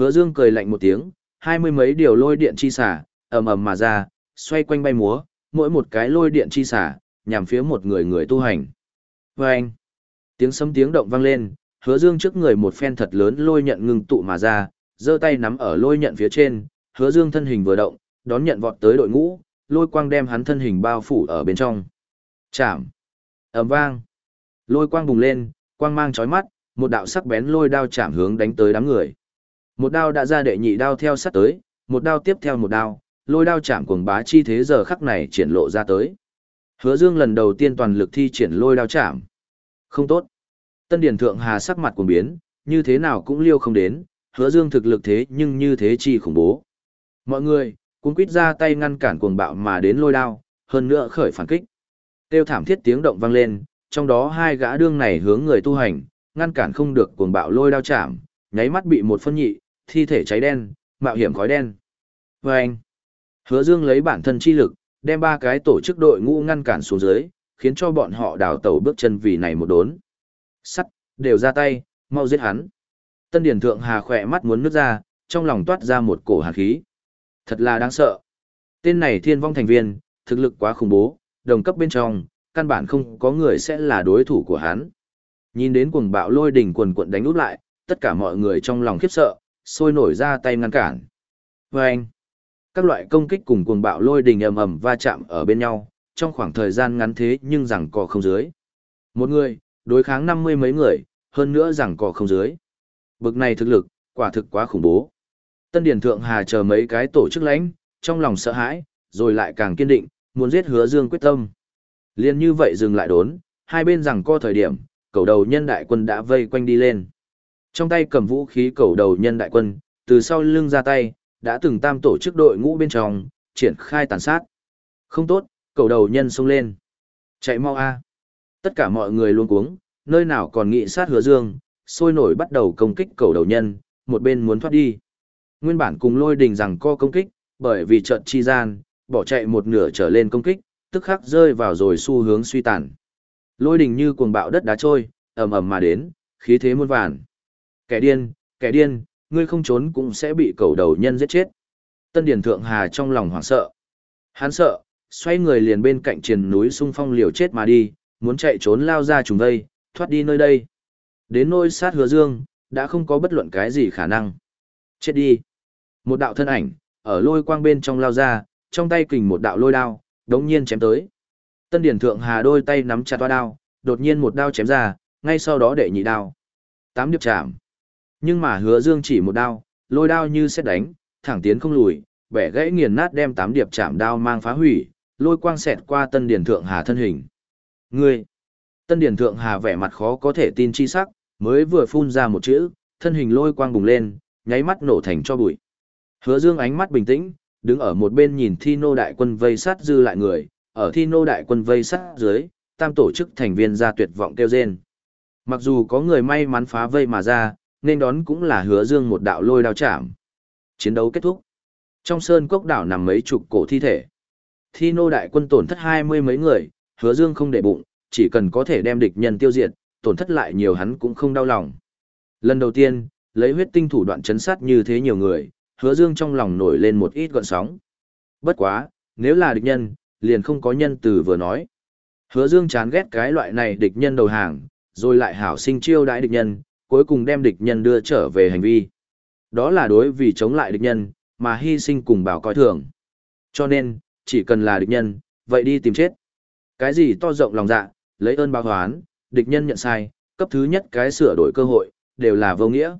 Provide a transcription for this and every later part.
Hứa Dương cười lạnh một tiếng, hai mươi mấy điều lôi điện chi xả, ầm ầm mà ra, xoay quanh bay múa, mỗi một cái lôi điện chi xả, nhằm phía một người người tu hành. Vâng! Tiếng sấm tiếng động vang lên, hứa dương trước người một phen thật lớn lôi nhận ngưng tụ mà ra, giơ tay nắm ở lôi nhận phía trên, hứa dương thân hình vừa động, đón nhận vọt tới đội ngũ, lôi quang đem hắn thân hình bao phủ ở bên trong. Chạm! ầm vang! Lôi quang bùng lên, quang mang chói mắt, một đạo sắc bén lôi đao chạm hướng đánh tới đám người. Một đao đã ra đệ nhị đao theo sát tới, một đao tiếp theo một đao, lôi đao chạm cuồng bá chi thế giờ khắc này triển lộ ra tới. Hứa Dương lần đầu tiên toàn lực thi triển lôi đao chạm. Không tốt. Tân Điển Thượng Hà sắc mặt cuồng biến, như thế nào cũng liêu không đến, Hứa Dương thực lực thế nhưng như thế chi khủng bố. Mọi người, cũng quýt ra tay ngăn cản cuồng bạo mà đến lôi đao, hơn nữa khởi phản kích. Tiêu thảm thiết tiếng động vang lên, trong đó hai gã đương này hướng người tu hành, ngăn cản không được cuồng bạo lôi đao chạm, nháy mắt bị một phân nhị, thi thể cháy đen, mạo hiểm khói đen. Và anh, hứa dương lấy bản thân chi lực, đem ba cái tổ chức đội ngũ ngăn cản xuống dưới, khiến cho bọn họ đào tẩu bước chân vì này một đốn. Sắt, đều ra tay, mau giết hắn. Tân Điển Thượng Hà khỏe mắt muốn nước ra, trong lòng toát ra một cổ hàn khí. Thật là đáng sợ. Tên này thiên vong thành viên, thực lực quá khủng bố, đồng cấp bên trong, căn bản không có người sẽ là đối thủ của hắn. Nhìn đến cuồng bạo lôi đỉnh quần quận đánh út lại, tất cả mọi người trong lòng khiếp sợ, sôi nổi ra tay ngăn cản. Và anh, các loại công kích cùng cuồng bạo lôi đình ầm ầm va chạm ở bên nhau, trong khoảng thời gian ngắn thế nhưng rằng cò không dưới. Một người, đối kháng năm mươi mấy người, hơn nữa rằng cò không dưới. Bực này thực lực, quả thực quá khủng bố. Tân Điển Thượng Hà chờ mấy cái tổ chức lãnh, trong lòng sợ hãi, rồi lại càng kiên định, muốn giết hứa dương quyết tâm. Liên như vậy dừng lại đốn, hai bên rằng co thời điểm, cầu đầu nhân đại quân đã vây quanh đi lên. Trong tay cầm vũ khí cầu đầu nhân đại quân, từ sau lưng ra tay, đã từng tam tổ chức đội ngũ bên trong, triển khai tàn sát. Không tốt, cầu đầu nhân xông lên. Chạy mau a. Tất cả mọi người luôn cuống, nơi nào còn nghị sát hứa dương, sôi nổi bắt đầu công kích cầu đầu nhân, một bên muốn thoát đi. Nguyên bản cùng lôi đình rằng co công kích, bởi vì trận chi gian, bỏ chạy một nửa trở lên công kích, tức khắc rơi vào rồi xu hướng suy tàn. Lôi đình như cuồng bạo đất đá trôi, ầm ầm mà đến, khí thế muôn vàn. Kẻ điên, kẻ điên, ngươi không trốn cũng sẽ bị cầu đầu nhân giết chết. Tân Điển Thượng Hà trong lòng hoảng sợ. Hắn sợ, xoay người liền bên cạnh triền núi sung phong liều chết mà đi, muốn chạy trốn lao ra trùng đây, thoát đi nơi đây. Đến nôi sát hứa dương, đã không có bất luận cái gì khả năng. Chết đi. Một đạo thân ảnh, ở lôi quang bên trong lao ra, trong tay kình một đạo lôi đao, đống nhiên chém tới. Tân Điển Thượng Hà đôi tay nắm chặt toa đao, đột nhiên một đao chém ra, ngay sau đó đệ nhị đao. Tám điệp chạm. Nhưng mà hứa dương chỉ một đao, lôi đao như xét đánh, thẳng tiến không lùi, bẻ gãy nghiền nát đem tám điệp chạm đao mang phá hủy, lôi quang xẹt qua tân điển thượng hà thân hình. Ngươi! Tân điển thượng hà vẻ mặt khó có thể tin chi sắc, mới vừa phun ra một chữ, thân hình lôi quang bùng lên, nháy mắt nổ thành cho bụi. Hứa dương ánh mắt bình tĩnh, đứng ở một bên nhìn thi nô đại quân vây sát dư lại người, ở thi nô đại quân vây sát dưới, tam tổ chức thành viên ra tuyệt vọng kêu rên. Mặc dù có người may mắn phá vây mà ra, nên đón cũng là hứa dương một đạo lôi đao chạm. Chiến đấu kết thúc. Trong sơn cốc đảo nằm mấy chục cổ thi thể. Thi nô đại quân tổn thất hai mươi mấy người, hứa dương không để bụng, chỉ cần có thể đem địch nhân tiêu diệt, tổn thất lại nhiều hắn cũng không đau lòng. Lần đầu tiên, lấy huyết tinh thủ đoạn chấn sát như thế nhiều người, hứa dương trong lòng nổi lên một ít gọn sóng. Bất quá, nếu là địch nhân, liền không có nhân từ vừa nói. Hứa dương chán ghét cái loại này địch nhân đầu hàng, rồi lại hảo sinh chiêu đãi địch nhân, cuối cùng đem địch nhân đưa trở về hành vi. Đó là đối vì chống lại địch nhân, mà hy sinh cùng bảo coi thường. Cho nên, chỉ cần là địch nhân, vậy đi tìm chết. Cái gì to rộng lòng dạ, lấy ơn báo hoán, địch nhân nhận sai, cấp thứ nhất cái sửa đổi cơ hội, đều là vô nghĩa.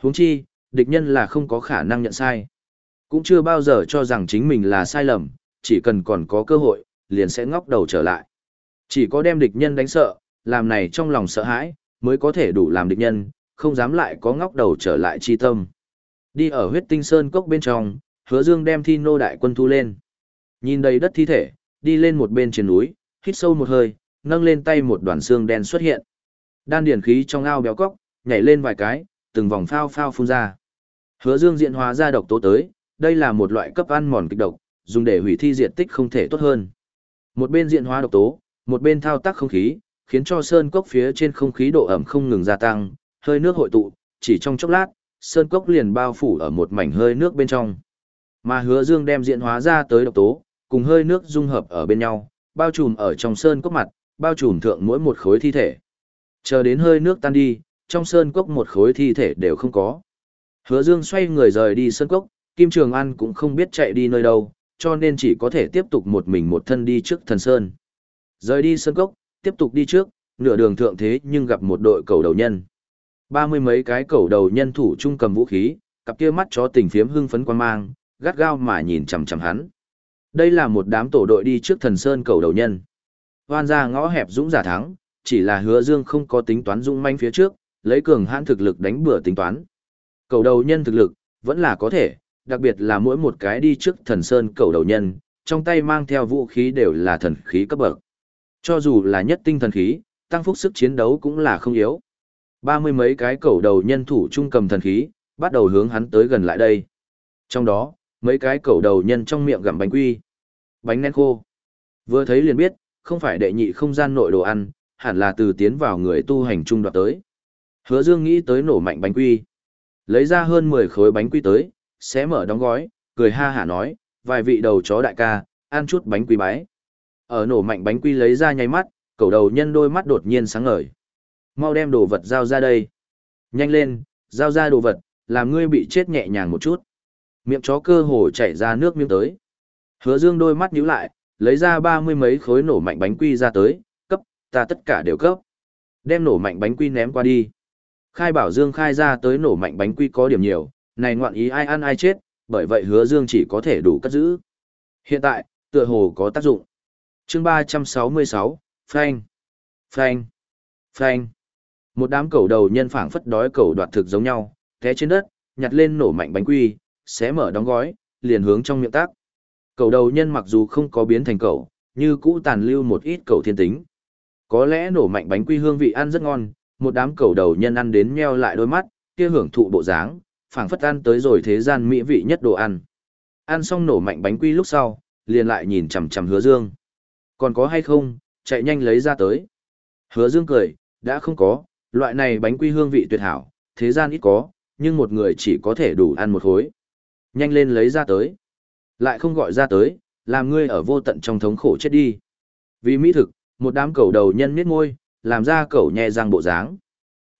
huống chi, địch nhân là không có khả năng nhận sai. Cũng chưa bao giờ cho rằng chính mình là sai lầm, chỉ cần còn có cơ hội, liền sẽ ngóc đầu trở lại. Chỉ có đem địch nhân đánh sợ, làm này trong lòng sợ hãi, mới có thể đủ làm địch nhân, không dám lại có ngóc đầu trở lại chi tâm. Đi ở huyết tinh sơn cốc bên trong, hứa dương đem thi nô đại quân thu lên. Nhìn đầy đất thi thể, đi lên một bên trên núi, hít sâu một hơi, nâng lên tay một đoàn xương đen xuất hiện. Đan điển khí trong ao béo cóc, nhảy lên vài cái, từng vòng phao phao phun ra. Hứa dương diện hóa ra độc tố tới, đây là một loại cấp ăn mòn kịch độc, dùng để hủy thi diện tích không thể tốt hơn. Một bên diện hóa độc tố, một bên thao tác không khí, khiến cho sơn cốc phía trên không khí độ ẩm không ngừng gia tăng, hơi nước hội tụ, chỉ trong chốc lát, sơn cốc liền bao phủ ở một mảnh hơi nước bên trong. Mà hứa dương đem diễn hóa ra tới độc tố, cùng hơi nước dung hợp ở bên nhau, bao trùm ở trong sơn cốc mặt, bao trùm thượng mỗi một khối thi thể. Chờ đến hơi nước tan đi, trong sơn cốc một khối thi thể đều không có. Hứa Dương xoay người rời đi sơn cốc, Kim Trường An cũng không biết chạy đi nơi đâu, cho nên chỉ có thể tiếp tục một mình một thân đi trước thần sơn. Rời đi sơn cốc, tiếp tục đi trước, nửa đường thượng thế nhưng gặp một đội cầu đầu nhân. Ba mươi mấy cái cầu đầu nhân thủ trung cầm vũ khí, cặp kia mắt chó tình phiếm hưng phấn quan mang, gắt gao mà nhìn chằm chằm hắn. Đây là một đám tổ đội đi trước thần sơn cầu đầu nhân. Hoan ra ngõ hẹp dũng giả thắng, chỉ là hứa dương không có tính toán dũng manh phía trước, lấy cường hãn thực lực đánh bừa tính toán. Cầu đầu nhân thực lực, vẫn là có thể, đặc biệt là mỗi một cái đi trước thần sơn cầu đầu nhân, trong tay mang theo vũ khí đều là thần khí cấp bậc. Cho dù là nhất tinh thần khí, tăng phúc sức chiến đấu cũng là không yếu. Ba mươi mấy cái cầu đầu nhân thủ trung cầm thần khí, bắt đầu hướng hắn tới gần lại đây. Trong đó, mấy cái cầu đầu nhân trong miệng gặm bánh quy. Bánh nén khô. Vừa thấy liền biết, không phải đệ nhị không gian nội đồ ăn, hẳn là từ tiến vào người tu hành trung đoạt tới. Hứa Dương nghĩ tới nổ mạnh bánh quy. Lấy ra hơn 10 khối bánh quy tới, xé mở đóng gói, cười ha hả nói, vài vị đầu chó đại ca, ăn chút bánh quy bái. Ở nổ mạnh bánh quy lấy ra nháy mắt, cầu đầu nhân đôi mắt đột nhiên sáng ngời. Mau đem đồ vật giao ra đây. Nhanh lên, giao ra đồ vật, làm ngươi bị chết nhẹ nhàng một chút. Miệng chó cơ hồ chảy ra nước miếng tới. Hứa Dương đôi mắt nhíu lại, lấy ra ba mươi mấy khối nổ mạnh bánh quy ra tới, cấp, ta tất cả đều cấp. Đem nổ mạnh bánh quy ném qua đi. Khai bảo Dương khai ra tới nổ mạnh bánh quy có điểm nhiều, này ngoạn ý ai ăn ai chết, bởi vậy hứa Dương chỉ có thể đủ cất giữ. Hiện tại, tựa hồ có tác dụng chương 366, Phanh, Phanh, Phanh. Một đám cầu đầu nhân phảng phất đói cầu đoạt thực giống nhau, té trên đất, nhặt lên nổ mạnh bánh quy, xé mở đóng gói, liền hướng trong miệng tác. Cầu đầu nhân mặc dù không có biến thành cầu, như cũ tàn lưu một ít cầu thiên tính. Có lẽ nổ mạnh bánh quy hương vị ăn rất ngon, một đám cầu đầu nhân ăn đến nheo lại đôi mắt, kia hưởng thụ bộ dáng, phảng phất ăn tới rồi thế gian mỹ vị nhất đồ ăn. Ăn xong nổ mạnh bánh quy lúc sau, liền lại nhìn chằm chằm Hứa Dương. Còn có hay không, chạy nhanh lấy ra tới. Hứa Dương cười, đã không có, loại này bánh quy hương vị tuyệt hảo, thế gian ít có, nhưng một người chỉ có thể đủ ăn một khối. Nhanh lên lấy ra tới. Lại không gọi ra tới, làm ngươi ở vô tận trong thống khổ chết đi. Vì mỹ thực, một đám cầu đầu nhân miết môi, làm ra cầu nhẹ răng bộ dáng.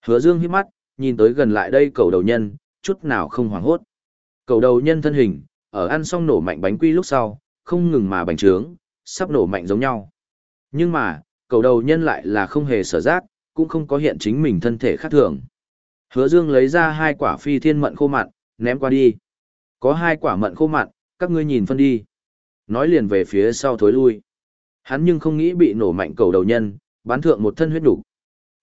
Hứa Dương hít mắt, nhìn tới gần lại đây cầu đầu nhân, chút nào không hoảng hốt. Cầu đầu nhân thân hình, ở ăn xong nổ mạnh bánh quy lúc sau, không ngừng mà bành trướng, sắp nổ mạnh giống nhau. Nhưng mà, cầu đầu nhân lại là không hề sở giác, cũng không có hiện chính mình thân thể khác thường. Hứa Dương lấy ra hai quả phi thiên mận khô mặn, ném qua đi. Có hai quả mận khô mặn, các ngươi nhìn phân đi. Nói liền về phía sau thối lui. Hắn nhưng không nghĩ bị nổ mạnh cầu đầu nhân, bán thượng một thân huyết đủ.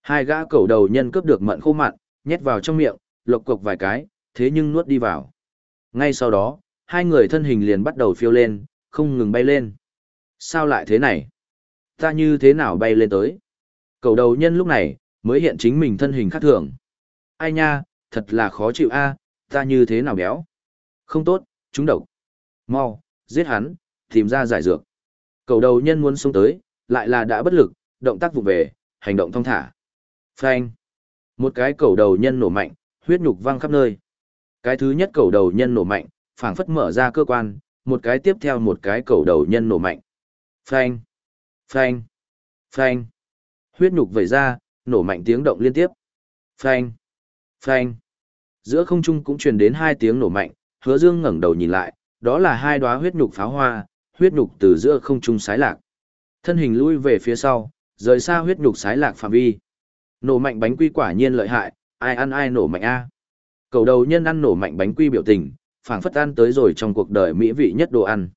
Hai gã cầu đầu nhân cướp được mận khô mặn, nhét vào trong miệng, lộc cộc vài cái, thế nhưng nuốt đi vào. Ngay sau đó, hai người thân hình liền bắt đầu phiêu lên, không ngừng bay lên. Sao lại thế này? Ta như thế nào bay lên tới? Cầu đầu nhân lúc này, mới hiện chính mình thân hình khác thường. Ai nha, thật là khó chịu a, ta như thế nào béo? Không tốt, chúng độc. Mau, giết hắn, tìm ra giải dược. Cầu đầu nhân muốn xuống tới, lại là đã bất lực, động tác vụ về, hành động thong thả. Phanh. Một cái cầu đầu nhân nổ mạnh, huyết nhục văng khắp nơi. Cái thứ nhất cầu đầu nhân nổ mạnh, phảng phất mở ra cơ quan, một cái tiếp theo một cái cầu đầu nhân nổ mạnh. Phanh. Phanh. Phanh. Huyết nhục vẩy ra, nổ mạnh tiếng động liên tiếp. Phanh. Phanh. Giữa không trung cũng truyền đến hai tiếng nổ mạnh, hứa dương ngẩng đầu nhìn lại, đó là hai đóa huyết nhục pháo hoa, huyết nhục từ giữa không trung sái lạc. Thân hình lui về phía sau, rời xa huyết nhục sái lạc phạm vi. Nổ mạnh bánh quy quả nhiên lợi hại, ai ăn ai nổ mạnh a. Cầu đầu nhân ăn nổ mạnh bánh quy biểu tình, phảng phất ăn tới rồi trong cuộc đời mỹ vị nhất đồ ăn.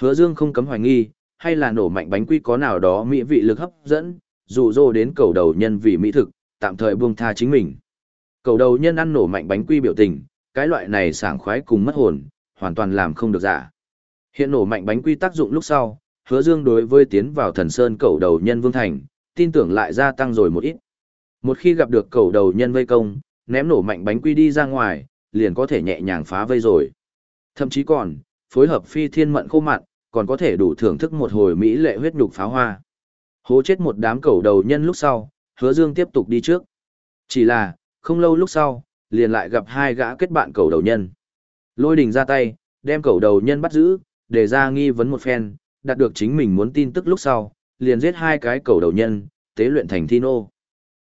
Hứa Dương không cấm hoài nghi, hay là nổ mạnh bánh quy có nào đó mỹ vị lực hấp dẫn, dụ dỗ đến cầu đầu nhân vì mỹ thực, tạm thời buông tha chính mình. Cầu đầu nhân ăn nổ mạnh bánh quy biểu tình, cái loại này sảng khoái cùng mất hồn, hoàn toàn làm không được giả. Hiện nổ mạnh bánh quy tác dụng lúc sau, hứa dương đối với tiến vào thần sơn cầu đầu nhân vương thành, tin tưởng lại gia tăng rồi một ít. Một khi gặp được cầu đầu nhân vây công, ném nổ mạnh bánh quy đi ra ngoài, liền có thể nhẹ nhàng phá vây rồi. Thậm chí còn, phối hợp phi thiên mận khô mặn, còn có thể đủ thưởng thức một hồi mỹ lệ huyết nhục pháo hoa. Hố chết một đám cầu đầu nhân lúc sau, hứa dương tiếp tục đi trước. Chỉ là, không lâu lúc sau, liền lại gặp hai gã kết bạn cầu đầu nhân. Lôi đình ra tay, đem cầu đầu nhân bắt giữ, để ra nghi vấn một phen, đạt được chính mình muốn tin tức lúc sau, liền giết hai cái cầu đầu nhân, tế luyện thành thi nô.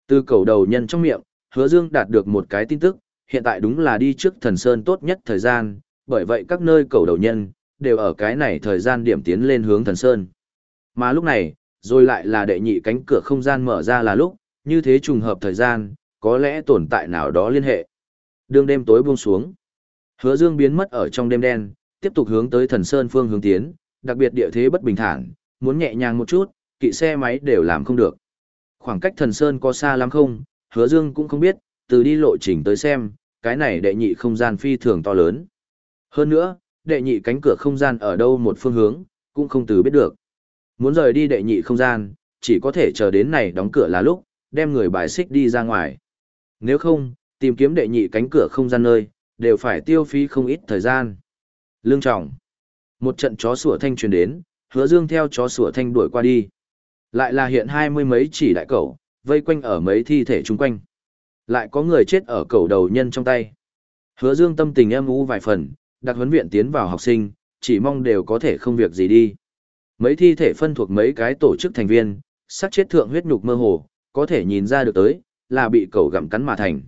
Từ cầu đầu nhân trong miệng, hứa dương đạt được một cái tin tức, hiện tại đúng là đi trước thần sơn tốt nhất thời gian, bởi vậy các nơi cầu đầu nhân, đều ở cái này thời gian điểm tiến lên hướng thần sơn. Mà lúc này, rồi lại là đệ nhị cánh cửa không gian mở ra là lúc, như thế trùng hợp thời gian, có lẽ tồn tại nào đó liên hệ. Đường đêm tối buông xuống. Hứa Dương biến mất ở trong đêm đen, tiếp tục hướng tới thần sơn phương hướng tiến, đặc biệt địa thế bất bình thản, muốn nhẹ nhàng một chút, kỵ xe máy đều làm không được. Khoảng cách thần sơn có xa lắm không, hứa dương cũng không biết, từ đi lộ trình tới xem, cái này đệ nhị không gian phi thường to lớn. Hơn nữa, đệ nhị cánh cửa không gian ở đâu một phương hướng, cũng không từ biết được. Muốn rời đi đệ nhị không gian, chỉ có thể chờ đến này đóng cửa là lúc, đem người bài xích đi ra ngoài. Nếu không, tìm kiếm đệ nhị cánh cửa không gian nơi, đều phải tiêu phí không ít thời gian. Lương trọng. Một trận chó sủa thanh truyền đến, hứa dương theo chó sủa thanh đuổi qua đi. Lại là hiện hai mươi mấy chỉ đại cẩu, vây quanh ở mấy thi thể chung quanh. Lại có người chết ở cầu đầu nhân trong tay. Hứa dương tâm tình em u vài phần, đặt huấn viện tiến vào học sinh, chỉ mong đều có thể không việc gì đi. Mấy thi thể phân thuộc mấy cái tổ chức thành viên, sắc chết thượng huyết nhục mơ hồ, có thể nhìn ra được tới, là bị cẩu gặm cắn mà thành.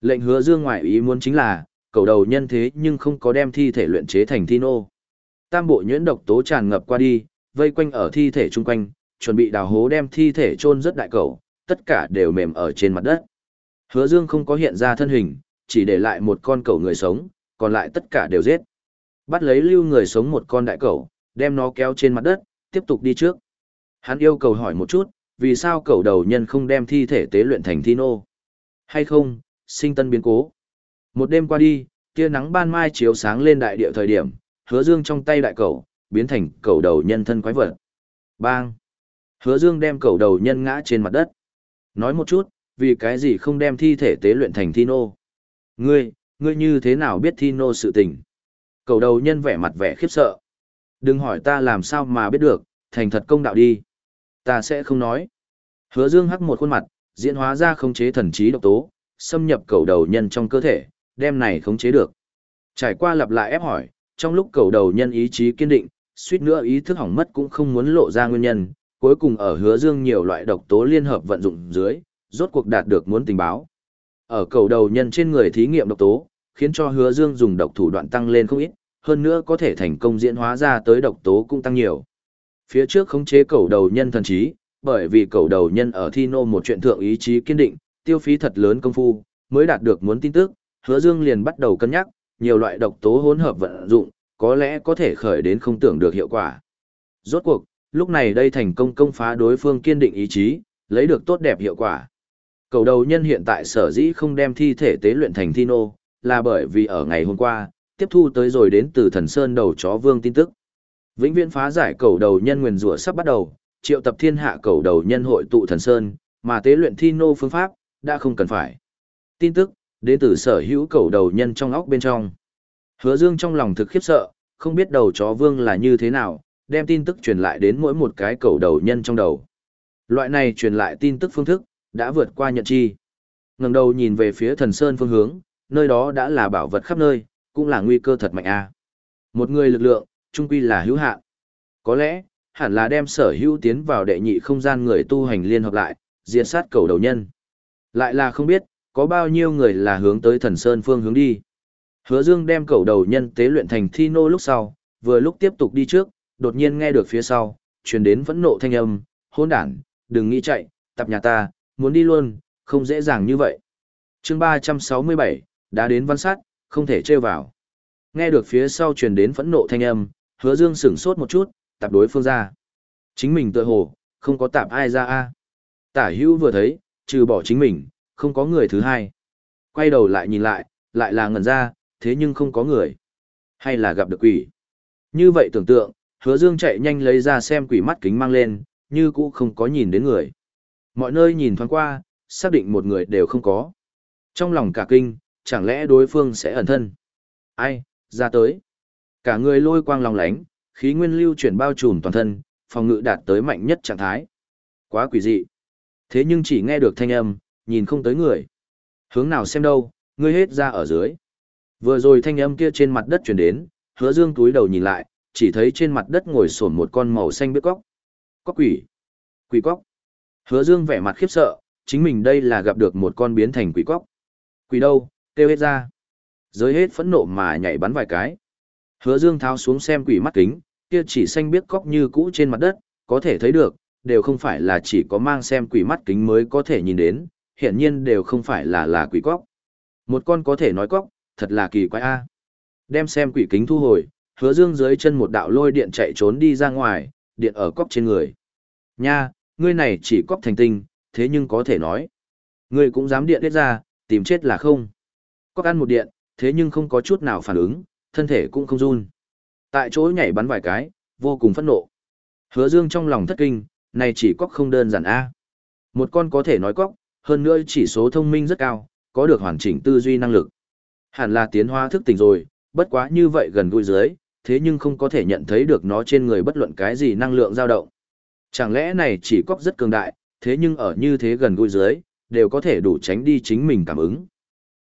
Lệnh hứa dương ngoại ý muốn chính là, cẩu đầu nhân thế nhưng không có đem thi thể luyện chế thành thi nô. Tam bộ nhuyễn độc tố tràn ngập qua đi, vây quanh ở thi thể chung quanh, chuẩn bị đào hố đem thi thể chôn rất đại cẩu tất cả đều mềm ở trên mặt đất. Hứa Dương không có hiện ra thân hình, chỉ để lại một con cẩu người sống, còn lại tất cả đều giết. Bắt lấy lưu người sống một con đại cẩu, đem nó kéo trên mặt đất, tiếp tục đi trước. Hắn yêu cầu hỏi một chút, vì sao cẩu đầu nhân không đem thi thể tế luyện thành thi nô? Hay không, sinh tân biến cố. Một đêm qua đi, tia nắng ban mai chiếu sáng lên đại địa thời điểm, hứa dương trong tay đại cẩu biến thành cẩu đầu nhân thân quái vật. Bang! Hứa dương đem cẩu đầu nhân ngã trên mặt đất. Nói một chút, vì cái gì không đem thi thể tế luyện thành thi nô? Ngươi, ngươi như thế nào biết thi nô sự tình? Cầu đầu nhân vẻ mặt vẻ khiếp sợ. Đừng hỏi ta làm sao mà biết được, thành thật công đạo đi. Ta sẽ không nói. Hứa dương hắc một khuôn mặt, diễn hóa ra khống chế thần trí độc tố, xâm nhập cầu đầu nhân trong cơ thể, đem này khống chế được. Trải qua lặp lại ép hỏi, trong lúc cầu đầu nhân ý chí kiên định, suýt nữa ý thức hỏng mất cũng không muốn lộ ra nguyên nhân, cuối cùng ở hứa dương nhiều loại độc tố liên hợp vận dụng dưới, rốt cuộc đạt được muốn tình báo. Ở cầu đầu nhân trên người thí nghiệm độc tố, khiến cho hứa dương dùng độc thủ đoạn tăng lên không ít, hơn nữa có thể thành công diễn hóa ra tới độc tố cũng tăng nhiều. Phía trước khống chế cầu đầu nhân thần trí, bởi vì cầu đầu nhân ở thi nô một chuyện thượng ý chí kiên định, tiêu phí thật lớn công phu, mới đạt được muốn tin tức, hứa dương liền bắt đầu cân nhắc, nhiều loại độc tố hỗn hợp vận dụng, có lẽ có thể khởi đến không tưởng được hiệu quả. Rốt cuộc, lúc này đây thành công công phá đối phương kiên định ý chí, lấy được tốt đẹp hiệu quả. Cầu đầu nhân hiện tại sở dĩ không đem thi thể tế luyện thành thi nô, là bởi vì ở ngày hôm qua, tiếp thu tới rồi đến từ thần sơn đầu chó vương tin tức. Vĩnh viễn phá giải cầu đầu nhân nguyền rủa sắp bắt đầu, triệu tập thiên hạ cầu đầu nhân hội tụ thần sơn, mà tế luyện thi nô phương pháp, đã không cần phải. Tin tức, đến từ sở hữu cầu đầu nhân trong óc bên trong. Hứa Dương trong lòng thực khiếp sợ, không biết đầu chó vương là như thế nào, đem tin tức truyền lại đến mỗi một cái cầu đầu nhân trong đầu. Loại này truyền lại tin tức phương thức, đã vượt qua nhận chi. Ngẩng đầu nhìn về phía thần sơn phương hướng, nơi đó đã là bảo vật khắp nơi, cũng là nguy cơ thật mạnh a. Một người lực lượng, trung quy là hữu hạn. Có lẽ, hẳn là đem sở hữu tiến vào đệ nhị không gian người tu hành liên hợp lại, diệt sát cầu đầu nhân. Lại là không biết, có bao nhiêu người là hướng tới thần sơn phương hướng đi. Hứa Dương đem cầu đầu nhân tế luyện thành thi nô lúc sau, vừa lúc tiếp tục đi trước, đột nhiên nghe được phía sau, truyền đến phẫn nộ thanh âm, hỗn đản, đừng nghĩ chạy, tập nhà ta, muốn đi luôn, không dễ dàng như vậy. Chương 367, đã đến văn sát, không thể trêu vào. Nghe được phía sau truyền đến phẫn nộ thanh âm, Hứa Dương sững sốt một chút, tập đối phương ra. Chính mình tự hồ, không có tạp ai ra a. Tả Hữu vừa thấy, trừ bỏ chính mình, không có người thứ hai. Quay đầu lại nhìn lại, lại là ngẩn ra, thế nhưng không có người. Hay là gặp được quỷ. Như vậy tưởng tượng, hứa dương chạy nhanh lấy ra xem quỷ mắt kính mang lên, như cũ không có nhìn đến người. Mọi nơi nhìn thoáng qua, xác định một người đều không có. Trong lòng cả kinh, chẳng lẽ đối phương sẽ ẩn thân? Ai, ra tới. Cả người lôi quang lòng lánh, khí nguyên lưu chuyển bao trùm toàn thân, phòng ngự đạt tới mạnh nhất trạng thái. Quá quỷ dị. Thế nhưng chỉ nghe được thanh âm, nhìn không tới người. Hướng nào xem đâu, ngươi hết ra ở dưới. Vừa rồi thanh âm kia trên mặt đất chuyển đến, hứa dương túi đầu nhìn lại, chỉ thấy trên mặt đất ngồi sổn một con màu xanh biết cóc. Cóc quỷ. Quỷ cóc. Hứa dương vẻ mặt khiếp sợ, chính mình đây là gặp được một con biến thành quỷ cóc. Quỷ đâu, kêu hết ra. Giới hết phẫn nộ mà nhảy bắn vài cái. Hứa dương tháo xuống xem quỷ mắt kính, kia chỉ xanh biết cóc như cũ trên mặt đất, có thể thấy được, đều không phải là chỉ có mang xem quỷ mắt kính mới có thể nhìn đến, hiện nhiên đều không phải là là quỷ cóc. Một con có thể nói cóc, thật là kỳ quái a. Đem xem quỷ kính thu hồi, hứa dương dưới chân một đạo lôi điện chạy trốn đi ra ngoài, điện ở cóc trên người. Nha, ngươi này chỉ cóc thành tinh, thế nhưng có thể nói. Ngươi cũng dám điện hết ra, tìm chết là không. Cóc ăn một điện, thế nhưng không có chút nào phản ứng, thân thể cũng không run. Tại chỗ nhảy bắn vài cái, vô cùng phẫn nộ. Hứa dương trong lòng thất kinh, này chỉ cóc không đơn giản a. Một con có thể nói cóc, hơn nữa chỉ số thông minh rất cao, có được hoàn chỉnh tư duy năng lực. Hẳn là tiến hóa thức tỉnh rồi, bất quá như vậy gần gũi dưới, thế nhưng không có thể nhận thấy được nó trên người bất luận cái gì năng lượng dao động. Chẳng lẽ này chỉ cóc rất cường đại, thế nhưng ở như thế gần gũi dưới, đều có thể đủ tránh đi chính mình cảm ứng.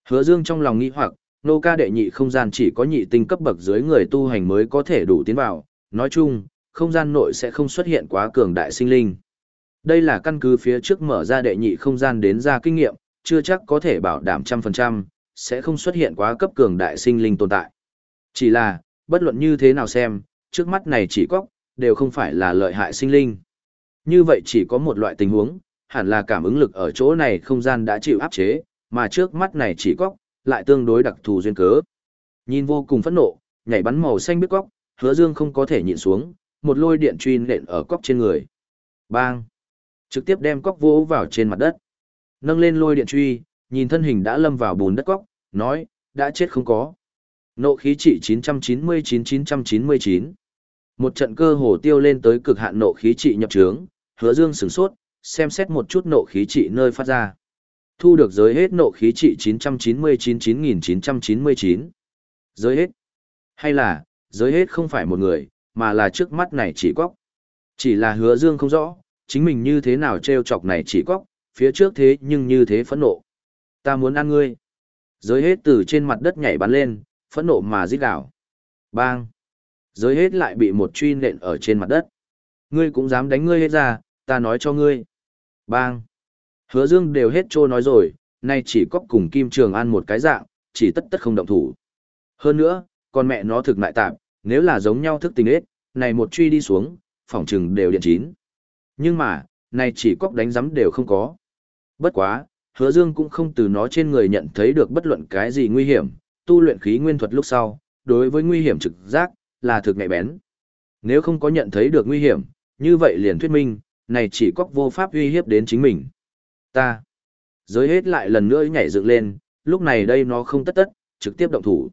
Hứa Dương trong lòng nghi hoặc, nô ca đệ nhị không gian chỉ có nhị tinh cấp bậc dưới người tu hành mới có thể đủ tiến vào, nói chung, không gian nội sẽ không xuất hiện quá cường đại sinh linh. Đây là căn cứ phía trước mở ra đệ nhị không gian đến ra kinh nghiệm, chưa chắc có thể bảo đảm trăm phần trăm, sẽ không xuất hiện quá cấp cường đại sinh linh tồn tại. Chỉ là, bất luận như thế nào xem, trước mắt này chỉ có, đều không phải là lợi hại sinh linh. Như vậy chỉ có một loại tình huống, hẳn là cảm ứng lực ở chỗ này không gian đã chịu áp chế, mà trước mắt này chỉ góc, lại tương đối đặc thù duyên cớ. Nhìn vô cùng phẫn nộ, nhảy bắn màu xanh biết góc, hứa dương không có thể nhịn xuống, một lôi điện truy nện ở góc trên người. Bang! Trực tiếp đem góc vỗ vào trên mặt đất. Nâng lên lôi điện truy, nhìn thân hình đã lâm vào bùn đất góc, nói, đã chết không có. Nộ khí trị 999-999. Một trận cơ hồ tiêu lên tới cực hạn nộ khí trị nhập trướng, hứa dương sửng sốt, xem xét một chút nộ khí trị nơi phát ra. Thu được giới hết nộ khí trị 999-9999. Giới hết. Hay là, giới hết không phải một người, mà là trước mắt này chỉ quốc Chỉ là hứa dương không rõ, chính mình như thế nào treo chọc này chỉ quốc phía trước thế nhưng như thế phẫn nộ. Ta muốn ăn ngươi. Giới hết từ trên mặt đất nhảy bắn lên, phẫn nộ mà giết đảo. Bang! Giới hết lại bị một truy nện ở trên mặt đất. Ngươi cũng dám đánh ngươi hết ra, ta nói cho ngươi. Bang! Hứa dương đều hết trô nói rồi, nay chỉ cóc cùng Kim Trường ăn một cái dạng, chỉ tất tất không động thủ. Hơn nữa, con mẹ nó thực lại tạm, nếu là giống nhau thức tình ết, này một truy đi xuống, phỏng trừng đều điện chín. Nhưng mà, này chỉ cóc đánh giấm đều không có. Bất quá, hứa dương cũng không từ nó trên người nhận thấy được bất luận cái gì nguy hiểm, tu luyện khí nguyên thuật lúc sau, đối với nguy hiểm trực giác, là thực nhạy bén. Nếu không có nhận thấy được nguy hiểm, như vậy liền thuyết minh, này chỉ cóc vô pháp uy hiếp đến chính mình. Ta. Giới hết lại lần nữa nhảy dựng lên, lúc này đây nó không tất tất, trực tiếp động thủ.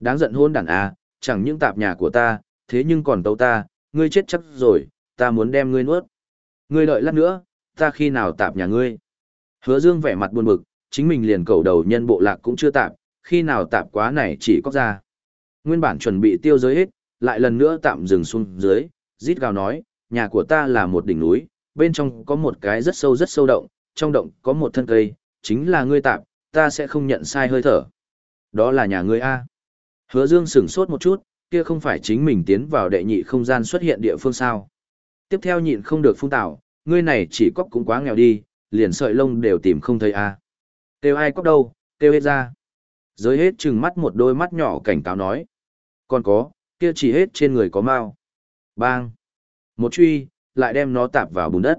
Đáng giận hôn đàn à, chẳng những tạp nhà của ta, thế nhưng còn tấu ta, ngươi chết chắc rồi, ta muốn đem ngươi nuốt. Ngươi đợi lát nữa, ta khi nào tạp nhà ngươi. Hứa Dương vẻ mặt buồn bực, chính mình liền cầu đầu nhân bộ lạc cũng chưa tạp, khi nào tạp quá này chỉ có ra. Nguyên bản chuẩn bị tiêu giới hết, lại lần nữa tạm dừng xuống dưới, rít gào nói, nhà của ta là một đỉnh núi, bên trong có một cái rất sâu rất sâu động, trong động có một thân cây, chính là ngươi tạp, ta sẽ không nhận sai hơi thở. Đó là nhà ngươi A. Hứa Dương sửng sốt một chút, kia không phải chính mình tiến vào đệ nhị không gian xuất hiện địa phương sao. Tiếp theo nhịn không được phung tạo, ngươi này chỉ cóc cũng quá nghèo đi, liền sợi lông đều tìm không thấy a. Têu ai cóc đâu, têu hết ra. Giới hết trừng mắt một đôi mắt nhỏ cảnh cáo nói. Còn có, kia chỉ hết trên người có mau. Bang. Một truy, lại đem nó tạp vào bùn đất.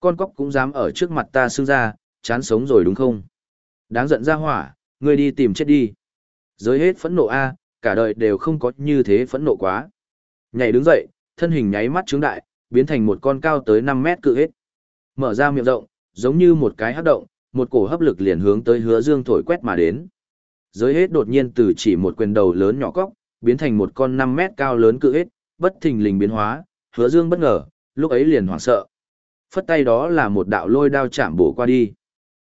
Con cóc cũng dám ở trước mặt ta xưng ra, chán sống rồi đúng không? Đáng giận ra hỏa, ngươi đi tìm chết đi. Giới hết phẫn nộ a, cả đời đều không có như thế phẫn nộ quá. Nhảy đứng dậy, thân hình nháy mắt trướng đại, biến thành một con cao tới 5 mét cự hết. Mở ra miệng rộng, giống như một cái hấp động, một cổ hấp lực liền hướng tới hứa dương thổi quét mà đến. Giới hết đột nhiên từ chỉ một quyền đầu lớn nhỏ cóc, biến thành một con 5 mét cao lớn cự hết, bất thình lình biến hóa, hứa dương bất ngờ, lúc ấy liền hoảng sợ. Phất tay đó là một đạo lôi đao chạm bổ qua đi.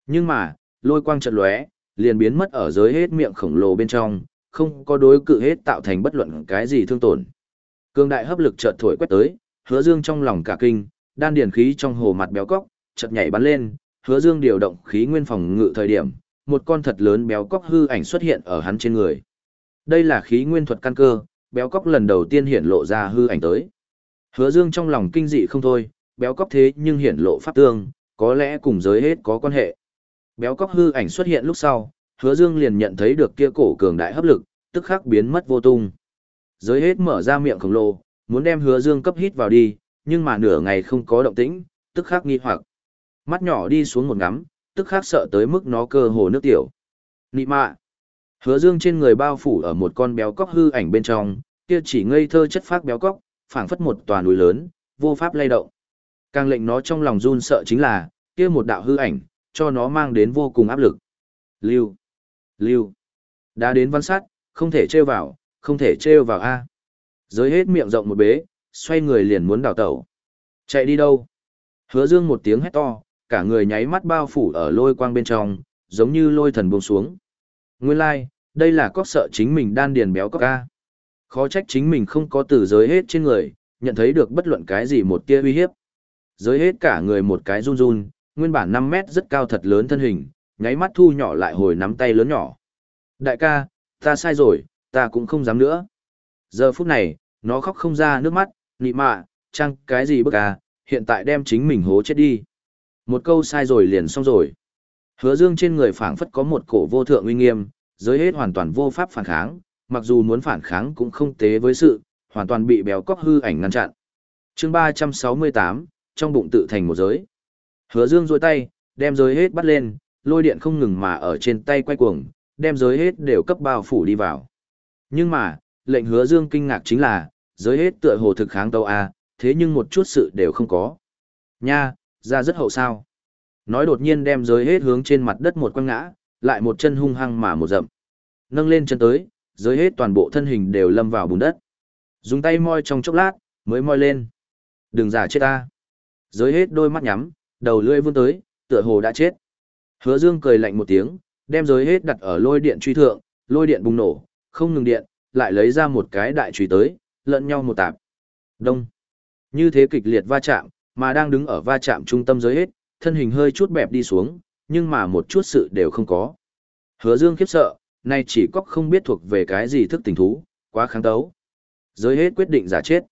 Nhưng mà, lôi quang chợt lóe, liền biến mất ở dưới hết miệng khổng lồ bên trong, không có đối cự hết tạo thành bất luận cái gì thương tổn. Cương đại hấp lực chợt thổi quét tới, hứa dương trong lòng cả kinh, đan điền khí trong hồ mặt béo cóc, chợt nhảy bắn lên, hứa dương điều động khí nguyên phòng ngự thời điểm, một con thật lớn béo cóc hư ảnh xuất hiện ở hắn trên người. Đây là khí nguyên thuật căn cơ, béo cóc lần đầu tiên hiện lộ ra hư ảnh tới. Hứa Dương trong lòng kinh dị không thôi, béo cóc thế nhưng hiện lộ pháp tương, có lẽ cùng giới hết có quan hệ. Béo cóc hư ảnh xuất hiện lúc sau, Hứa Dương liền nhận thấy được kia cổ cường đại hấp lực, tức khắc biến mất vô tung. Giới hết mở ra miệng khổng lồ, muốn đem Hứa Dương cấp hít vào đi, nhưng mà nửa ngày không có động tĩnh, tức khắc nghi hoặc. Mắt nhỏ đi xuống một ngắm, tức khắc sợ tới mức nó cơ hồ nước tiểu. Nị mạ. Hứa Dương trên người bao phủ ở một con béo cóc hư ảnh bên trong, kia chỉ ngây thơ chất phác béo cóc, phảng phất một tòa núi lớn, vô pháp lay động. Càng lệnh nó trong lòng run sợ chính là, kia một đạo hư ảnh, cho nó mang đến vô cùng áp lực. Lưu, lưu, đã đến văn sát, không thể trêu vào, không thể trêu vào a. Giới hết miệng rộng một bế, xoay người liền muốn đào tẩu. Chạy đi đâu? Hứa Dương một tiếng hét to, cả người nháy mắt bao phủ ở lôi quang bên trong, giống như lôi thần buông xuống. Nguyên lai, like, đây là cóc sợ chính mình đan điền béo cóc a. Khó trách chính mình không có từ giới hết trên người, nhận thấy được bất luận cái gì một tia uy hiếp. Giới hết cả người một cái run run, nguyên bản 5 mét rất cao thật lớn thân hình, nháy mắt thu nhỏ lại hồi nắm tay lớn nhỏ. Đại ca, ta sai rồi, ta cũng không dám nữa. Giờ phút này, nó khóc không ra nước mắt, nị mạ, chăng cái gì bức à, hiện tại đem chính mình hố chết đi. Một câu sai rồi liền xong rồi. Hứa dương trên người phảng phất có một cổ vô thượng uy nghiêm, giới hết hoàn toàn vô pháp phản kháng, mặc dù muốn phản kháng cũng không tế với sự, hoàn toàn bị béo cóc hư ảnh ngăn chặn. chương 368, trong bụng tự thành một giới. Hứa dương rôi tay, đem giới hết bắt lên, lôi điện không ngừng mà ở trên tay quay cuồng, đem giới hết đều cấp bao phủ đi vào. Nhưng mà, lệnh hứa dương kinh ngạc chính là, giới hết tựa hồ thực kháng tâu A, thế nhưng một chút sự đều không có. Nha, ra rất hậu sao. Nói đột nhiên đem giới hết hướng trên mặt đất một quăng ngã, lại một chân hung hăng mà một dậm. Nâng lên chân tới, dưới hết toàn bộ thân hình đều lâm vào bùn đất. Dùng tay moi trong chốc lát, mới moi lên. Đừng giả chết ta. dưới hết đôi mắt nhắm, đầu lưỡi vươn tới, tựa hồ đã chết. Hứa Dương cười lạnh một tiếng, đem giới hết đặt ở lôi điện truy thượng, lôi điện bùng nổ, không ngừng điện, lại lấy ra một cái đại truy tới, lẫn nhau một tạp. Đông. Như thế kịch liệt va chạm, mà đang đứng ở va chạm trung tâm giới hết, thân hình hơi chút bẹp đi xuống, nhưng mà một chút sự đều không có. Hứa Dương khiếp sợ, nay chỉ cóc không biết thuộc về cái gì thức tình thú, quá kháng tấu. Giới hết quyết định giả chết.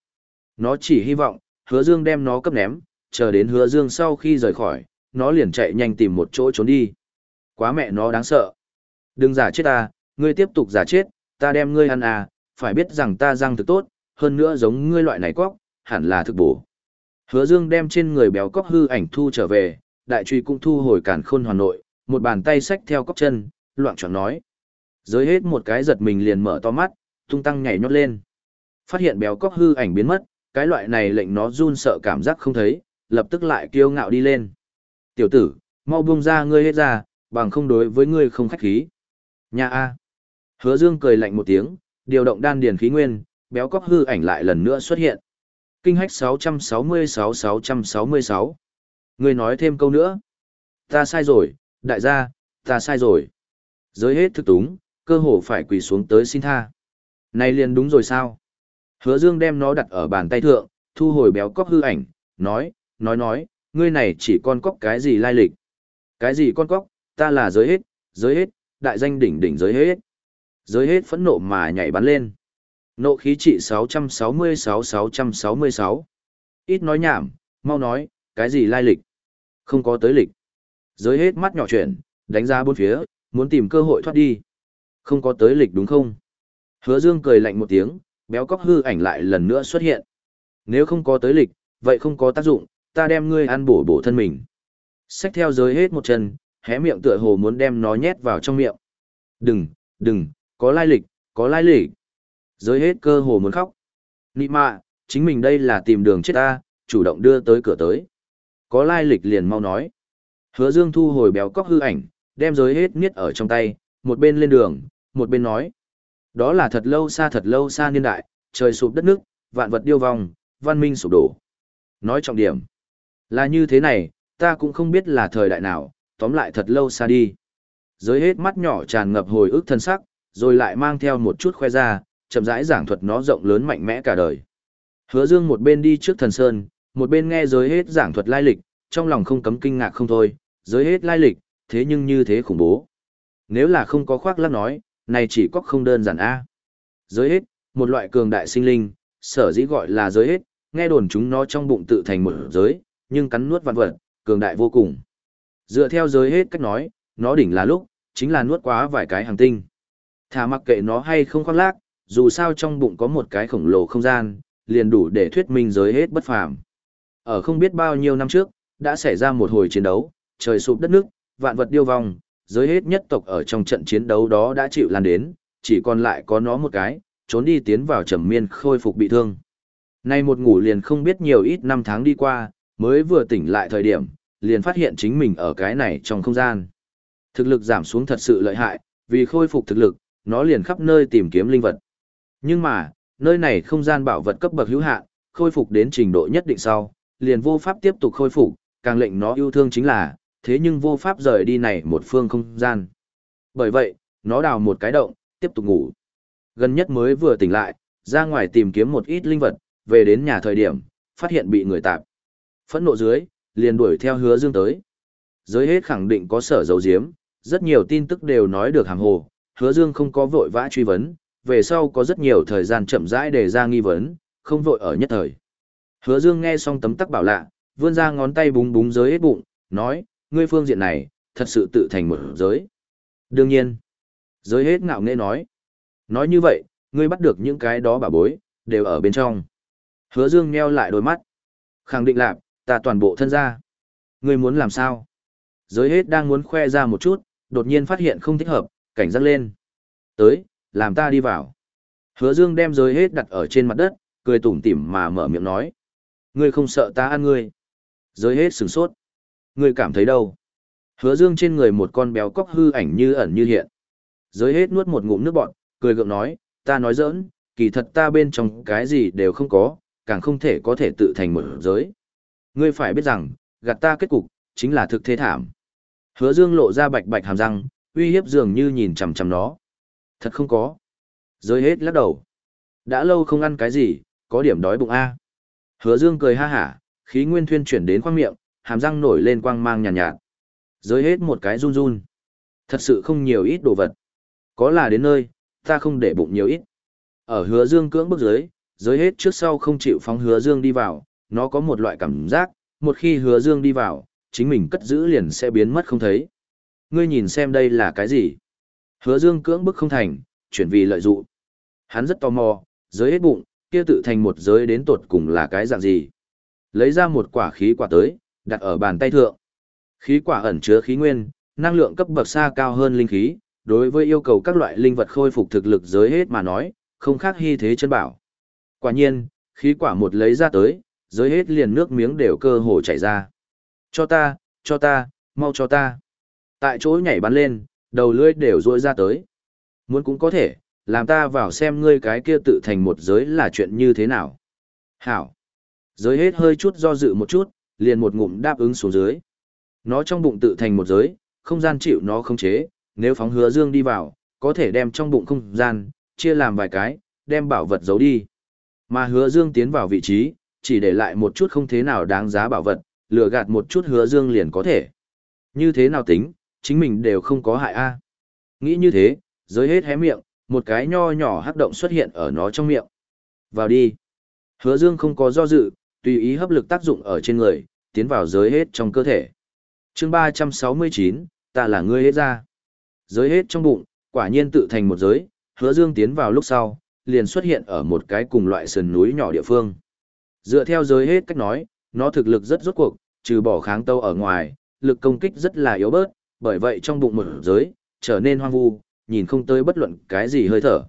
Nó chỉ hy vọng, hứa Dương đem nó cấp ném, chờ đến hứa Dương sau khi rời khỏi, nó liền chạy nhanh tìm một chỗ trốn đi. Quá mẹ nó đáng sợ. Đừng giả chết ta, ngươi tiếp tục giả chết, ta đem ngươi ăn à, phải biết rằng ta răng thực tốt, hơn nữa giống ngươi loại này cóc, hẳn là thực bổ. Hứa Dương đem trên người béo cóc hư ảnh thu trở về, đại truy cũng thu hồi cản khôn hoàn nội, một bàn tay xách theo cóc chân, loạn choạng nói. Giới hết một cái giật mình liền mở to mắt, tung tăng nhảy nhót lên. Phát hiện béo cóc hư ảnh biến mất, cái loại này lệnh nó run sợ cảm giác không thấy, lập tức lại kiêu ngạo đi lên. Tiểu tử, mau buông ra ngươi hết ra, bằng không đối với ngươi không khách khí. Nhà A. Hứa Dương cười lạnh một tiếng, điều động đan điền khí nguyên, béo cóc hư ảnh lại lần nữa xuất hiện. Kinh hách 666-666. Ngươi nói thêm câu nữa. Ta sai rồi, đại gia, ta sai rồi. Giới hết thức túng, cơ hồ phải quỳ xuống tới xin tha. Này liền đúng rồi sao? Hứa Dương đem nó đặt ở bàn tay thượng, thu hồi béo cóc hư ảnh, nói, nói nói, ngươi này chỉ con cóc cái gì lai lịch? Cái gì con cóc, ta là giới hết, giới hết, đại danh đỉnh đỉnh giới hết. Giới hết phẫn nộ mà nhảy bắn lên. Nộ khí trị 666-666. Ít nói nhảm, mau nói, cái gì lai lịch? Không có tới lịch. Giới hết mắt nhỏ chuyển, đánh ra bốn phía, muốn tìm cơ hội thoát đi. Không có tới lịch đúng không? Hứa Dương cười lạnh một tiếng, béo cóc hư ảnh lại lần nữa xuất hiện. Nếu không có tới lịch, vậy không có tác dụng, ta đem ngươi ăn bổ bổ thân mình. Xách theo giới hết một chân, hé miệng tựa hồ muốn đem nó nhét vào trong miệng. Đừng, đừng, có lai lịch, có lai lịch. Giới hết cơ hồ muốn khóc. Nị mạ, chính mình đây là tìm đường chết ta, chủ động đưa tới cửa tới. Có lai lịch liền mau nói. Hứa Dương thu hồi béo cóc hư ảnh, đem giới hết niết ở trong tay, một bên lên đường, một bên nói. Đó là thật lâu xa thật lâu xa niên đại, trời sụp đất nước, vạn vật điêu vong, văn minh sụp đổ. Nói trọng điểm. Là như thế này, ta cũng không biết là thời đại nào, tóm lại thật lâu xa đi. Giới hết mắt nhỏ tràn ngập hồi ức thân sắc, rồi lại mang theo một chút khoe ra, chậm rãi giảng thuật nó rộng lớn mạnh mẽ cả đời. Hứa Dương một bên đi trước thần sơn, một bên nghe giới hết giảng thuật lai lịch, trong lòng không cấm kinh ngạc không thôi, giới hết lai lịch, thế nhưng như thế khủng bố. Nếu là không có khoác lác nói, này chỉ có không đơn giản a. Giới hết, một loại cường đại sinh linh, sở dĩ gọi là giới hết, nghe đồn chúng nó trong bụng tự thành một giới, nhưng cắn nuốt vạn vật, cường đại vô cùng. Dựa theo giới hết cách nói, nó đỉnh là lúc, chính là nuốt quá vài cái hành tinh. Thả mặc kệ nó hay không khoác lác, dù sao trong bụng có một cái khổng lồ không gian, liền đủ để thuyết minh giới hết bất phàm. Ở không biết bao nhiêu năm trước, đã xảy ra một hồi chiến đấu, trời sụp đất nước, vạn vật điêu vong, giới hết nhất tộc ở trong trận chiến đấu đó đã chịu lan đến, chỉ còn lại có nó một cái, trốn đi tiến vào trầm miên khôi phục bị thương. Nay một ngủ liền không biết nhiều ít năm tháng đi qua, mới vừa tỉnh lại thời điểm, liền phát hiện chính mình ở cái này trong không gian. Thực lực giảm xuống thật sự lợi hại, vì khôi phục thực lực, nó liền khắp nơi tìm kiếm linh vật. Nhưng mà, nơi này không gian bảo vật cấp bậc hữu hạn, khôi phục đến trình độ nhất định sau, liền vô pháp tiếp tục khôi phục, càng lệnh nó yêu thương chính là, thế nhưng vô pháp rời đi này một phương không gian. Bởi vậy, nó đào một cái động, tiếp tục ngủ. Gần nhất mới vừa tỉnh lại, ra ngoài tìm kiếm một ít linh vật, về đến nhà thời điểm, phát hiện bị người tạp. Phẫn nộ dưới, liền đuổi theo hứa dương tới. Giới hết khẳng định có sở dấu diếm, rất nhiều tin tức đều nói được hàng hồ, hứa dương không có vội vã truy vấn, về sau có rất nhiều thời gian chậm rãi để ra nghi vấn, không vội ở nhất thời. Hứa dương nghe xong tấm tắc bảo lạ, vươn ra ngón tay búng búng giới hết bụng, nói, ngươi phương diện này, thật sự tự thành một giới. Đương nhiên, giới hết ngạo nghễ nói. Nói như vậy, ngươi bắt được những cái đó bà bối, đều ở bên trong. Hứa dương nheo lại đôi mắt. Khẳng định lạc, ta toàn bộ thân ra. Ngươi muốn làm sao? Giới hết đang muốn khoe ra một chút, đột nhiên phát hiện không thích hợp, cảnh giác lên. Tới, làm ta đi vào. Hứa dương đem giới hết đặt ở trên mặt đất, cười tủm tỉm mà mở miệng nói. Ngươi không sợ ta ăn ngươi. Giới hết sừng sốt. Ngươi cảm thấy đâu? Hứa dương trên người một con béo cóc hư ảnh như ẩn như hiện. Giới hết nuốt một ngụm nước bọt, cười gượng nói, ta nói giỡn, kỳ thật ta bên trong cái gì đều không có, càng không thể có thể tự thành một giới. Ngươi phải biết rằng, gạt ta kết cục, chính là thực thế thảm. Hứa dương lộ ra bạch bạch hàm răng, uy hiếp dường như nhìn chằm chằm nó. Thật không có. Giới hết lắc đầu. Đã lâu không ăn cái gì, có điểm đói bụng A. Hứa dương cười ha hả, khí nguyên thuyên chuyển đến khoang miệng, hàm răng nổi lên quang mang nhàn nhạt, nhạt. Giới hết một cái run run. Thật sự không nhiều ít đồ vật. Có là đến nơi, ta không để bụng nhiều ít. Ở hứa dương cưỡng bức dưới, giới hết trước sau không chịu phóng hứa dương đi vào, nó có một loại cảm giác, một khi hứa dương đi vào, chính mình cất giữ liền sẽ biến mất không thấy. Ngươi nhìn xem đây là cái gì? Hứa dương cưỡng bức không thành, chuyển vì lợi dụ. Hắn rất tò mò, giới hết bụng, kia tự thành một giới đến tột cùng là cái dạng gì. Lấy ra một quả khí quả tới, đặt ở bàn tay thượng. Khí quả ẩn chứa khí nguyên, năng lượng cấp bậc xa cao hơn linh khí, đối với yêu cầu các loại linh vật khôi phục thực lực giới hết mà nói, không khác hy thế chân bảo. Quả nhiên, khí quả một lấy ra tới, giới hết liền nước miếng đều cơ hồ chảy ra. Cho ta, cho ta, mau cho ta. Tại chỗ nhảy bắn lên, đầu lưỡi đều rôi ra tới. Muốn cũng có thể, làm ta vào xem ngươi cái kia tự thành một giới là chuyện như thế nào. Hảo. Giới hết hơi chút do dự một chút, liền một ngụm đáp ứng xuống dưới. Nó trong bụng tự thành một giới, không gian chịu nó không chế, nếu phóng hứa dương đi vào, có thể đem trong bụng không gian, chia làm vài cái, đem bảo vật giấu đi. Mà hứa dương tiến vào vị trí, chỉ để lại một chút không thế nào đáng giá bảo vật, lừa gạt một chút hứa dương liền có thể. Như thế nào tính, chính mình đều không có hại a. Nghĩ như thế, giới hết hé miệng, một cái nho nhỏ hắc động xuất hiện ở nó trong miệng. Vào đi. Hứa dương không có do dự, tùy ý hấp lực tác dụng ở trên người, tiến vào giới hết trong cơ thể. chương 369, ta là ngươi hết ra. Giới hết trong bụng, quả nhiên tự thành một giới, hứa dương tiến vào lúc sau, liền xuất hiện ở một cái cùng loại sườn núi nhỏ địa phương. Dựa theo giới hết cách nói, nó thực lực rất rốt cuộc, trừ bỏ kháng tâu ở ngoài, lực công kích rất là yếu bớt, bởi vậy trong bụng một giới, trở nên hoang vu, nhìn không tới bất luận cái gì hơi thở.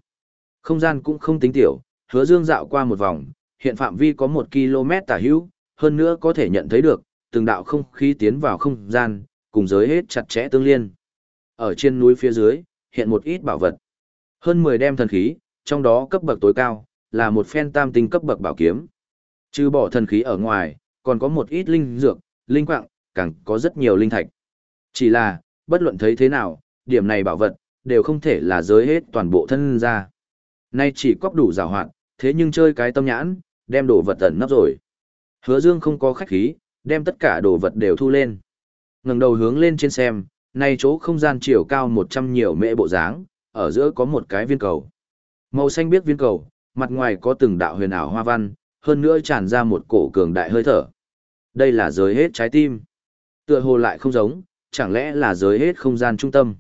Không gian cũng không tính tiểu, hứa dương dạo qua một vòng, hiện phạm vi có một km tả hữu, hơn nữa có thể nhận thấy được, từng đạo không khí tiến vào không gian, cùng giới hết chặt chẽ tương liên. Ở trên núi phía dưới, hiện một ít bảo vật. Hơn 10 đem thần khí, trong đó cấp bậc tối cao, là một phen tam tinh cấp bậc bảo kiếm. Trừ bỏ thần khí ở ngoài, còn có một ít linh dược, linh quạng, càng có rất nhiều linh thạch. Chỉ là, bất luận thấy thế nào, điểm này bảo vật, đều không thể là giới hết toàn bộ thân ra. Nay chỉ cóc đủ rào hoạt, thế nhưng chơi cái tâm nhãn, đem đồ vật ẩn nấp rồi. Hứa Dương không có khách khí, đem tất cả đồ vật đều thu lên. Ngẩng đầu hướng lên trên xem, Này chỗ không gian chiều cao 100 nhiều mễ bộ dáng, ở giữa có một cái viên cầu. Màu xanh biết viên cầu, mặt ngoài có từng đạo huyền ảo hoa văn, hơn nữa tràn ra một cổ cường đại hơi thở. Đây là giới hết trái tim. Tựa hồ lại không giống, chẳng lẽ là giới hết không gian trung tâm.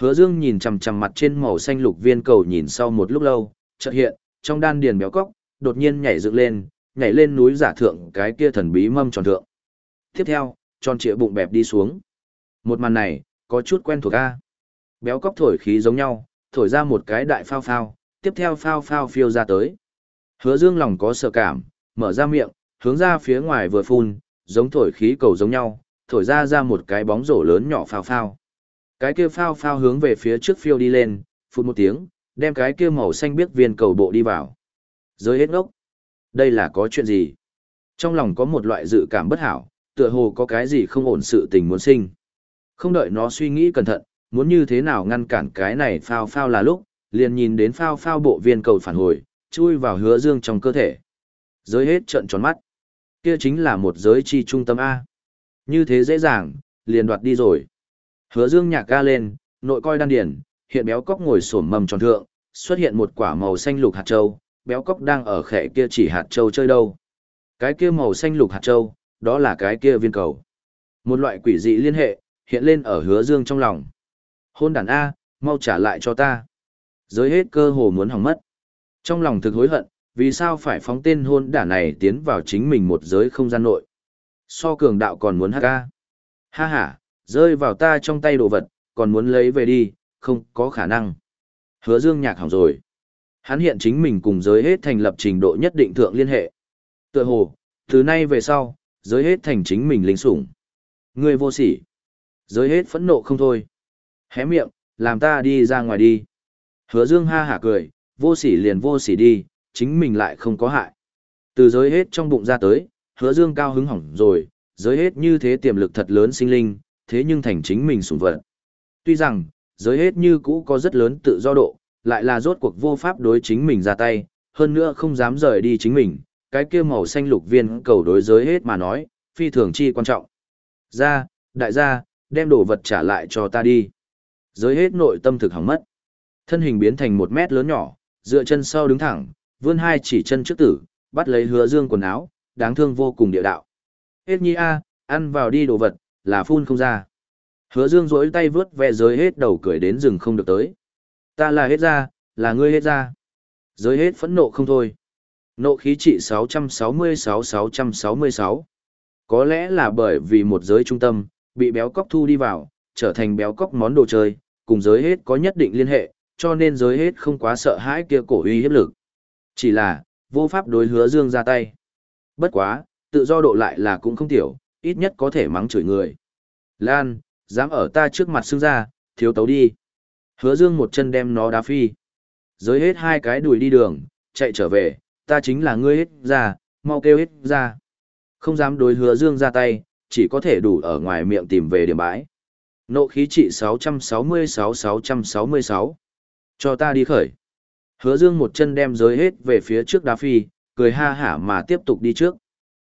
Hứa Dương nhìn chằm chằm mặt trên màu xanh lục viên cầu nhìn sau một lúc lâu, chợt hiện, trong đan điền béo cóc, đột nhiên nhảy dựng lên, nhảy lên núi giả thượng cái kia thần bí mâm tròn thượng. Tiếp theo, tròn trịa bụng bẹp đi xuống. Một màn này, có chút quen thuộc a. Béo cóc thổi khí giống nhau, thổi ra một cái đại phao phao, tiếp theo phao phao phiêu ra tới. Hứa Dương lòng có sợ cảm, mở ra miệng, hướng ra phía ngoài vừa phun, giống thổi khí cầu giống nhau, thổi ra ra một cái bóng rổ lớn nhỏ phao phao. Cái kia phao phao hướng về phía trước phiêu đi lên, phun một tiếng, đem cái kia màu xanh biếc viên cầu bộ đi vào. Giới hết ngốc. Đây là có chuyện gì? Trong lòng có một loại dự cảm bất hảo, tựa hồ có cái gì không ổn sự tình muốn sinh. Không đợi nó suy nghĩ cẩn thận, muốn như thế nào ngăn cản cái này phao phao là lúc, liền nhìn đến phao phao bộ viên cầu phản hồi, chui vào hứa dương trong cơ thể. Giới hết trợn tròn mắt. Kia chính là một giới chi trung tâm A. Như thế dễ dàng, liền đoạt đi rồi. Hứa dương nhạc ca lên, nội coi đan điển, hiện béo cóc ngồi sổm mầm tròn thượng, xuất hiện một quả màu xanh lục hạt châu, béo cóc đang ở khẽ kia chỉ hạt châu chơi đâu. Cái kia màu xanh lục hạt châu, đó là cái kia viên cầu. Một loại quỷ dị liên hệ, hiện lên ở hứa dương trong lòng. Hôn đàn A, mau trả lại cho ta. Giới hết cơ hồ muốn hỏng mất. Trong lòng thực hối hận, vì sao phải phóng tên hôn đản này tiến vào chính mình một giới không gian nội. So cường đạo còn muốn hát ca. Ha ha, rơi vào ta trong tay đồ vật, còn muốn lấy về đi, không có khả năng. Hứa dương nhạc hỏng rồi. Hắn hiện chính mình cùng giới hết thành lập trình độ nhất định thượng liên hệ. Tựa hồ, từ nay về sau, giới hết thành chính mình lính sủng. người vô sỉ. Giới hết phẫn nộ không thôi. Hé miệng, làm ta đi ra ngoài đi. Hứa dương ha hả cười, vô sỉ liền vô sỉ đi, chính mình lại không có hại. Từ giới hết trong bụng ra tới, hứa dương cao hứng hỏng rồi, giới hết như thế tiềm lực thật lớn sinh linh, thế nhưng thành chính mình sủng vật. Tuy rằng, giới hết như cũ có rất lớn tự do độ, lại là rốt cuộc vô pháp đối chính mình ra tay, hơn nữa không dám rời đi chính mình, cái kia màu xanh lục viên cầu đối giới hết mà nói, phi thường chi quan trọng. Ra, đại gia, đem đồ vật trả lại cho ta đi. Giới hết nội tâm thực hỏng mất. Thân hình biến thành một mét lớn nhỏ, dựa chân sau đứng thẳng, vươn hai chỉ chân trước tử, bắt lấy hứa dương quần áo, đáng thương vô cùng địa đạo. Hết nhi a, ăn vào đi đồ vật, là phun không ra. Hứa dương rỗi tay vướt ve giới hết đầu cười đến rừng không được tới. Ta là hết ra, là ngươi hết ra. Giới hết phẫn nộ không thôi. Nộ khí trị 666-666. Có lẽ là bởi vì một giới trung tâm, bị béo cóc thu đi vào, trở thành béo cóc món đồ chơi, cùng giới hết có nhất định liên hệ, cho nên giới hết không quá sợ hãi kia cổ uy hiếp lực. Chỉ là, vô pháp đối hứa dương ra tay. Bất quá, tự do độ lại là cũng không tiểu, ít nhất có thể mắng chửi người. Lan, dám ở ta trước mặt xương ra, thiếu tấu đi. Hứa dương một chân đem nó đá phi. Giới hết hai cái đuổi đi đường, chạy trở về, ta chính là ngươi hết ra, mau kêu hết ra. Không dám đối hứa dương ra tay, chỉ có thể đủ ở ngoài miệng tìm về điểm bãi. Nộ khí trị 666-666. Cho ta đi khởi. Hứa dương một chân đem giới hết về phía trước đá phi, cười ha hả mà tiếp tục đi trước.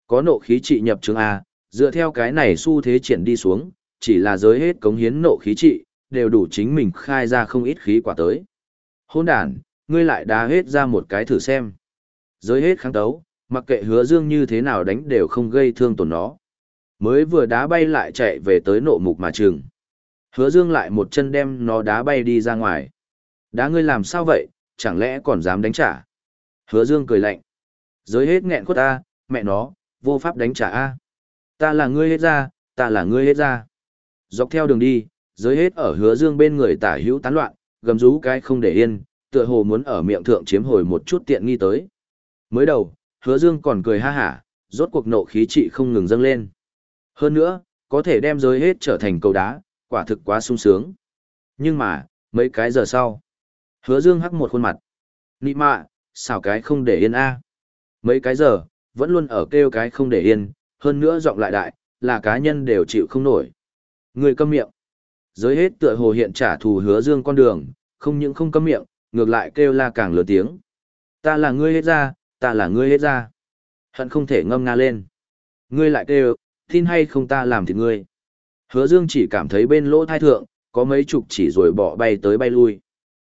Có nộ khí trị nhập chứng A, dựa theo cái này xu thế triển đi xuống, chỉ là giới hết cống hiến nộ khí trị, đều đủ chính mình khai ra không ít khí quả tới. Hôn đàn, ngươi lại đá hết ra một cái thử xem. Giới hết kháng tấu, mặc kệ hứa dương như thế nào đánh đều không gây thương tổn nó. Mới vừa đá bay lại chạy về tới nộ mục mà trường. Hứa dương lại một chân đem nó đá bay đi ra ngoài. Đá ngươi làm sao vậy, chẳng lẽ còn dám đánh trả? Hứa dương cười lạnh. Giới hết nghẹn khuất ta, mẹ nó, vô pháp đánh trả a. Ta là ngươi hết ra, ta là ngươi hết ra. Dọc theo đường đi, giới hết ở hứa dương bên người tả hữu tán loạn, gầm rú cái không để yên, tựa hồ muốn ở miệng thượng chiếm hồi một chút tiện nghi tới. Mới đầu, hứa dương còn cười ha hả, rốt cuộc nộ khí trị không ngừng dâng lên. Hơn nữa, có thể đem giới hết trở thành cầu đá, quả thực quá sung sướng. Nhưng mà, mấy cái giờ sau, hứa dương hắc một khuôn mặt. Nị mạ, xào cái không để yên a Mấy cái giờ, vẫn luôn ở kêu cái không để yên, hơn nữa giọng lại đại, là cá nhân đều chịu không nổi. Người câm miệng. Giới hết tựa hồ hiện trả thù hứa dương con đường, không những không câm miệng, ngược lại kêu la càng lớn tiếng. Ta là ngươi hết ra, ta là ngươi hết ra. Hận không thể ngâm nga lên. Ngươi lại kêu, tin hay không ta làm thịt ngươi. Hứa Dương chỉ cảm thấy bên lỗ thai thượng, có mấy chục chỉ rồi bỏ bay tới bay lui.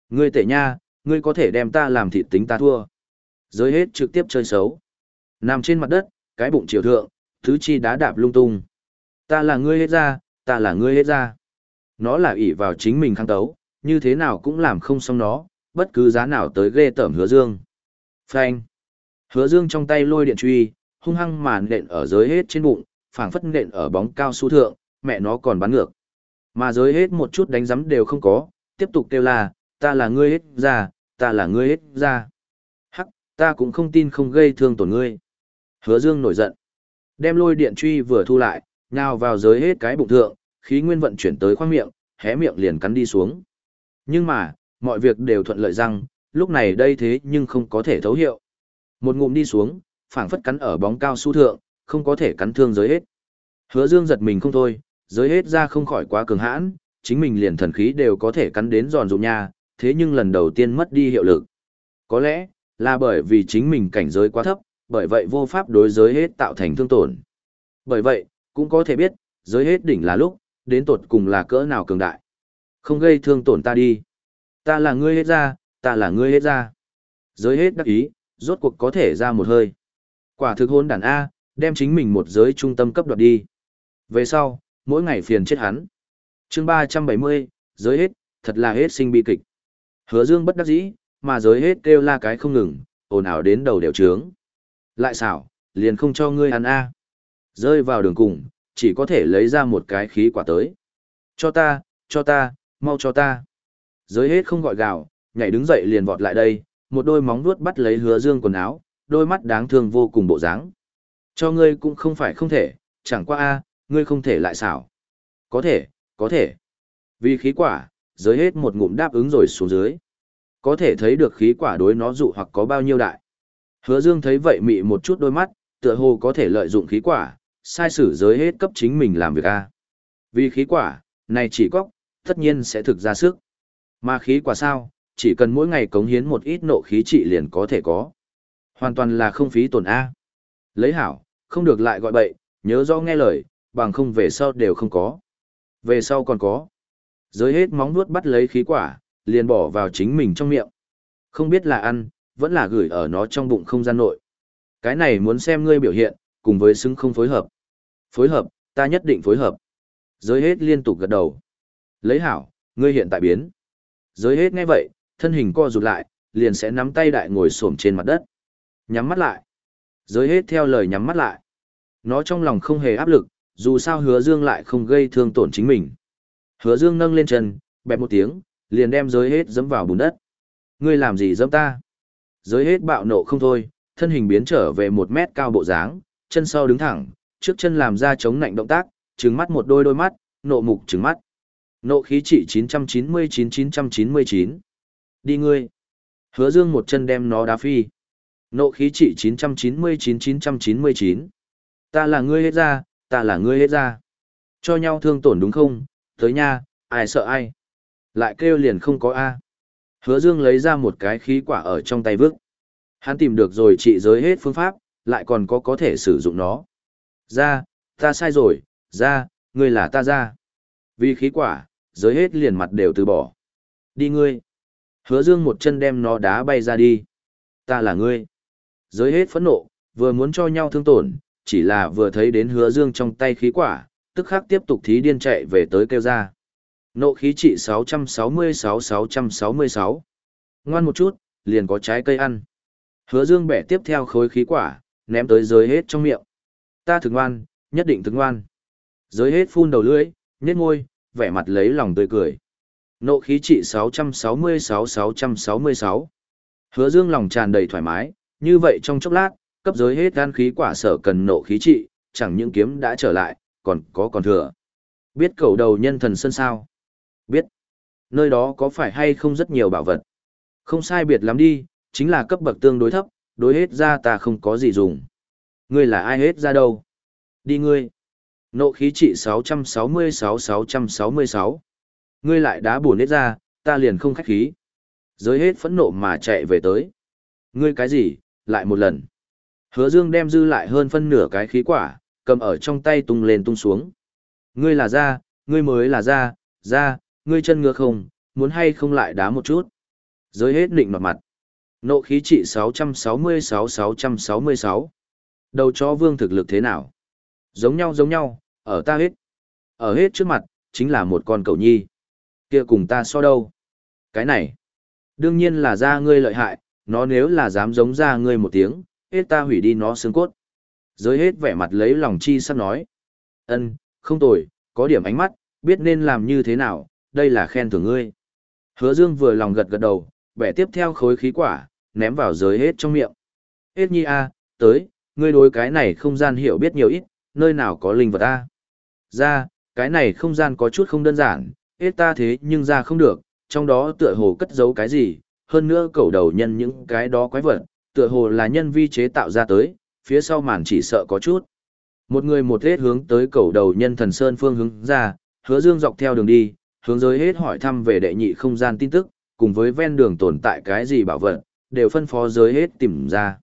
Ngươi tệ nha, ngươi có thể đem ta làm thịt tính ta thua. Giới hết trực tiếp chơi xấu. Nằm trên mặt đất, cái bụng chiều thượng, thứ chi đá đạp lung tung. Ta là ngươi hết ra, ta là ngươi hết ra. Nó là ỷ vào chính mình kháng tấu, như thế nào cũng làm không xong nó, bất cứ giá nào tới ghê tởm hứa dương. Phanh. Hứa dương trong tay lôi điện truy, hung hăng màn nện ở dưới hết trên bụng, phảng phất nện ở bóng cao su thượng, mẹ nó còn bắn ngược. Mà dưới hết một chút đánh giấm đều không có, tiếp tục kêu là, ta là ngươi hết ra, ta là ngươi hết ra. Hắc, ta cũng không tin không gây thương tổn ngươi. Hứa dương nổi giận. Đem lôi điện truy vừa thu lại, nhào vào dưới hết cái bụng thượng, khí nguyên vận chuyển tới khoang miệng, hé miệng liền cắn đi xuống. Nhưng mà, mọi việc đều thuận lợi răng, lúc này đây thế nhưng không có thể thấu hiệu. Một ngụm đi xuống, phảng phất cắn ở bóng cao su thượng, không có thể cắn thương giới hết. Hứa Dương giật mình không thôi, giới hết ra không khỏi quá cường hãn, chính mình liền thần khí đều có thể cắn đến giòn rụm nha, thế nhưng lần đầu tiên mất đi hiệu lực. Có lẽ, là bởi vì chính mình cảnh giới quá thấp, bởi vậy vô pháp đối giới hết tạo thành thương tổn. Bởi vậy, cũng có thể biết, giới hết đỉnh là lúc, đến tột cùng là cỡ nào cường đại. Không gây thương tổn ta đi. Ta là ngươi hết ra, ta là ngươi hết ra. Giới hết đắc ý, rốt cuộc có thể ra một hơi. Quả thực hôn đàn A, đem chính mình một giới trung tâm cấp đoạt đi. Về sau, mỗi ngày phiền chết hắn. chương 370, giới hết, thật là hết sinh bi kịch. Hứa dương bất đắc dĩ, mà giới hết kêu la cái không ngừng, ồn ào đến đầu đều trướng. Lại xảo, liền không cho ngươi ăn A. Rơi vào đường cùng, chỉ có thể lấy ra một cái khí quả tới. Cho ta, cho ta, mau cho ta. Giới hết không gọi gào, nhảy đứng dậy liền vọt lại đây, một đôi móng vuốt bắt lấy hứa dương quần áo, đôi mắt đáng thương vô cùng bộ dáng. Cho ngươi cũng không phải không thể, chẳng qua a, ngươi không thể lại xảo. Có thể, có thể. Vì khí quả, giới hết một ngụm đáp ứng rồi xuống dưới. Có thể thấy được khí quả đối nó dụ hoặc có bao nhiêu đại. Hứa Dương thấy vậy mị một chút đôi mắt, tựa hồ có thể lợi dụng khí quả, sai sử giới hết cấp chính mình làm việc a. Vì khí quả, này chỉ cóc, tất nhiên sẽ thực ra sức. Mà khí quả sao, chỉ cần mỗi ngày cống hiến một ít nộ khí trị liền có thể có. Hoàn toàn là không phí tổn A. Lấy hảo, không được lại gọi bậy, nhớ do nghe lời, bằng không về sau đều không có. Về sau còn có. Giới hết móng nuốt bắt lấy khí quả, liền bỏ vào chính mình trong miệng. Không biết là ăn, vẫn là gửi ở nó trong bụng không gian nội. Cái này muốn xem ngươi biểu hiện, cùng với xứng không phối hợp. Phối hợp, ta nhất định phối hợp. Giới hết liên tục gật đầu. Lấy hảo, ngươi hiện tại biến. Giới hết nghe vậy, thân hình co rụt lại, liền sẽ nắm tay đại ngồi xổm trên mặt đất. Nhắm mắt lại. Giới hết theo lời nhắm mắt lại. Nó trong lòng không hề áp lực, dù sao hứa dương lại không gây thương tổn chính mình. Hứa dương nâng lên chân, bẹp một tiếng, liền đem giới hết dẫm vào bùn đất. Ngươi làm gì dẫm ta? Giới hết bạo nộ không thôi, thân hình biến trở về một mét cao bộ dáng, chân sau đứng thẳng, trước chân làm ra chống nạnh động tác, trừng mắt một đôi đôi mắt, nộ mục trừng mắt. Nộ khí trị 999-999. Đi ngươi. Hứa dương một chân đem nó đá phi. Nộ khí trị 999-999. Ta là ngươi hết ra, ta là ngươi hết ra. Cho nhau thương tổn đúng không? Tới nha, ai sợ ai? Lại kêu liền không có A. Hứa dương lấy ra một cái khí quả ở trong tay vứt. Hắn tìm được rồi trị giới hết phương pháp, lại còn có có thể sử dụng nó. Ra, ta sai rồi, ra, ngươi là ta ra. Vì khí quả, giới hết liền mặt đều từ bỏ. Đi ngươi. Hứa dương một chân đem nó đá bay ra đi. Ta là ngươi. Giới hết phẫn nộ, vừa muốn cho nhau thương tổn, chỉ là vừa thấy đến hứa dương trong tay khí quả, tức khắc tiếp tục thí điên chạy về tới kêu ra. Nộ khí trị 666-666. Ngoan một chút, liền có trái cây ăn. Hứa dương bẻ tiếp theo khối khí quả, ném tới giới hết trong miệng. Ta thực ngoan, nhất định thực ngoan. Giới hết phun đầu lưỡi, nhếch môi, vẻ mặt lấy lòng tươi cười. Nộ khí trị 666-666. Hứa dương lòng tràn đầy thoải mái, như vậy trong chốc lát, cấp giới hết gan khí quả sở cần nộ khí trị, chẳng những kiếm đã trở lại, còn có còn thừa. Biết cầu đầu nhân thần sân sao? Biết. Nơi đó có phải hay không rất nhiều bảo vật? Không sai biệt lắm đi, chính là cấp bậc tương đối thấp, đối hết ra ta không có gì dùng. Ngươi là ai hết ra đâu? Đi ngươi. Nộ khí trị 666-666. Ngươi lại đá buồn hết ra, ta liền không khách khí. Giới hết phẫn nộ mà chạy về tới. Ngươi cái gì, lại một lần. Hứa dương đem dư lại hơn phân nửa cái khí quả, cầm ở trong tay tung lên tung xuống. Ngươi là ra, Ngươi mới là ra, ra, ngươi chân ngựa không, muốn hay không lại đá một chút. Giới hết định mặt mặt. Nộ khí trị 666-666. Đầu chó vương thực lực thế nào? Giống nhau giống nhau, ở ta hết. Ở hết trước mặt, chính là một con cầu nhi. kia cùng ta so đâu? Cái này. Đương nhiên là ra ngươi lợi hại, nó nếu là dám giống ra ngươi một tiếng, hết ta hủy đi nó xương cốt. Giới hết vẻ mặt lấy lòng chi sắp nói. ân không tồi, có điểm ánh mắt, biết nên làm như thế nào, đây là khen thưởng ngươi. Hứa Dương vừa lòng gật gật đầu, bẻ tiếp theo khối khí quả, ném vào giới hết trong miệng. Hết nhi a, tới, ngươi đối cái này không gian hiểu biết nhiều ít, nơi nào có linh vật ta. Ra, cái này không gian có chút không đơn giản, hết ta thế nhưng ra không được, trong đó tựa hồ cất giấu cái gì, hơn nữa cầu đầu nhân những cái đó quái vật, tựa hồ là nhân vi chế tạo ra tới, phía sau màn chỉ sợ có chút. Một người một hết hướng tới cầu đầu nhân thần sơn phương hướng ra, hứa dương dọc theo đường đi, hướng giới hết hỏi thăm về đệ nhị không gian tin tức, cùng với ven đường tồn tại cái gì bảo vật, đều phân phó giới hết tìm ra.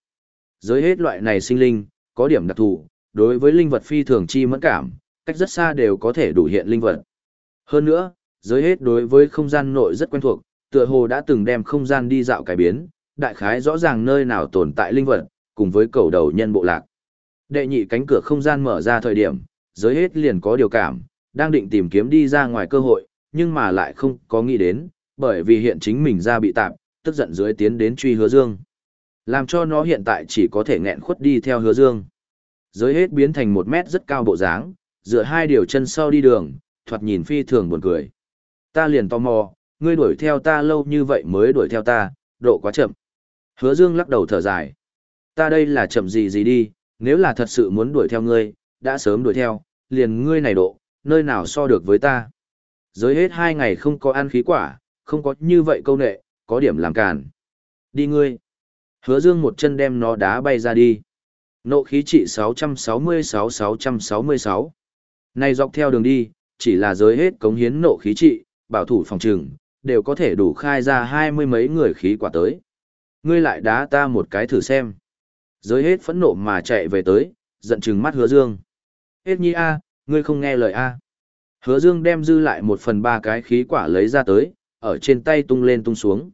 Giới hết loại này sinh linh, có điểm đặc thù, đối với linh vật phi thường chi mẫn cảm, cách rất xa đều có thể đủ hiện linh vật. Hơn nữa, giới hết đối với không gian nội rất quen thuộc, tựa hồ đã từng đem không gian đi dạo cải biến, đại khái rõ ràng nơi nào tồn tại linh vật, cùng với cầu đầu nhân bộ lạc. Đệ nhị cánh cửa không gian mở ra thời điểm, giới hết liền có điều cảm, đang định tìm kiếm đi ra ngoài cơ hội, nhưng mà lại không có nghĩ đến, bởi vì hiện chính mình ra bị tạm, tức giận dưới tiến đến truy hứa dương. Làm cho nó hiện tại chỉ có thể nghẹn khuất đi theo hứa dương. Giới hết biến thành một mét rất cao bộ dáng, dựa hai điều chân sau đi đường, thoạt nhìn phi thường buồn cười. Ta liền tò mò, ngươi đuổi theo ta lâu như vậy mới đuổi theo ta, độ quá chậm. Hứa dương lắc đầu thở dài. Ta đây là chậm gì gì đi, nếu là thật sự muốn đuổi theo ngươi, đã sớm đuổi theo, liền ngươi này độ, nơi nào so được với ta. Giới hết hai ngày không có ăn khí quả, không có như vậy câu nệ, có điểm làm càn. Đi ngươi. Hứa dương một chân đem nó đá bay ra đi. Nộ khí trị 666-666. Này dọc theo đường đi, chỉ là giới hết cống hiến nộ khí trị, bảo thủ phòng trừng, đều có thể đủ khai ra hai mươi mấy người khí quả tới. Ngươi lại đá ta một cái thử xem. Giới hết phẫn nộ mà chạy về tới, giận chừng mắt hứa dương. Hết nhi a, ngươi không nghe lời a. Hứa dương đem dư lại một phần ba cái khí quả lấy ra tới, ở trên tay tung lên tung xuống.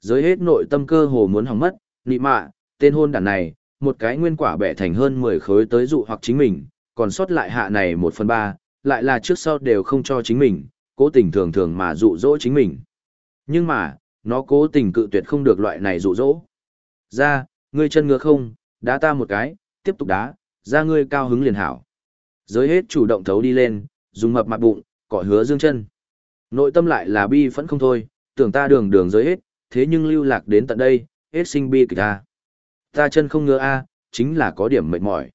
Giới hết nội tâm cơ hồ muốn hỏng mất, nị mạ, tên hôn đản này, một cái nguyên quả bẻ thành hơn 10 khối tới dụ hoặc chính mình, còn sót lại hạ này một phần ba, lại là trước sau đều không cho chính mình, cố tình thường thường mà dụ dỗ chính mình. Nhưng mà, nó cố tình cự tuyệt không được loại này dụ dỗ. Ra, ngươi chân ngựa không, đá ta một cái, tiếp tục đá, ra ngươi cao hứng liền hảo. Giới hết chủ động thấu đi lên, dùng mập mặt bụng, cỏ hứa dương chân. Nội tâm lại là bi phẫn không thôi, tưởng ta đường đường giới hết, thế nhưng lưu lạc đến tận đây, hết sinh bi kịch ta. Ta chân không ngứa a, chính là có điểm mệt mỏi.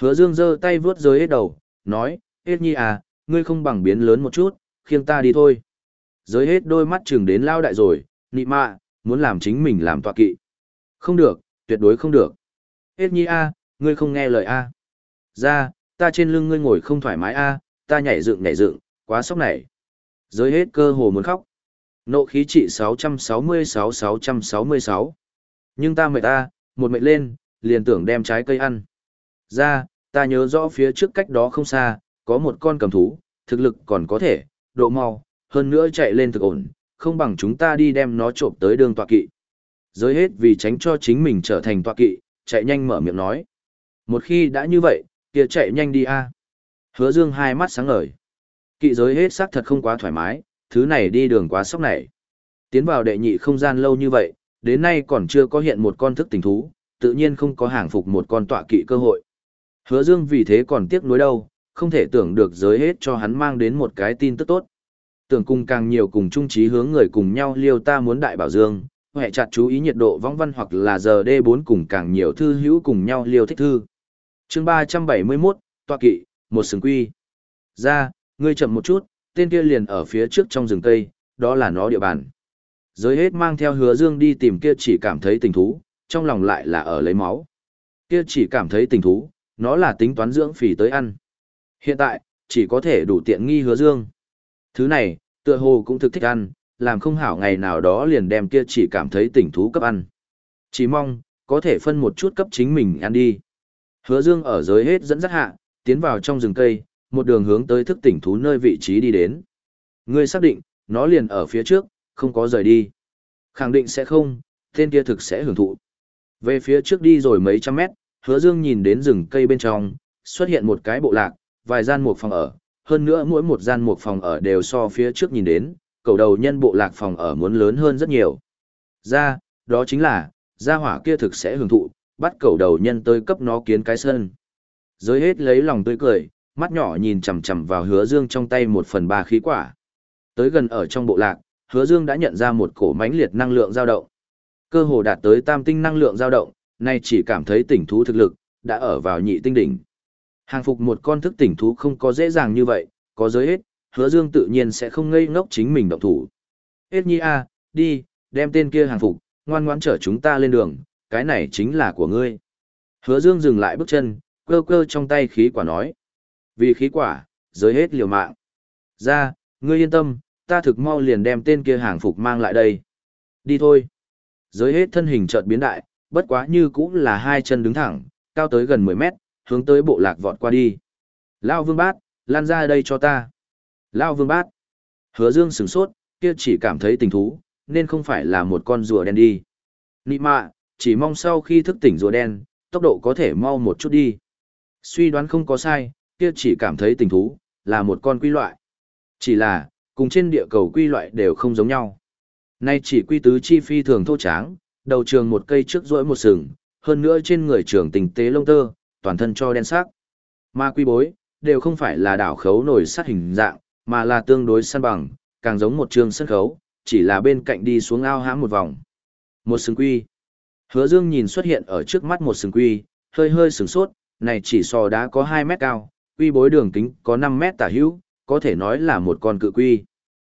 Hứa dương giơ tay vướt dưới hết đầu, nói, hết nhi à, ngươi không bằng biến lớn một chút, khiêng ta đi thôi. Giới hết đôi mắt chừng đến lao đại rồi, nị mạ, muốn làm chính mình làm tọa kỵ. Không được, tuyệt đối không được. Hết nhi a, ngươi không nghe lời a. Ra, ta trên lưng ngươi ngồi không thoải mái a, ta nhảy dựng nhảy dựng, quá sốc này. Giới hết cơ hồ muốn khóc. Nộ khí trị 666-666. Nhưng ta mệt ta, một mệt lên, liền tưởng đem trái cây ăn. Ra, ta nhớ rõ phía trước cách đó không xa, có một con cầm thú, thực lực còn có thể, độ mau, hơn nữa chạy lên thực ổn, không bằng chúng ta đi đem nó trộm tới đường tọa kỵ. Giới hết vì tránh cho chính mình trở thành tọa kỵ, chạy nhanh mở miệng nói. Một khi đã như vậy, kia chạy nhanh đi a. Hứa dương hai mắt sáng ngời. Kỵ giới hết xác thật không quá thoải mái, thứ này đi đường quá sốc này. Tiến vào đệ nhị không gian lâu như vậy, đến nay còn chưa có hiện một con thức tình thú, tự nhiên không có hàng phục một con tọa kỵ cơ hội. Hứa dương vì thế còn tiếc nuối đâu, không thể tưởng được giới hết cho hắn mang đến một cái tin tức tốt. Tưởng cùng càng nhiều cùng chung trí hướng người cùng nhau liêu ta muốn đại bảo dương, hệ chặt chú ý nhiệt độ vong văn hoặc là giờ D4 cùng càng nhiều thư hữu cùng nhau liêu thích thư. chương 371, tọa kỵ, một sừng quy. Ra, ngươi chậm một chút, tên kia liền ở phía trước trong rừng cây, đó là nó địa bàn. Giới hết mang theo hứa dương đi tìm kia chỉ cảm thấy tình thú, trong lòng lại là ở lấy máu. Kia chỉ cảm thấy tình thú, nó là tính toán dưỡng phì tới ăn. Hiện tại, chỉ có thể đủ tiện nghi hứa dương. Thứ này, tựa hồ cũng thực thích ăn, làm không hảo ngày nào đó liền đem kia chỉ cảm thấy tình thú cấp ăn. Chỉ mong, có thể phân một chút cấp chính mình ăn đi. Hứa dương ở giới hết dẫn dắt hạ, tiến vào trong rừng cây, một đường hướng tới thức tỉnh thú nơi vị trí đi đến. Ngươi xác định, nó liền ở phía trước, không có rời đi. Khẳng định sẽ không, tên kia thực sẽ hưởng thụ. Về phía trước đi rồi mấy trăm mét, hứa dương nhìn đến rừng cây bên trong, xuất hiện một cái bộ lạc, vài gian một phòng ở, hơn nữa mỗi một gian một phòng ở đều so phía trước nhìn đến, cầu đầu nhân bộ lạc phòng ở muốn lớn hơn rất nhiều. Ra, đó chính là, gia hỏa kia thực sẽ hưởng thụ, bắt cầu đầu nhân tới cấp nó kiến cái sân. Giới hết lấy lòng tươi cười, mắt nhỏ nhìn chằm chằm vào hứa dương trong tay một phần ba khí quả. Tới gần ở trong bộ lạc, hứa dương đã nhận ra một cổ mãnh liệt năng lượng dao động. Cơ hồ đạt tới tam tinh năng lượng dao động, nay chỉ cảm thấy tỉnh thú thực lực, đã ở vào nhị tinh đỉnh. Hàng phục một con thức tỉnh thú không có dễ dàng như vậy, có giới hết, hứa dương tự nhiên sẽ không ngây ngốc chính mình động thủ. Hết nhi a, đi, đem tên kia hàng phục, ngoan ngoãn chở chúng ta lên đường, cái này chính là của ngươi. Hứa dương dừng lại bước chân, cơ cơ trong tay khí quả nói. Vì khí quả, giới hết liều mạng. Ra, ngươi yên tâm, ta thực mau liền đem tên kia hàng phục mang lại đây. Đi thôi. Giới hết thân hình chợt biến đại, bất quá như cũng là hai chân đứng thẳng, cao tới gần 10 mét, hướng tới bộ lạc vọt qua đi. Lao vương bát, lan ra đây cho ta. Lao vương bát. Hứa dương sửng sốt, kia chỉ cảm thấy tình thú, nên không phải là một con rùa đen đi. Nị mạ, chỉ mong sau khi thức tỉnh rùa đen, tốc độ có thể mau một chút đi. Suy đoán không có sai, kia chỉ cảm thấy tình thú, là một con quy loại. Chỉ là, cùng trên địa cầu quy loại đều không giống nhau. Nay chỉ quy tứ chi phi thường thô tráng, đầu trường một cây trước rỗi một sừng, hơn nữa trên người trường tình tế lông tơ, toàn thân cho đen sắc. Ma quy bối, đều không phải là đảo khấu nổi sát hình dạng, mà là tương đối săn bằng, càng giống một trường sân khấu, chỉ là bên cạnh đi xuống ao hãm một vòng. Một sừng quy. Hứa Dương nhìn xuất hiện ở trước mắt một sừng quy, hơi hơi sừng sốt, này chỉ so đá có 2 mét cao, quy bối đường kính có 5 mét tả hữu, có thể nói là một con cự quy.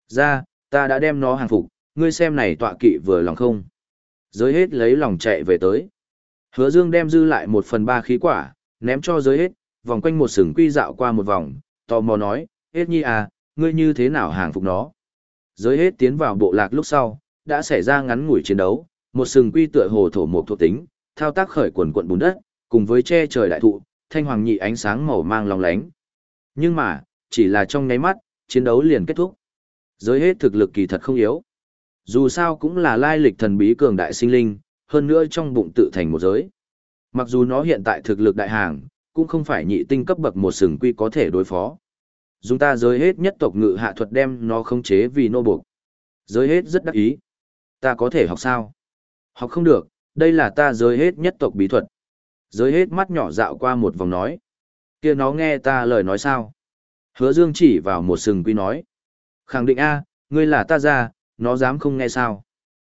Ra, ta đã đem nó hàng phục, ngươi xem này tọa kỵ vừa lòng không. Giới hết lấy lòng chạy về tới. Hứa Dương đem dư lại một phần ba khí quả, ném cho giới hết, vòng quanh một sừng quy dạo qua một vòng, tò mò nói, hết nhi à, ngươi như thế nào hàng phục nó. Giới hết tiến vào bộ lạc lúc sau, đã xảy ra ngắn ngủi chiến đấu, một sừng quy tựa hồ thổ một thuộc tính, thao tác khởi quần quận bùn đất, cùng với che trời đại thụ, thanh hoàng nhị ánh sáng màu mang long lánh. Nhưng mà, chỉ là trong nháy mắt, chiến đấu liền kết thúc. Giới hết thực lực kỳ thật không yếu. Dù sao cũng là lai lịch thần bí cường đại sinh linh, hơn nữa trong bụng tự thành một giới. Mặc dù nó hiện tại thực lực đại hàng, cũng không phải nhị tinh cấp bậc một sừng quy có thể đối phó. Dùng ta giới hết nhất tộc ngự hạ thuật đem nó khống chế vì nô buộc. Giới hết rất đắc ý. Ta có thể học sao? Học không được, đây là ta giới hết nhất tộc bí thuật. Giới hết mắt nhỏ dạo qua một vòng nói. kia nó nghe ta lời nói sao? Hứa dương chỉ vào một sừng quy nói. Khẳng định A, ngươi là ta ra, nó dám không nghe sao?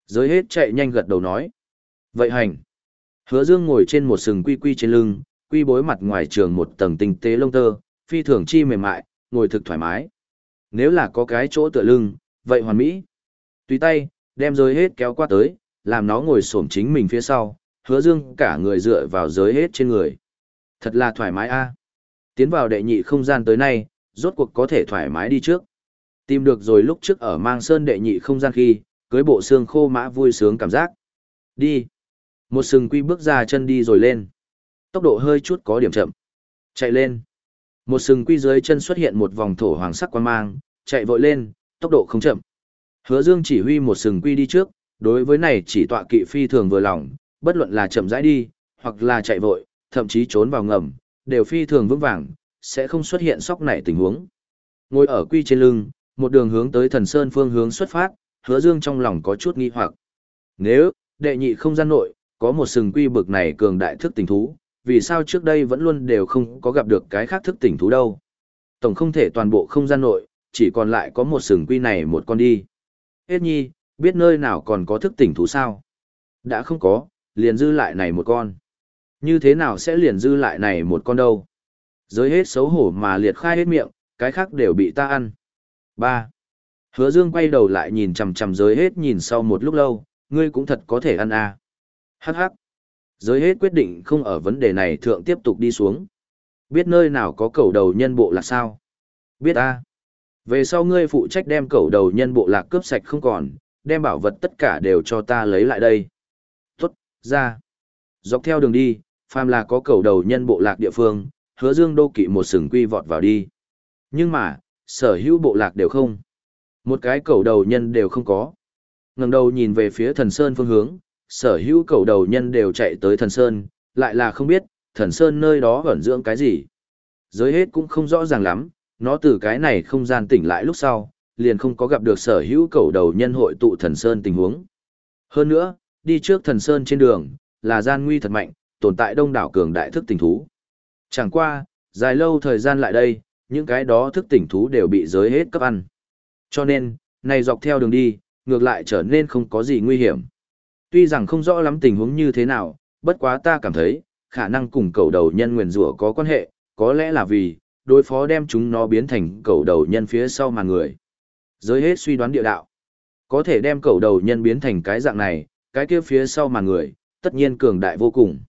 Giới hết chạy nhanh gật đầu nói. Vậy hành. Hứa dương ngồi trên một sừng quy quy trên lưng, quy bối mặt ngoài trường một tầng tinh tế lông tơ, phi thường chi mềm mại, ngồi thực thoải mái. Nếu là có cái chỗ tựa lưng, vậy hoàn mỹ. Tùy tay, đem giới hết kéo qua tới, làm nó ngồi xổm chính mình phía sau, hứa dương cả người dựa vào giới hết trên người. Thật là thoải mái a. Tiến vào đệ nhị không gian tới nay, rốt cuộc có thể thoải mái đi trước. Tìm được rồi lúc trước ở mang sơn đệ nhị không gian khi, cưới bộ xương khô mã vui sướng cảm giác. Đi. Một sừng quy bước ra chân đi rồi lên. Tốc độ hơi chút có điểm chậm. Chạy lên. Một sừng quy dưới chân xuất hiện một vòng thổ hoàng sắc quan mang, chạy vội lên, tốc độ không chậm. Hứa Dương chỉ huy một sừng quy đi trước, đối với này chỉ tọa kỵ phi thường vừa lòng, bất luận là chậm rãi đi, hoặc là chạy vội, thậm chí trốn vào ngầm, đều phi thường vững vàng, sẽ không xuất hiện sóc nảy tình huống. Ngồi ở quy trên lưng, một đường hướng tới thần sơn phương hướng xuất phát, hứa dương trong lòng có chút nghi hoặc. Nếu, đệ nhị không gian nội, có một sừng quy bực này cường đại thức tỉnh thú, vì sao trước đây vẫn luôn đều không có gặp được cái khác thức tỉnh thú đâu. Tổng không thể toàn bộ không gian nội, chỉ còn lại có một sừng quy này một con đi. Hết nhi, biết nơi nào còn có thức tỉnh thú sao? Đã không có, liền dư lại này một con. Như thế nào sẽ liền dư lại này một con đâu? Giới hết xấu hổ mà liệt khai hết miệng, cái khác đều bị ta ăn. Ba. Hứa Dương quay đầu lại nhìn chằm chằm giới hết nhìn sau một lúc lâu, ngươi cũng thật có thể ăn à. Hắc hắc. Giới hết quyết định không ở vấn đề này thượng tiếp tục đi xuống. Biết nơi nào có cầu đầu nhân bộ là sao? Biết a. Về sau ngươi phụ trách đem cầu đầu nhân bộ lạc cướp sạch không còn, đem bảo vật tất cả đều cho ta lấy lại đây. Tốt, ra. Dọc theo đường đi, phàm là có cầu đầu nhân bộ lạc địa phương, hứa dương đô kỵ một sừng quy vọt vào đi. Nhưng mà, sở hữu bộ lạc đều không. Một cái cầu đầu nhân đều không có. ngẩng đầu nhìn về phía thần sơn phương hướng, sở hữu cầu đầu nhân đều chạy tới thần sơn, lại là không biết, thần sơn nơi đó ẩn dưỡng cái gì. Giới hết cũng không rõ ràng lắm, nó từ cái này không gian tỉnh lại lúc sau, liền không có gặp được sở hữu cầu đầu nhân hội tụ thần sơn tình huống. Hơn nữa, đi trước thần sơn trên đường, là gian nguy thật mạnh, tồn tại đông đảo cường đại thức tình thú. Chẳng qua, dài lâu thời gian lại đây, những cái đó thức tỉnh thú đều bị giới hết cấp ăn. Cho nên, này dọc theo đường đi, ngược lại trở nên không có gì nguy hiểm. Tuy rằng không rõ lắm tình huống như thế nào, bất quá ta cảm thấy, khả năng cùng cầu đầu nhân nguyền rủa có quan hệ, có lẽ là vì, đối phó đem chúng nó biến thành cầu đầu nhân phía sau mà người. Giới hết suy đoán địa đạo. Có thể đem cầu đầu nhân biến thành cái dạng này, cái kia phía sau mà người, tất nhiên cường đại vô cùng.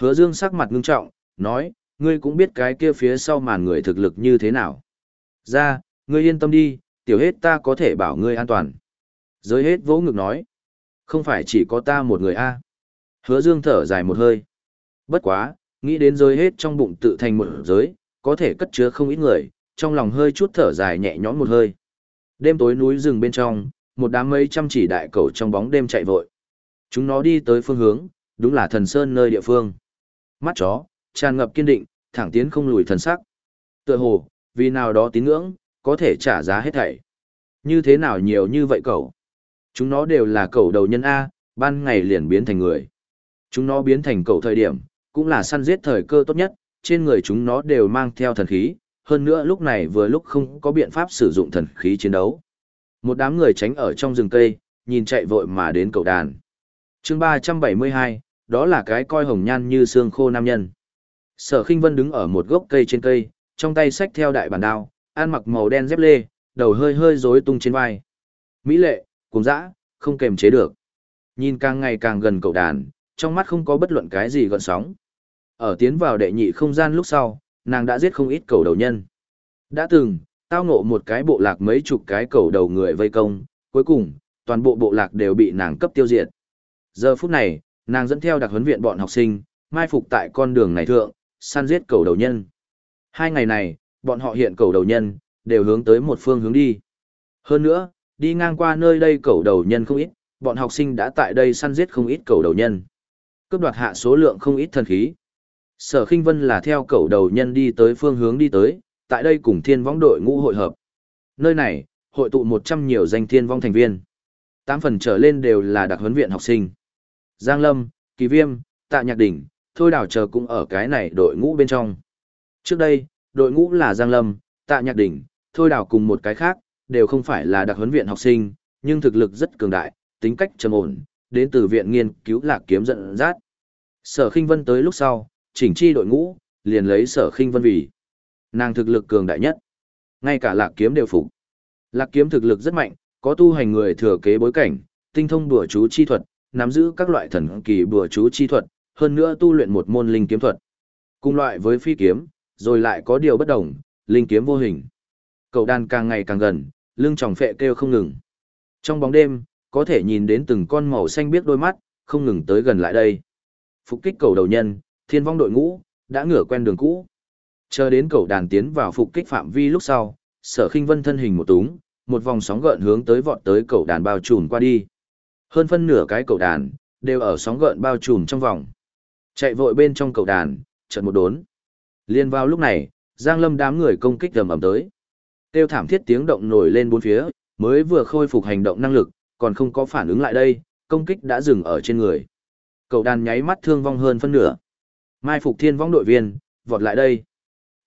Hứa dương sắc mặt ngưng trọng, nói, ngươi cũng biết cái kia phía sau màn người thực lực như thế nào. Ra, ngươi yên tâm đi, tiểu hết ta có thể bảo ngươi an toàn. Giới hết vỗ ngực nói, không phải chỉ có ta một người a. Hứa dương thở dài một hơi. Bất quá, nghĩ đến giới hết trong bụng tự thành một giới, có thể cất chứa không ít người, trong lòng hơi chút thở dài nhẹ nhõm một hơi. Đêm tối núi rừng bên trong, một đám mấy trăm chỉ đại cầu trong bóng đêm chạy vội. Chúng nó đi tới phương hướng, đúng là thần sơn nơi địa phương. Mắt chó, tràn ngập kiên định, thẳng tiến không lùi thần sắc. Tựa hồ, vì nào đó tín ngưỡng, có thể trả giá hết thảy. Như thế nào nhiều như vậy cậu? Chúng nó đều là cậu đầu nhân A, ban ngày liền biến thành người. Chúng nó biến thành cậu thời điểm, cũng là săn giết thời cơ tốt nhất, trên người chúng nó đều mang theo thần khí, hơn nữa lúc này vừa lúc không có biện pháp sử dụng thần khí chiến đấu. Một đám người tránh ở trong rừng cây, nhìn chạy vội mà đến cậu đàn. chương 372, đó là cái coi hồng nhan như xương khô nam nhân. Sở Khinh Vân đứng ở một gốc cây trên cây, trong tay xách theo đại bản đao, ăn mặc màu đen dép lê, đầu hơi hơi rối tung trên vai. Mỹ lệ, cuồng dã, không kềm chế được. Nhìn càng ngày càng gần cậu đàn, trong mắt không có bất luận cái gì gợn sóng. Ở tiến vào đệ nhị không gian lúc sau, nàng đã giết không ít cầu đầu nhân. Đã từng, tao ngộ một cái bộ lạc mấy chục cái cầu đầu người vây công, cuối cùng, toàn bộ bộ lạc đều bị nàng cấp tiêu diệt. Giờ phút này, nàng dẫn theo đặc huấn viện bọn học sinh, mai phục tại con đường này thượng, săn giết cầu đầu nhân. Hai ngày này, bọn họ hiện cầu đầu nhân, đều hướng tới một phương hướng đi. Hơn nữa, đi ngang qua nơi đây cầu đầu nhân không ít, bọn học sinh đã tại đây săn giết không ít cầu đầu nhân. Cướp đoạt hạ số lượng không ít thần khí. Sở Kinh Vân là theo cầu đầu nhân đi tới phương hướng đi tới, tại đây cùng thiên vong đội ngũ hội hợp. Nơi này, hội tụ 100 nhiều danh thiên vong thành viên. Tám phần trở lên đều là đặc huấn viện học sinh. Giang Lâm, Kỳ Viêm, Tạ Nhạc Đỉnh, Thôi Đào chờ cũng ở cái này đội ngũ bên trong. Trước đây, đội ngũ là Giang Lâm, Tạ Nhạc Đỉnh, Thôi Đào cùng một cái khác, đều không phải là đặc huấn viện học sinh, nhưng thực lực rất cường đại, tính cách trầm ổn, đến từ viện nghiên cứu lạc kiếm dẫn dắt. Sở Khinh Vân tới lúc sau, chỉnh chi đội ngũ, liền lấy Sở Khinh Vân vì nàng thực lực cường đại nhất. Ngay cả lạc kiếm đều phục. Lạc kiếm thực lực rất mạnh, có tu hành người thừa kế bối cảnh, tinh thông đùa chú chi thuật, nắm giữ các loại thần kỳ bùa chú chi thuật, hơn nữa tu luyện một môn linh kiếm thuật. Cùng loại với phi kiếm, rồi lại có điều bất đồng, linh kiếm vô hình. Cậu đàn càng ngày càng gần, lưng tròng phệ kêu không ngừng. Trong bóng đêm, có thể nhìn đến từng con màu xanh biếc đôi mắt, không ngừng tới gần lại đây. Phục kích cầu đầu nhân, thiên vong đội ngũ, đã ngửa quen đường cũ. Chờ đến cầu đàn tiến vào phục kích phạm vi lúc sau, sở khinh vân thân hình một túng, một vòng sóng gợn hướng tới vọt tới cầu đàn bao trùm qua đi. Hơn phân nửa cái cầu đàn, đều ở sóng gợn bao trùm trong vòng. Chạy vội bên trong cầu đàn, trận một đốn. Liên vào lúc này, Giang Lâm đám người công kích ầm ầm tới. Tiêu thảm thiết tiếng động nổi lên bốn phía, mới vừa khôi phục hành động năng lực, còn không có phản ứng lại đây, công kích đã dừng ở trên người. Cầu đàn nháy mắt thương vong hơn phân nửa. Mai phục thiên vong đội viên, vọt lại đây.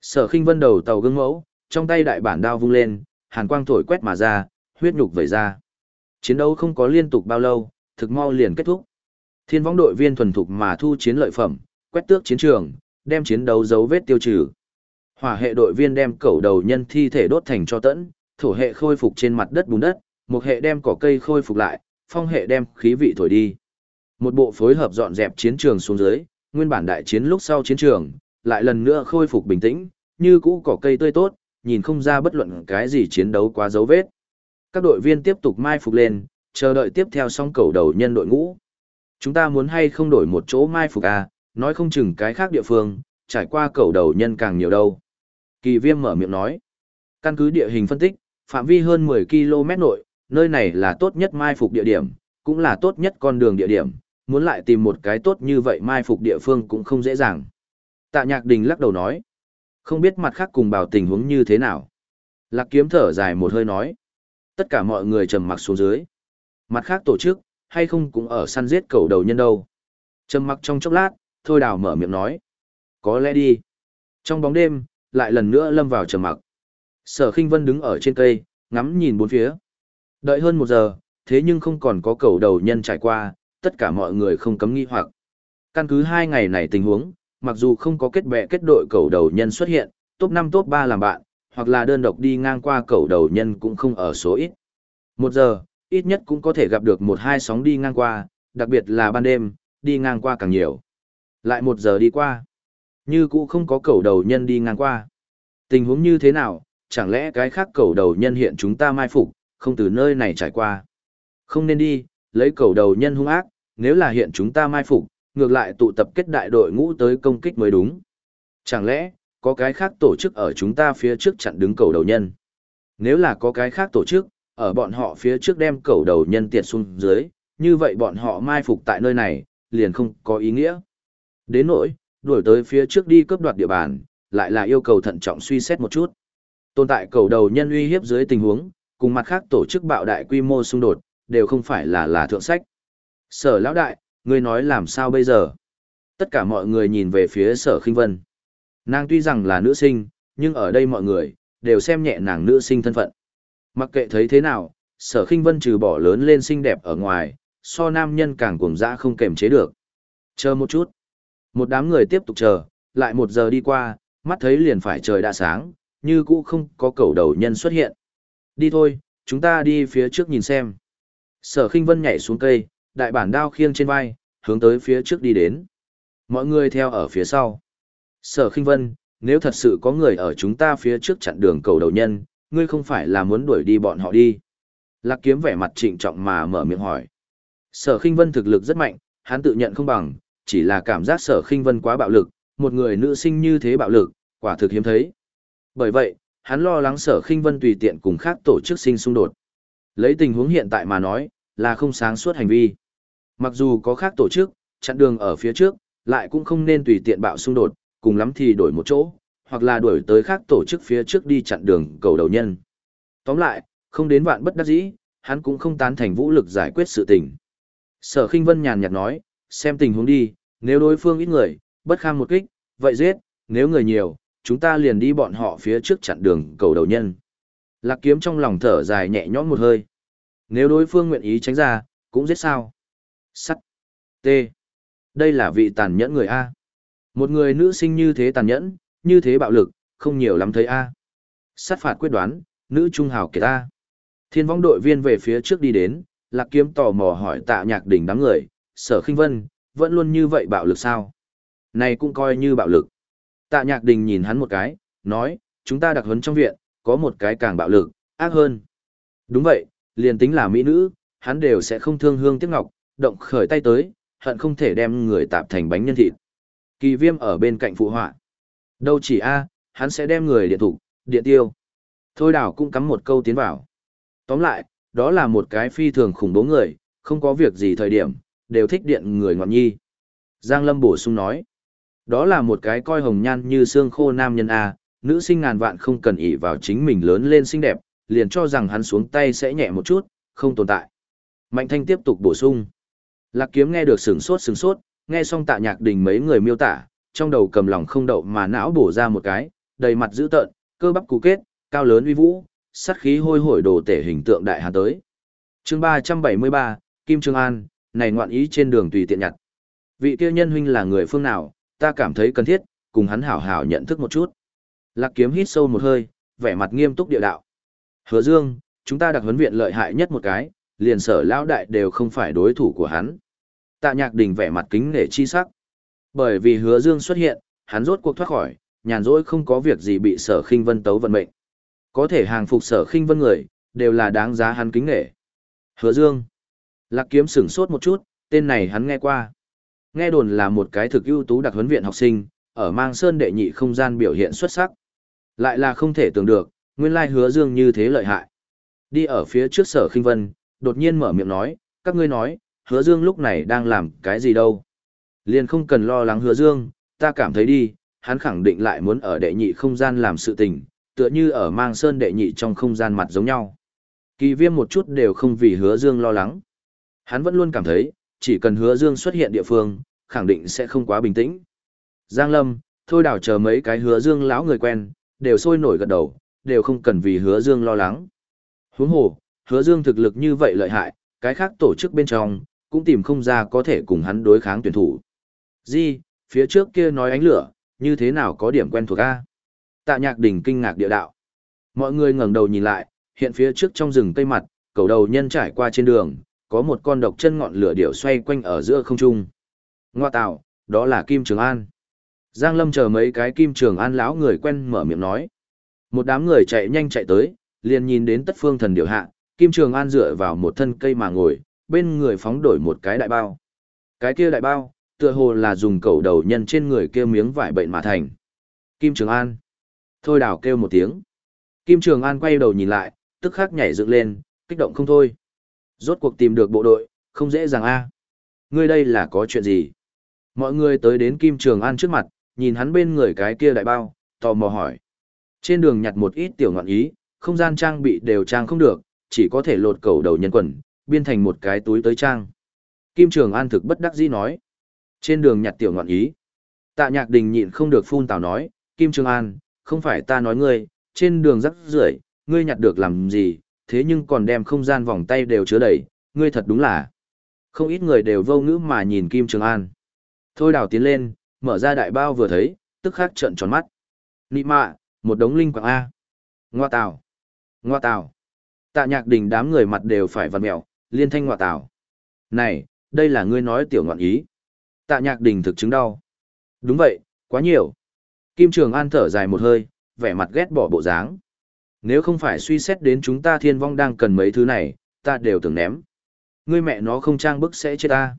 Sở khinh vân đầu tàu gương mẫu, trong tay đại bản đao vung lên, hàn quang thổi quét mà ra, huyết nhục vẩy ra. Chiến đấu không có liên tục bao lâu, thực mau liền kết thúc. Thiên võng đội viên thuần thục mà thu chiến lợi phẩm, quét tước chiến trường, đem chiến đấu dấu vết tiêu trừ. Hỏa hệ đội viên đem cẩu đầu nhân thi thể đốt thành cho tẫn, thổ hệ khôi phục trên mặt đất bùn đất, một hệ đem cỏ cây khôi phục lại, phong hệ đem khí vị thổi đi. Một bộ phối hợp dọn dẹp chiến trường xuống dưới, nguyên bản đại chiến lúc sau chiến trường, lại lần nữa khôi phục bình tĩnh, như cũ cỏ cây tươi tốt, nhìn không ra bất luận cái gì chiến đấu quá dấu vết. Các đội viên tiếp tục mai phục lên, chờ đợi tiếp theo xong cầu đầu nhân đội ngũ. Chúng ta muốn hay không đổi một chỗ mai phục à, nói không chừng cái khác địa phương, trải qua cầu đầu nhân càng nhiều đâu. Kỳ viêm mở miệng nói. Căn cứ địa hình phân tích, phạm vi hơn 10 km nội, nơi này là tốt nhất mai phục địa điểm, cũng là tốt nhất con đường địa điểm, muốn lại tìm một cái tốt như vậy mai phục địa phương cũng không dễ dàng. Tạ Nhạc Đình lắc đầu nói, không biết mặt khác cùng bảo tình huống như thế nào. Lạc kiếm thở dài một hơi nói, tất cả mọi người trầm mặc xuống dưới. Mặt khác tổ chức, hay không cũng ở săn giết cầu đầu nhân đâu. Trầm mặc trong chốc lát, thôi đào mở miệng nói, có lẽ đi. Trong bóng đêm, lại lần nữa lâm vào trầm mặc. Sở Khinh Vân đứng ở trên cây, ngắm nhìn bốn phía. Đợi hơn một giờ, thế nhưng không còn có cầu đầu nhân trải qua, tất cả mọi người không cấm nghi hoặc. Căn cứ hai ngày này tình huống, mặc dù không có kết bè kết đội cầu đầu nhân xuất hiện, top 5 top 3 làm bạn, hoặc là đơn độc đi ngang qua cầu đầu nhân cũng không ở số ít. Một giờ, ít nhất cũng có thể gặp được một hai sóng đi ngang qua, đặc biệt là ban đêm, đi ngang qua càng nhiều. Lại một giờ đi qua, như cũ không có cầu đầu nhân đi ngang qua. Tình huống như thế nào, chẳng lẽ cái khác cầu đầu nhân hiện chúng ta mai phục, không từ nơi này trải qua. Không nên đi, lấy cầu đầu nhân hung ác, nếu là hiện chúng ta mai phục, ngược lại tụ tập kết đại đội ngũ tới công kích mới đúng. Chẳng lẽ, có cái khác tổ chức ở chúng ta phía trước chặn đứng cầu đầu nhân? Nếu là có cái khác tổ chức, ở bọn họ phía trước đem cầu đầu nhân tiệt xuống dưới, như vậy bọn họ mai phục tại nơi này, liền không có ý nghĩa. Đến nỗi, đuổi tới phía trước đi cướp đoạt địa bàn, lại là yêu cầu thận trọng suy xét một chút. Tồn tại cầu đầu nhân uy hiếp dưới tình huống, cùng mặt khác tổ chức bạo đại quy mô xung đột, đều không phải là là thượng sách. Sở lão đại, ngươi nói làm sao bây giờ? Tất cả mọi người nhìn về phía sở khinh vân. Nàng tuy rằng là nữ sinh, nhưng ở đây mọi người, đều xem nhẹ nàng nữ sinh thân phận. Mặc kệ thấy thế nào, sở khinh vân trừ bỏ lớn lên xinh đẹp ở ngoài, so nam nhân càng cuồng dã không kềm chế được. Chờ một chút. Một đám người tiếp tục chờ, lại một giờ đi qua, mắt thấy liền phải trời đã sáng, như cũ không có cầu đầu nhân xuất hiện. Đi thôi, chúng ta đi phía trước nhìn xem. Sở khinh vân nhảy xuống cây, đại bản đao khiêng trên vai, hướng tới phía trước đi đến. Mọi người theo ở phía sau. Sở khinh vân, nếu thật sự có người ở chúng ta phía trước chặn đường cầu đầu nhân, ngươi không phải là muốn đuổi đi bọn họ đi. Lạc kiếm vẻ mặt trịnh trọng mà mở miệng hỏi. Sở khinh vân thực lực rất mạnh, hắn tự nhận không bằng, chỉ là cảm giác sở khinh vân quá bạo lực, một người nữ sinh như thế bạo lực, quả thực hiếm thấy. Bởi vậy, hắn lo lắng sở khinh vân tùy tiện cùng khác tổ chức sinh xung đột. Lấy tình huống hiện tại mà nói, là không sáng suốt hành vi. Mặc dù có khác tổ chức, chặn đường ở phía trước, lại cũng không nên tùy tiện bạo xung đột, cùng lắm thì đổi một chỗ, hoặc là đuổi tới khác tổ chức phía trước đi chặn đường cầu đầu nhân. Tóm lại, không đến vạn bất đắc dĩ, hắn cũng không tán thành vũ lực giải quyết sự tình. Sở khinh vân nhàn nhạt nói, xem tình huống đi, nếu đối phương ít người, bất kham một kích, vậy giết, nếu người nhiều, chúng ta liền đi bọn họ phía trước chặn đường cầu đầu nhân. Lạc kiếm trong lòng thở dài nhẹ nhõm một hơi. Nếu đối phương nguyện ý tránh ra, cũng giết sao. Sắt. T. Đây là vị tàn nhẫn người A. Một người nữ sinh như thế tàn nhẫn, như thế bạo lực, không nhiều lắm thấy A. Sát phạt quyết đoán, nữ trung hào kiệt ta Thiên võng đội viên về phía trước đi đến, lạc kiếm tò mò hỏi tạ nhạc đỉnh đám người, sở khinh vân, vẫn luôn như vậy bạo lực sao? Này cũng coi như bạo lực. Tạ nhạc đình nhìn hắn một cái, nói, chúng ta đặc huấn trong viện, có một cái càng bạo lực, ác hơn. Đúng vậy, liền tính là mỹ nữ, hắn đều sẽ không thương hương tiếc ngọc, động khởi tay tới, hận không thể đem người tạp thành bánh nhân thịt. Kỳ viêm ở bên cạnh phụ họa. Đâu chỉ a, hắn sẽ đem người điện thủ, điện tiêu. Thôi đảo cũng cắm một câu tiến vào. Tóm lại, đó là một cái phi thường khủng bố người, không có việc gì thời điểm, đều thích điện người ngọn nhi. Giang Lâm bổ sung nói. Đó là một cái coi hồng nhan như xương khô nam nhân A, nữ sinh ngàn vạn không cần ỷ vào chính mình lớn lên xinh đẹp, liền cho rằng hắn xuống tay sẽ nhẹ một chút, không tồn tại. Mạnh thanh tiếp tục bổ sung. Lạc kiếm nghe được sừng sốt sừng sốt, nghe xong tạ nhạc đình mấy người miêu tả, trong đầu cầm lòng không đậu mà não bổ ra một cái, đầy mặt dữ tợn, cơ bắp cú kết, cao lớn uy vũ, sát khí hôi hổi đồ tể hình tượng đại hà tới. Chương 373, Kim Trương An, này ngoạn ý trên đường tùy tiện nhặt. Vị kia nhân huynh là người phương nào, ta cảm thấy cần thiết, cùng hắn hảo hảo nhận thức một chút. Lạc kiếm hít sâu một hơi, vẻ mặt nghiêm túc địa đạo. Hứa Dương, chúng ta đặc huấn viện lợi hại nhất một cái, liền sở lão đại đều không phải đối thủ của hắn. Tạ Nhạc Đình vẻ mặt kính nể chi sắc. Bởi vì Hứa Dương xuất hiện, hắn rốt cuộc thoát khỏi, nhàn rỗi không có việc gì bị Sở Khinh Vân tấu vận mệnh. Có thể hàng phục Sở Khinh Vân người, đều là đáng giá hắn kính nể. Hứa Dương. Lạc Kiếm sửng sốt một chút, tên này hắn nghe qua. Nghe đồn là một cái thực ưu tú đặc huấn viện học sinh, ở mang sơn đệ nhị không gian biểu hiện xuất sắc. Lại là không thể tưởng được, Nguyên lai hứa dương như thế lợi hại. Đi ở phía trước sở khinh vân, đột nhiên mở miệng nói, các ngươi nói, hứa dương lúc này đang làm cái gì đâu. Liền không cần lo lắng hứa dương, ta cảm thấy đi, hắn khẳng định lại muốn ở đệ nhị không gian làm sự tình, tựa như ở mang sơn đệ nhị trong không gian mặt giống nhau. Kỳ viêm một chút đều không vì hứa dương lo lắng. Hắn vẫn luôn cảm thấy, chỉ cần hứa dương xuất hiện địa phương, khẳng định sẽ không quá bình tĩnh. Giang Lâm, thôi đảo chờ mấy cái hứa dương lão người quen, đều sôi nổi gật đầu, đều không cần vì hứa dương lo lắng. Huống hồ, hứa dương thực lực như vậy lợi hại, cái khác tổ chức bên trong, cũng tìm không ra có thể cùng hắn đối kháng tuyển thủ. Di, phía trước kia nói ánh lửa, như thế nào có điểm quen thuộc a? Tạ Nhạc Đình kinh ngạc địa đạo. Mọi người ngẩng đầu nhìn lại, hiện phía trước trong rừng cây mặt, cầu đầu nhân trải qua trên đường, có một con độc chân ngọn lửa điểu xoay quanh ở giữa không trung. Ngoa tạo, đó là Kim Trường An. Giang Lâm chờ mấy cái Kim Trường An lão người quen mở miệng nói. Một đám người chạy nhanh chạy tới, liền nhìn đến tất phương thần điểu hạ, Kim Trường An dựa vào một thân cây mà ngồi, bên người phóng đổi một cái đại bao. Cái kia đại bao, tựa hồ là dùng cầu đầu nhân trên người kia miếng vải bệnh mà thành. Kim Trường An. Thôi đào kêu một tiếng. Kim Trường An quay đầu nhìn lại, tức khắc nhảy dựng lên, kích động không thôi. Rốt cuộc tìm được bộ đội, không dễ dàng a. À. Ngươi đây là có chuyện gì? Mọi người tới đến Kim Trường An trước mặt, nhìn hắn bên người cái kia đại bao, tò mò hỏi. Trên đường nhặt một ít tiểu ngọn ý, không gian trang bị đều trang không được, chỉ có thể lột cầu đầu nhân quần, biên thành một cái túi tới trang. Kim Trường An thực bất đắc dĩ nói. Trên đường nhặt tiểu ngọn ý. Tạ nhạc đình nhịn không được phun tào nói, Kim trương An, không phải ta nói ngươi, trên đường rắc rưởi, ngươi nhặt được làm gì, thế nhưng còn đem không gian vòng tay đều chứa đầy, ngươi thật đúng là. Không ít người đều vô ngữ mà nhìn Kim Trường An. Thôi đào tiến lên, mở ra đại bao vừa thấy, tức khắc trợn tròn mắt. Nị mạ, một đống linh quạng A. Ngoa tào. Ngoa tào. Tạ nhạc đình đám người mặt đều phải vặn mẹo, liên thanh ngoa tào. Này, đây là ngươi nói tiểu ngọn ý. Tạ nhạc đình thực chứng đau. Đúng vậy, quá nhiều. Kim Trường An thở dài một hơi, vẻ mặt ghét bỏ bộ dáng. Nếu không phải suy xét đến chúng ta thiên vong đang cần mấy thứ này, ta đều tưởng ném. Ngươi mẹ nó không trang bức sẽ chết ta.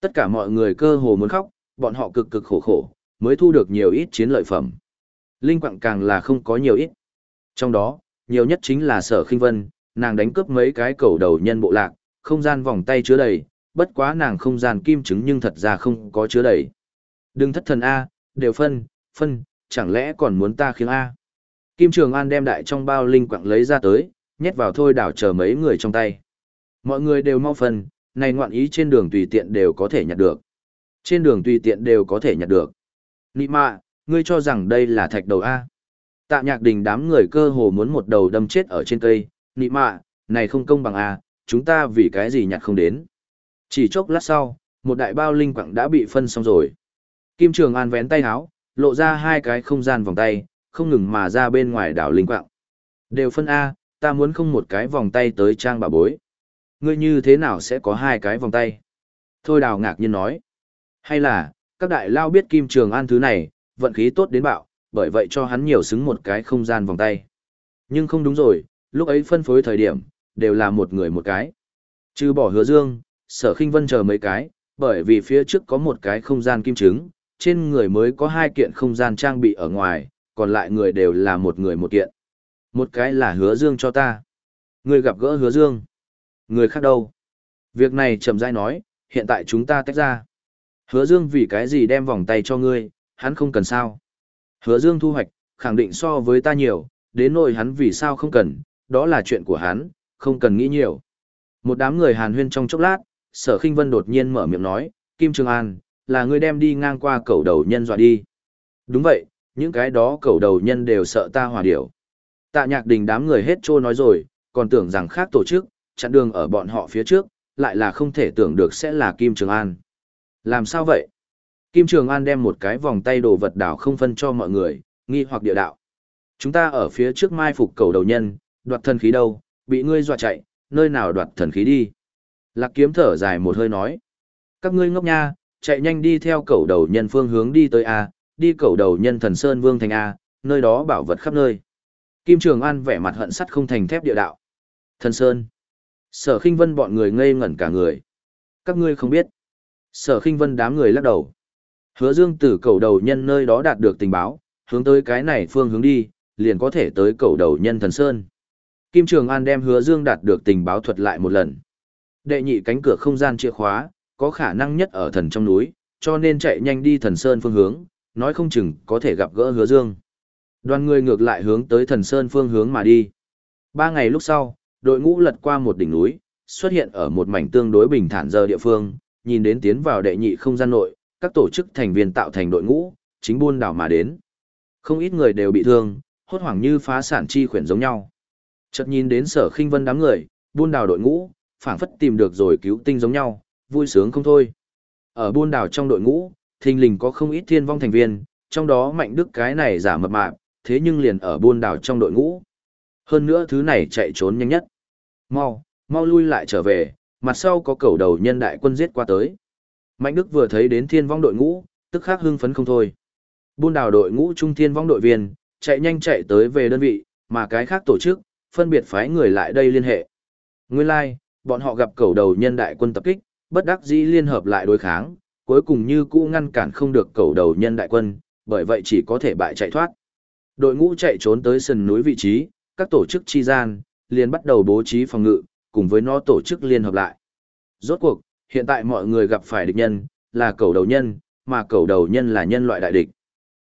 Tất cả mọi người cơ hồ muốn khóc, bọn họ cực cực khổ khổ, mới thu được nhiều ít chiến lợi phẩm. Linh quặng càng là không có nhiều ít. Trong đó, nhiều nhất chính là sở khinh vân, nàng đánh cướp mấy cái cầu đầu nhân bộ lạc, không gian vòng tay chứa đầy, bất quá nàng không gian kim chứng nhưng thật ra không có chứa đầy. Đừng thất thần A, đều phân, phân, chẳng lẽ còn muốn ta khiến A. Kim Trường An đem đại trong bao linh quặng lấy ra tới, nhét vào thôi đảo chờ mấy người trong tay. Mọi người đều mau phân, này ngoạn ý trên đường tùy tiện đều có thể nhặt được. Trên đường tùy tiện đều có thể nhặt được. Nị mạ, ngươi cho rằng đây là thạch đầu A. Tạ nhạc đình đám người cơ hồ muốn một đầu đâm chết ở trên cây. Nị mạ, này không công bằng A, chúng ta vì cái gì nhặt không đến. Chỉ chốc lát sau, một đại bao linh quặng đã bị phân xong rồi. Kim Trường An vén tay áo, lộ ra hai cái không gian vòng tay, không ngừng mà ra bên ngoài đảo linh quạng. Đều phân A, ta muốn không một cái vòng tay tới trang bà bối. Ngươi như thế nào sẽ có hai cái vòng tay? Thôi đào ngạc nhiên nói. Hay là, các đại lao biết Kim Trường An thứ này, vận khí tốt đến bạo, bởi vậy cho hắn nhiều xứng một cái không gian vòng tay. Nhưng không đúng rồi, lúc ấy phân phối thời điểm, đều là một người một cái. Chứ bỏ hứa dương, sở khinh vân chờ mấy cái, bởi vì phía trước có một cái không gian kim trứng, trên người mới có hai kiện không gian trang bị ở ngoài, còn lại người đều là một người một kiện. Một cái là hứa dương cho ta. Người gặp gỡ hứa dương. Người khác đâu? Việc này chậm rãi nói, hiện tại chúng ta tách ra. Hứa dương vì cái gì đem vòng tay cho ngươi, hắn không cần sao. Hứa dương thu hoạch, khẳng định so với ta nhiều, đến nỗi hắn vì sao không cần, đó là chuyện của hắn, không cần nghĩ nhiều. Một đám người hàn huyên trong chốc lát, sở khinh vân đột nhiên mở miệng nói, Kim Trường An, là ngươi đem đi ngang qua cầu đầu nhân dọa đi. Đúng vậy, những cái đó cầu đầu nhân đều sợ ta hòa điểu. Tạ nhạc đình đám người hết trô nói rồi, còn tưởng rằng khác tổ chức, chặn đường ở bọn họ phía trước, lại là không thể tưởng được sẽ là Kim Trường An. Làm sao vậy? Kim Trường An đem một cái vòng tay đồ vật đảo không phân cho mọi người, nghi hoặc địa đạo. Chúng ta ở phía trước mai phục cầu đầu nhân, đoạt thần khí đâu, bị ngươi dọa chạy, nơi nào đoạt thần khí đi. Lạc kiếm thở dài một hơi nói. Các ngươi ngốc nha, chạy nhanh đi theo cầu đầu nhân phương hướng đi tới A, đi cầu đầu nhân thần Sơn Vương thành A, nơi đó bảo vật khắp nơi. Kim Trường An vẻ mặt hận sắt không thành thép địa đạo. Thần Sơn. Sở khinh vân bọn người ngây ngẩn cả người. Các ngươi không biết. Sở khinh vân đám người lắc đầu. Hứa dương từ cầu đầu nhân nơi đó đạt được tình báo, hướng tới cái này phương hướng đi, liền có thể tới cầu đầu nhân thần sơn. Kim Trường An đem hứa dương đạt được tình báo thuật lại một lần. Đệ nhị cánh cửa không gian chìa khóa, có khả năng nhất ở thần trong núi, cho nên chạy nhanh đi thần sơn phương hướng, nói không chừng có thể gặp gỡ hứa dương. Đoàn người ngược lại hướng tới thần sơn phương hướng mà đi. Ba ngày lúc sau, đội ngũ lật qua một đỉnh núi, xuất hiện ở một mảnh tương đối bình thản giờ địa phương, nhìn đến tiến vào đệ nhị không gian nội, các tổ chức thành viên tạo thành đội ngũ, chính buôn đảo mà đến. Không ít người đều bị thương, hốt hoảng như phá sản chi khuyển giống nhau. Chợt nhìn đến sở khinh vân đám người, buôn đảo đội ngũ, phảng phất tìm được rồi cứu tinh giống nhau, vui sướng không thôi. Ở buôn đảo trong đội ngũ, thình lình có không ít thiên vong thành viên, trong đó mạnh đức cái này giả mập mạp, thế nhưng liền ở buôn đảo trong đội ngũ. Hơn nữa thứ này chạy trốn nhanh nhất. Mau, mau lui lại trở về, mặt sau có cầu đầu nhân đại quân giết qua tới. Mạnh Đức vừa thấy đến thiên vong đội ngũ, tức khắc hưng phấn không thôi. Buôn đảo đội ngũ trung thiên vong đội viên, chạy nhanh chạy tới về đơn vị, mà cái khác tổ chức, phân biệt phái người lại đây liên hệ. Nguyên lai, like, bọn họ gặp cầu đầu nhân đại quân tập kích, bất đắc dĩ liên hợp lại đối kháng, cuối cùng như cũ ngăn cản không được cầu đầu nhân đại quân, bởi vậy chỉ có thể bại chạy thoát. Đội ngũ chạy trốn tới sườn núi vị trí, các tổ chức chi gian, liền bắt đầu bố trí phòng ngự, cùng với nó tổ chức liên hợp lại. Rốt cuộc, hiện tại mọi người gặp phải địch nhân, là cầu đầu nhân, mà cầu đầu nhân là nhân loại đại địch.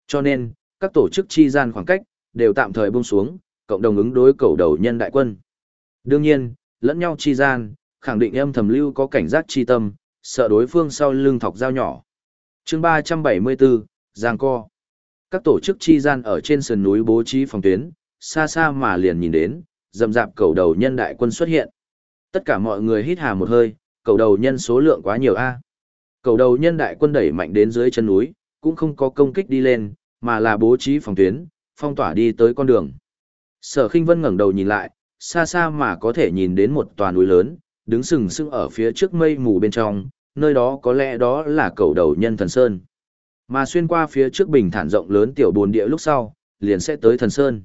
Cho nên, các tổ chức chi gian khoảng cách, đều tạm thời buông xuống, cộng đồng ứng đối cầu đầu nhân đại quân. Đương nhiên, lẫn nhau chi gian, khẳng định âm thầm lưu có cảnh giác chi tâm, sợ đối phương sau lưng thọc dao nhỏ. chương 374, Giang Co. Các tổ chức chi gian ở trên sườn núi bố trí phòng tuyến, xa xa mà liền nhìn đến, dầm dạp cầu đầu nhân đại quân xuất hiện. Tất cả mọi người hít hà một hơi, cầu đầu nhân số lượng quá nhiều a. Cầu đầu nhân đại quân đẩy mạnh đến dưới chân núi, cũng không có công kích đi lên, mà là bố trí phòng tuyến, phong tỏa đi tới con đường. Sở Khinh Vân ngẩng đầu nhìn lại, xa xa mà có thể nhìn đến một tòa núi lớn, đứng sừng sững ở phía trước mây mù bên trong, nơi đó có lẽ đó là cầu đầu nhân thần sơn. Mà xuyên qua phía trước bình thản rộng lớn tiểu bồn địa lúc sau, liền sẽ tới thần sơn.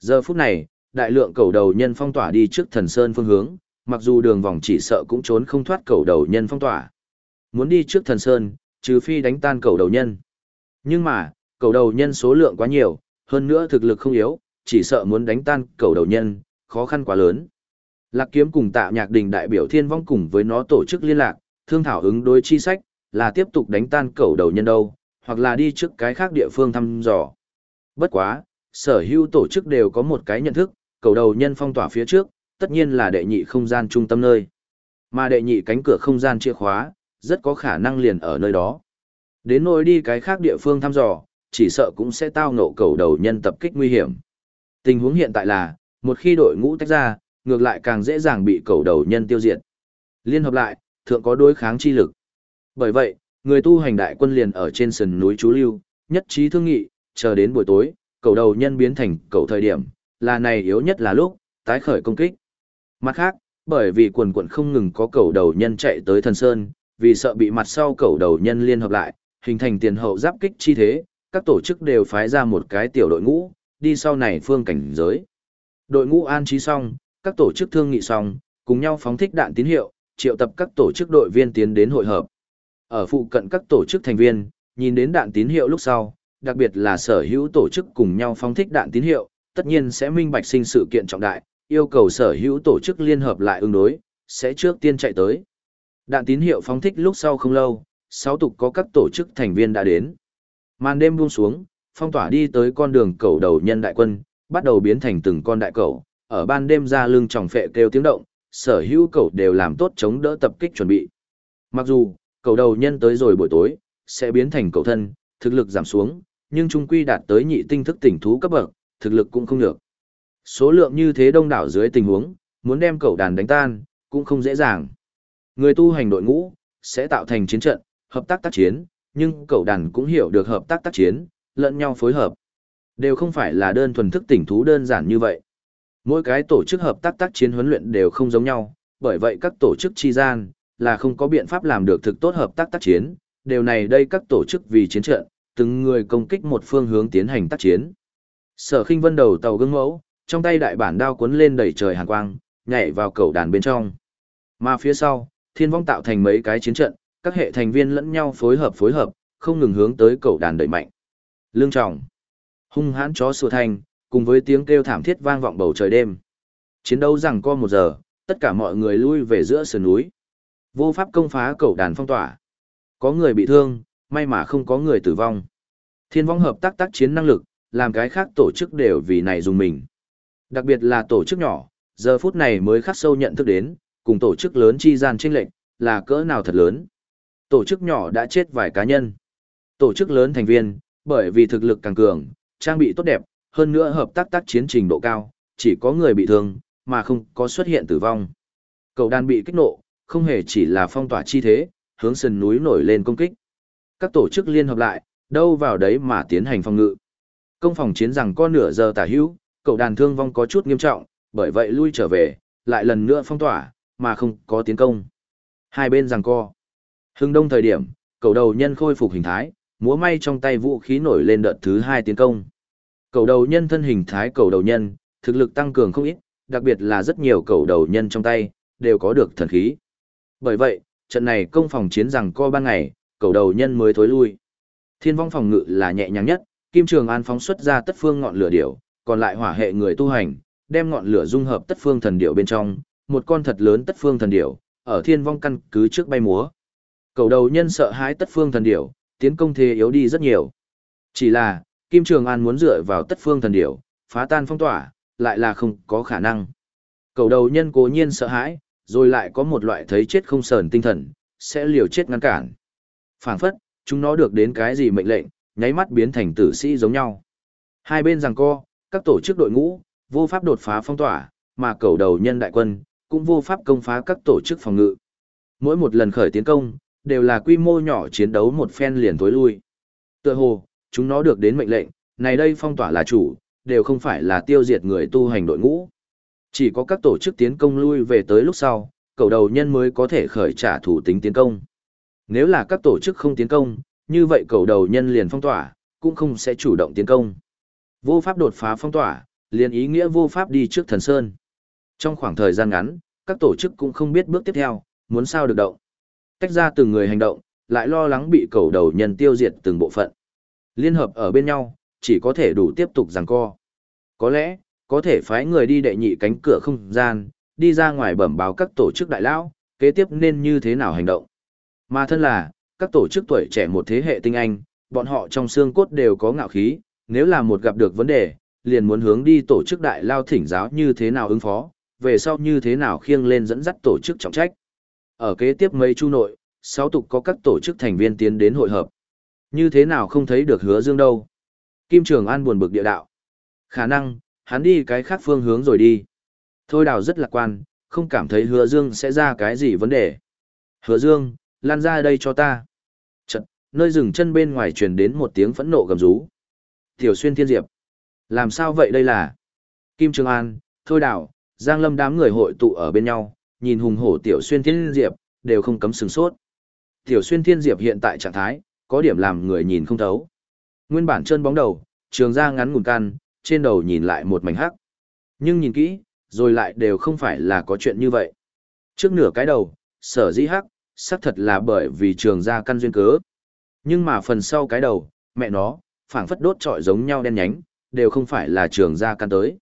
Giờ phút này, đại lượng cầu đầu nhân phong tỏa đi trước thần sơn phương hướng, mặc dù đường vòng chỉ sợ cũng trốn không thoát cầu đầu nhân phong tỏa. Muốn đi trước thần sơn, trừ phi đánh tan cầu đầu nhân. Nhưng mà, cầu đầu nhân số lượng quá nhiều, hơn nữa thực lực không yếu, chỉ sợ muốn đánh tan cầu đầu nhân, khó khăn quá lớn. Lạc kiếm cùng tạ nhạc đình đại biểu thiên vong cùng với nó tổ chức liên lạc, thương thảo ứng đối chi sách, là tiếp tục đánh tan cầu đầu nhân đâu, hoặc là đi trước cái khác địa phương thăm dò. Bất quá, sở hữu tổ chức đều có một cái nhận thức, cầu đầu nhân phong tỏa phía trước, tất nhiên là đệ nhị không gian trung tâm nơi. Mà đệ nhị cánh cửa không gian chìa khóa, rất có khả năng liền ở nơi đó. Đến nỗi đi cái khác địa phương thăm dò, chỉ sợ cũng sẽ tao ngộ cầu đầu nhân tập kích nguy hiểm. Tình huống hiện tại là, một khi đội ngũ tách ra, ngược lại càng dễ dàng bị cầu đầu nhân tiêu diệt. Liên hợp lại, thượng có đối kháng chi lực. Bởi vậy, người tu hành đại quân liền ở trên sườn núi chú lưu, nhất trí thương nghị, chờ đến buổi tối, cầu đầu nhân biến thành cầu thời điểm, là này yếu nhất là lúc, tái khởi công kích. Mặt khác, bởi vì quần quận không ngừng có cầu đầu nhân chạy tới thần sơn, vì sợ bị mặt sau cầu đầu nhân liên hợp lại, hình thành tiền hậu giáp kích chi thế, các tổ chức đều phái ra một cái tiểu đội ngũ, đi sau này phương cảnh giới. Đội ngũ an trí xong, các tổ chức thương nghị xong, cùng nhau phóng thích đạn tín hiệu, triệu tập các tổ chức đội viên tiến đến hội hợp. Ở phụ cận các tổ chức thành viên, nhìn đến đạn tín hiệu lúc sau, đặc biệt là sở hữu tổ chức cùng nhau phóng thích đạn tín hiệu, tất nhiên sẽ minh bạch sinh sự kiện trọng đại, yêu cầu sở hữu tổ chức liên hợp lại ứng đối, sẽ trước tiên chạy tới. Đạn tín hiệu phóng thích lúc sau không lâu, sáu tục có các tổ chức thành viên đã đến. Màn đêm buông xuống, phong tỏa đi tới con đường cầu đầu nhân đại quân, bắt đầu biến thành từng con đại cầu, ở ban đêm ra lưng tròng phệ kêu tiếng động, sở hữu cầu đều làm tốt chống đỡ tập kích chuẩn bị. Mặc dù, cầu đầu nhân tới rồi buổi tối, sẽ biến thành cầu thân, thực lực giảm xuống, nhưng trung quy đạt tới nhị tinh thức tỉnh thú cấp bậc, thực lực cũng không được. Số lượng như thế đông đảo dưới tình huống, muốn đem cầu đàn đánh tan, cũng không dễ dàng. Người tu hành đội ngũ, sẽ tạo thành chiến trận, hợp tác tác chiến, nhưng cầu đàn cũng hiểu được hợp tác tác chiến, lẫn nhau phối hợp. Đều không phải là đơn thuần thức tỉnh thú đơn giản như vậy. Mỗi cái tổ chức hợp tác tác chiến huấn luyện đều không giống nhau, bởi vậy các tổ chức chi gian là không có biện pháp làm được thực tốt hợp tác tác chiến, điều này đây các tổ chức vì chiến trận, từng người công kích một phương hướng tiến hành tác chiến. Sở Khinh Vân đầu tàu gương mẫu, trong tay đại bản đao cuốn lên đầy trời hàn quang, nhảy vào cầu đàn bên trong. Mà phía sau, Thiên Vong tạo thành mấy cái chiến trận, các hệ thành viên lẫn nhau phối hợp phối hợp, không ngừng hướng tới cầu đàn đẩy mạnh. Lương trọng, hung hãn chó sủa thành, cùng với tiếng kêu thảm thiết vang vọng bầu trời đêm. Chiến đấu rằng co một giờ, tất cả mọi người lui về giữa sườn núi. Vô pháp công phá cầu đàn phong tỏa. Có người bị thương, may mà không có người tử vong. Thiên vong hợp tác tác chiến năng lực, làm cái khác tổ chức đều vì này dùng mình. Đặc biệt là tổ chức nhỏ, giờ phút này mới khắc sâu nhận thức đến, cùng tổ chức lớn chi gian chênh lệnh, là cỡ nào thật lớn. Tổ chức nhỏ đã chết vài cá nhân. Tổ chức lớn thành viên, bởi vì thực lực càng cường, trang bị tốt đẹp, hơn nữa hợp tác tác chiến trình độ cao, chỉ có người bị thương, mà không có xuất hiện tử vong. Cầu đàn bị kích nộ, không hề chỉ là phong tỏa chi thế, hướng sườn núi nổi lên công kích. Các tổ chức liên hợp lại, đâu vào đấy mà tiến hành phòng ngự. Công phòng chiến rằng có nửa giờ tả hữu, cầu đàn thương vong có chút nghiêm trọng, bởi vậy lui trở về, lại lần nữa phong tỏa, mà không có tiến công. Hai bên rằng co. Hưng đông thời điểm, cầu đầu nhân khôi phục hình thái, múa may trong tay vũ khí nổi lên đợt thứ hai tiến công. Cầu đầu nhân thân hình thái cầu đầu nhân, thực lực tăng cường không ít, đặc biệt là rất nhiều cầu đầu nhân trong tay, đều có được thần khí. Bởi vậy, trận này công phòng chiến rằng co ban ngày, cầu đầu nhân mới thối lui. Thiên vong phòng ngự là nhẹ nhàng nhất, Kim Trường An phóng xuất ra tất phương ngọn lửa điểu, còn lại hỏa hệ người tu hành, đem ngọn lửa dung hợp tất phương thần điểu bên trong, một con thật lớn tất phương thần điểu, ở thiên vong căn cứ trước bay múa. Cầu đầu nhân sợ hãi tất phương thần điểu, tiến công thế yếu đi rất nhiều. Chỉ là, Kim Trường An muốn dựa vào tất phương thần điểu, phá tan phong tỏa, lại là không có khả năng. Cầu đầu nhân cố nhiên sợ hãi, rồi lại có một loại thấy chết không sờn tinh thần, sẽ liều chết ngăn cản. phảng phất, chúng nó được đến cái gì mệnh lệnh, nháy mắt biến thành tử sĩ giống nhau. Hai bên giằng co, các tổ chức đội ngũ, vô pháp đột phá phong tỏa, mà cầu đầu nhân đại quân, cũng vô pháp công phá các tổ chức phòng ngự. Mỗi một lần khởi tiến công, đều là quy mô nhỏ chiến đấu một phen liền tối lui. Tựa hồ, chúng nó được đến mệnh lệnh, này đây phong tỏa là chủ, đều không phải là tiêu diệt người tu hành đội ngũ. Chỉ có các tổ chức tiến công lui về tới lúc sau, cầu đầu nhân mới có thể khởi trả thủ tính tiến công. Nếu là các tổ chức không tiến công, như vậy cầu đầu nhân liền phong tỏa, cũng không sẽ chủ động tiến công. Vô pháp đột phá phong tỏa, liền ý nghĩa vô pháp đi trước thần sơn. Trong khoảng thời gian ngắn, các tổ chức cũng không biết bước tiếp theo, muốn sao được động. Tách ra từng người hành động, lại lo lắng bị cầu đầu nhân tiêu diệt từng bộ phận. Liên hợp ở bên nhau, chỉ có thể đủ tiếp tục giằng co. Có lẽ, có thể phái người đi đệ nhị cánh cửa không gian, đi ra ngoài bẩm báo các tổ chức đại lão, kế tiếp nên như thế nào hành động. Mà thân là, các tổ chức tuổi trẻ một thế hệ tinh anh, bọn họ trong xương cốt đều có ngạo khí, nếu là một gặp được vấn đề, liền muốn hướng đi tổ chức đại lao thỉnh giáo như thế nào ứng phó, về sau như thế nào khiêng lên dẫn dắt tổ chức trọng trách. Ở kế tiếp mấy chu nội, sáu tục có các tổ chức thành viên tiến đến hội hợp. Như thế nào không thấy được hứa dương đâu. Kim Trường An buồn bực địa đạo. Khả năng, hắn đi cái khác phương hướng rồi đi. Thôi đào rất lạc quan, không cảm thấy hứa dương sẽ ra cái gì vấn đề. Hứa dương, lan ra đây cho ta. Chật, nơi dừng chân bên ngoài truyền đến một tiếng phẫn nộ gầm rú. Tiểu xuyên thiên diệp. Làm sao vậy đây là? Kim Trường An, Thôi Đào, Giang Lâm đám người hội tụ ở bên nhau, nhìn hùng hổ Tiểu xuyên thiên diệp, đều không cấm sừng sốt. Tiểu xuyên thiên diệp hiện tại trạng thái, có điểm làm người nhìn không thấu. Nguyên bản chân bóng đầu, trường da ngắn ngủn can, trên đầu nhìn lại một mảnh hắc. Nhưng nhìn kỹ, rồi lại đều không phải là có chuyện như vậy. Trước nửa cái đầu, sở dĩ hắc, xác thật là bởi vì trường da căn duyên cớ. Nhưng mà phần sau cái đầu, mẹ nó, phảng phất đốt trọi giống nhau đen nhánh, đều không phải là trường da căn tới.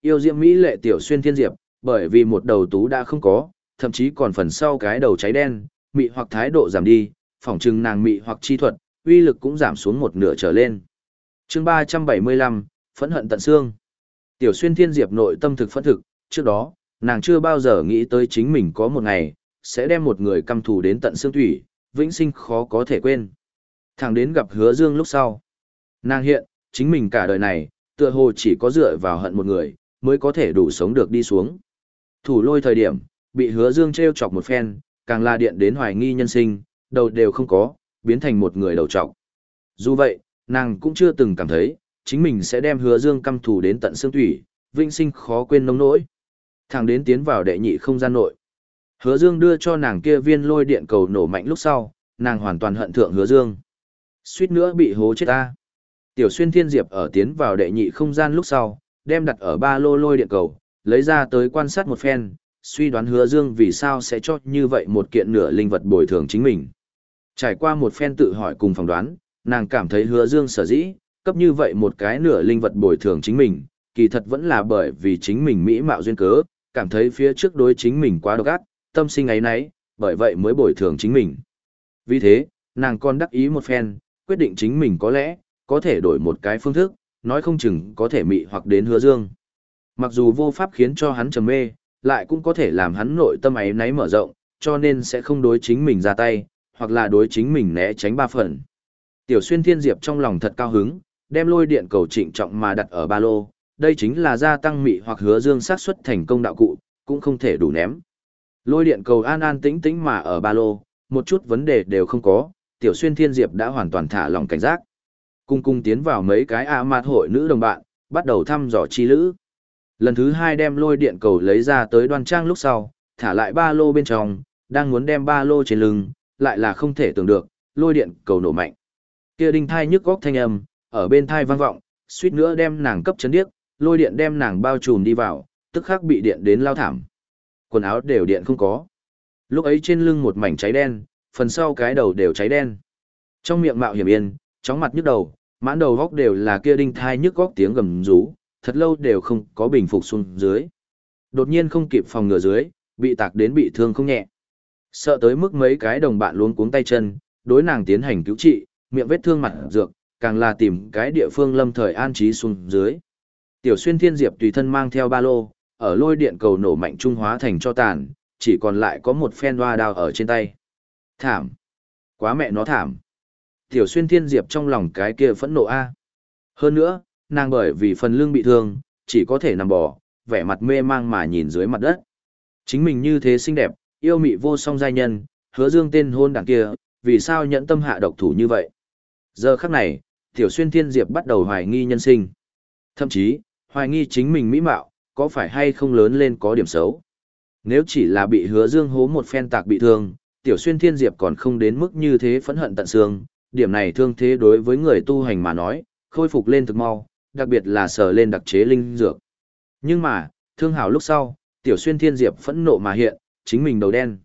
Yêu diệm Mỹ lệ tiểu xuyên thiên diệp, bởi vì một đầu tú đã không có, thậm chí còn phần sau cái đầu cháy đen, mị hoặc thái độ giảm đi, phỏng chừng nàng mị hoặc chi thuật, uy lực cũng giảm xuống một nửa trở lên. chương 375, phẫn hận tận xương. Tiểu xuyên thiên diệp nội tâm thực phẫn thực, trước đó, nàng chưa bao giờ nghĩ tới chính mình có một ngày, sẽ đem một người căm thù đến tận xương thủy, vĩnh sinh khó có thể quên. Thẳng đến gặp hứa dương lúc sau. Nàng hiện, chính mình cả đời này, tựa hồ chỉ có dựa vào hận một người, mới có thể đủ sống được đi xuống. Thủ lôi thời điểm, bị hứa dương treo chọc một phen, càng là điện đến hoài nghi nhân sinh, đầu đều không có, biến thành một người đầu trọc. Dù vậy, nàng cũng chưa từng cảm thấy, chính mình sẽ đem hứa dương căm thù đến tận xương thủy, vĩnh sinh khó quên nông nỗi. Thẳng đến tiến vào đệ nhị không gian nội. Hứa Dương đưa cho nàng kia viên lôi điện cầu nổ mạnh lúc sau, nàng hoàn toàn hận thượng Hứa Dương. Suýt nữa bị hố chết ta. Tiểu Xuyên Thiên Diệp ở tiến vào đệ nhị không gian lúc sau, đem đặt ở ba lô lôi điện cầu, lấy ra tới quan sát một phen, suy đoán Hứa Dương vì sao sẽ cho như vậy một kiện nửa linh vật bồi thường chính mình. Trải qua một phen tự hỏi cùng phỏng đoán, nàng cảm thấy Hứa Dương sở dĩ, cấp như vậy một cái nửa linh vật bồi thường chính mình, kỳ thật vẫn là bởi vì chính mình mỹ mạo duyên cớ, cảm thấy phía trước đối chính mình quá độc ác, tâm sinh ấy nấy, bởi vậy mới bồi thường chính mình. Vì thế, nàng còn đắc ý một phen, quyết định chính mình có lẽ, có thể đổi một cái phương thức, nói không chừng có thể mị hoặc đến hứa dương. Mặc dù vô pháp khiến cho hắn trầm mê, lại cũng có thể làm hắn nội tâm ấy náy mở rộng, cho nên sẽ không đối chính mình ra tay, hoặc là đối chính mình né tránh ba phần. Tiểu xuyên thiên diệp trong lòng thật cao hứng, đem lôi điện cầu trịnh trọng mà đặt ở ba lô, đây chính là gia tăng mị hoặc hứa dương xác suất thành công đạo cụ, cũng không thể đủ ném. Lôi điện cầu an an tĩnh tĩnh mà ở ba lô, một chút vấn đề đều không có, tiểu xuyên thiên diệp đã hoàn toàn thả lòng cảnh giác. Cung cung tiến vào mấy cái a mạt hội nữ đồng bạn, bắt đầu thăm dò chi lữ. Lần thứ hai đem lôi điện cầu lấy ra tới đoan trang lúc sau, thả lại ba lô bên trong, đang muốn đem ba lô trên lưng, lại là không thể tưởng được, lôi điện cầu nổ mạnh. Kia đinh thai nhức góc thanh âm, ở bên thai vang vọng, suýt nữa đem nàng cấp chấn điếc, lôi điện đem nàng bao trùm đi vào, tức khắc bị điện đến lao thảm. Quần áo đều điện không có. Lúc ấy trên lưng một mảnh cháy đen, phần sau cái đầu đều cháy đen. Trong miệng mạo hiểm yên, chóng mặt nhức đầu, mãn đầu góc đều là kia đinh thai nhức góc tiếng gầm rú, thật lâu đều không có bình phục xuống dưới. Đột nhiên không kịp phòng ngừa dưới, bị tạc đến bị thương không nhẹ. Sợ tới mức mấy cái đồng bạn luống cuống tay chân, đối nàng tiến hành cứu trị, miệng vết thương mặt dược, càng là tìm cái địa phương lâm thời an trí xuống dưới. Tiểu xuyên thiên diệp tùy thân mang theo ba lô, ở lôi điện cầu nổ mạnh trung hóa thành cho tàn, chỉ còn lại có một phen hoa đao ở trên tay. Thảm! Quá mẹ nó thảm! Tiểu xuyên thiên diệp trong lòng cái kia phẫn nộ A. Hơn nữa, nàng bởi vì phần lưng bị thương, chỉ có thể nằm bò, vẻ mặt mê mang mà nhìn dưới mặt đất. Chính mình như thế xinh đẹp, yêu mị vô song giai nhân, hứa dương tên hôn đảng kia, vì sao nhẫn tâm hạ độc thủ như vậy? Giờ khắc này, Tiểu Xuyên Thiên Diệp bắt đầu hoài nghi nhân sinh. Thậm chí, hoài nghi chính mình mỹ mạo, có phải hay không lớn lên có điểm xấu. Nếu chỉ là bị hứa dương hố một phen tạc bị thương, Tiểu Xuyên Thiên Diệp còn không đến mức như thế phẫn hận tận xương, điểm này thương thế đối với người tu hành mà nói, khôi phục lên thực mau, đặc biệt là sờ lên đặc chế linh dược. Nhưng mà, thương hảo lúc sau, Tiểu Xuyên Thiên Diệp phẫn nộ mà hiện, chính mình đầu đen.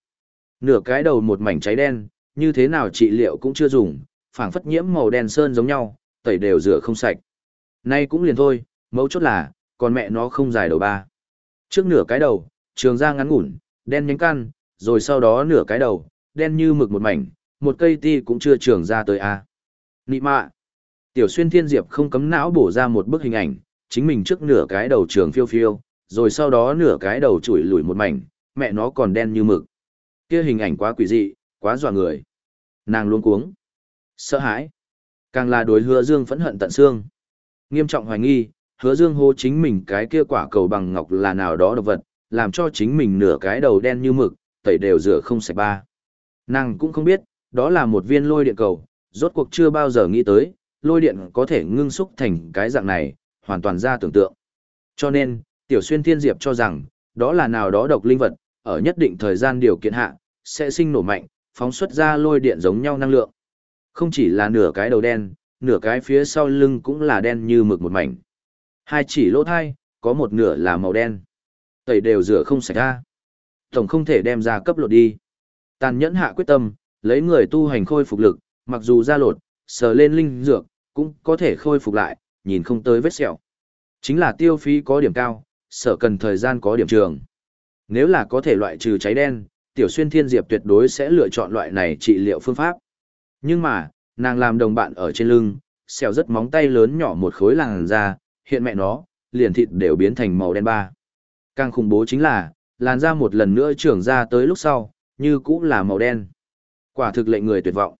Nửa cái đầu một mảnh cháy đen, như thế nào trị liệu cũng chưa dùng, phảng phất nhiễm màu đen sơn giống nhau, tẩy đều rửa không sạch. Nay cũng liền thôi, mấu chốt là, còn mẹ nó không dài đầu ba. Trước nửa cái đầu, trường ra ngắn ngủn, đen nhánh căn, rồi sau đó nửa cái đầu, đen như mực một mảnh, một cây ti cũng chưa trường ra tới a. Nị mạ. Tiểu xuyên thiên diệp không cấm não bổ ra một bức hình ảnh, chính mình trước nửa cái đầu trường phiêu phiêu, rồi sau đó nửa cái đầu chủi lủi một mảnh, mẹ nó còn đen như mực. Kia hình ảnh quá quỷ dị, quá dọa người. Nàng luôn cuống. Sợ hãi. Càng là đối hứa dương phẫn hận tận xương. Nghiêm trọng hoài nghi, hứa dương hô chính mình cái kia quả cầu bằng ngọc là nào đó độc vật, làm cho chính mình nửa cái đầu đen như mực, tẩy đều rửa không sạch ba. Nàng cũng không biết, đó là một viên lôi điện cầu, rốt cuộc chưa bao giờ nghĩ tới, lôi điện có thể ngưng xúc thành cái dạng này, hoàn toàn ra tưởng tượng. Cho nên, Tiểu Xuyên Thiên Diệp cho rằng, đó là nào đó độc linh vật, ở nhất định thời gian điều kiện hạ, sẽ sinh nổ mạnh, phóng xuất ra lôi điện giống nhau năng lượng. Không chỉ là nửa cái đầu đen, nửa cái phía sau lưng cũng là đen như mực một mảnh. Hai chỉ lỗ thai, có một nửa là màu đen. Tẩy đều rửa không sạch ra. Tổng không thể đem ra cấp lột đi. Tàn nhẫn hạ quyết tâm, lấy người tu hành khôi phục lực, mặc dù ra lột, sờ lên linh dược, cũng có thể khôi phục lại, nhìn không tới vết sẹo. Chính là tiêu phí có điểm cao, sợ cần thời gian có điểm trường. Nếu là có thể loại trừ cháy đen, tiểu xuyên thiên diệp tuyệt đối sẽ lựa chọn loại này trị liệu phương pháp. Nhưng mà, nàng làm đồng bạn ở trên lưng, xèo rất móng tay lớn nhỏ một khối làn da, hiện mẹ nó, liền thịt đều biến thành màu đen ba. Càng khủng bố chính là, làn da một lần nữa trưởng ra tới lúc sau, như cũng là màu đen. Quả thực lệnh người tuyệt vọng.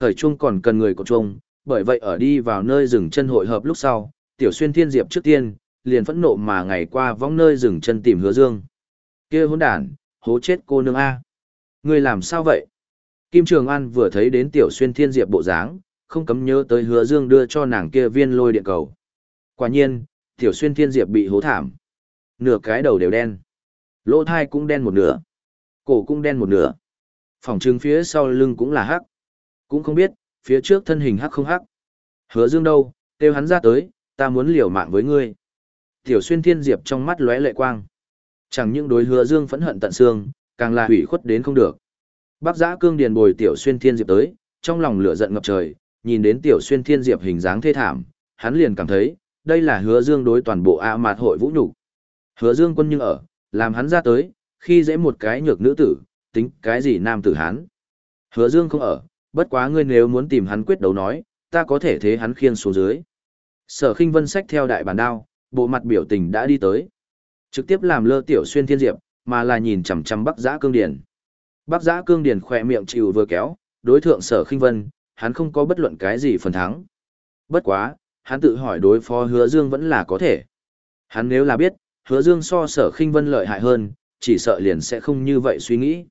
Thời trung còn cần người của chung, bởi vậy ở đi vào nơi rừng chân hội hợp lúc sau, tiểu xuyên thiên diệp trước tiên, liền phẫn nộ mà ngày qua vong nơi rừng chân tìm hứa dương. kia hỗn đản, hố chết cô nương A. Ngươi làm sao vậy? Kim Trường An vừa thấy đến tiểu xuyên thiên diệp bộ dáng, không cấm nhớ tới hứa dương đưa cho nàng kia viên lôi điện cầu. Quả nhiên, tiểu xuyên thiên diệp bị hố thảm. Nửa cái đầu đều đen. Lỗ tai cũng đen một nửa. Cổ cũng đen một nửa. Phòng trưng phía sau lưng cũng là hắc. Cũng không biết, phía trước thân hình hắc không hắc. Hứa dương đâu, kêu hắn ra tới, ta muốn liều mạng với ngươi. Tiểu xuyên thiên diệp trong mắt lóe lệ quang. Chẳng những đối hứa dương phẫn hận tận xương, càng là hủy khuất đến không được. Bác giã cương điền bồi tiểu xuyên thiên diệp tới, trong lòng lửa giận ngập trời, nhìn đến tiểu xuyên thiên diệp hình dáng thê thảm, hắn liền cảm thấy, đây là hứa dương đối toàn bộ A mạt hội vũ nhục Hứa dương quân nhưng ở, làm hắn ra tới, khi dễ một cái nhược nữ tử, tính cái gì nam tử hắn Hứa dương không ở, bất quá ngươi nếu muốn tìm hắn quyết đấu nói, ta có thể thế hắn khiên xuống dưới. Sở khinh vân sách theo đại bản đao, bộ mặt biểu tình đã đi tới. Trực tiếp làm lơ tiểu xuyên thiên diệp, mà là nhìn chằm chằm bắc giã cương điển. Bắc giã cương điển khỏe miệng chịu vừa kéo, đối thượng sở khinh vân, hắn không có bất luận cái gì phần thắng. Bất quá, hắn tự hỏi đối phó hứa dương vẫn là có thể. Hắn nếu là biết, hứa dương so sở khinh vân lợi hại hơn, chỉ sợ liền sẽ không như vậy suy nghĩ.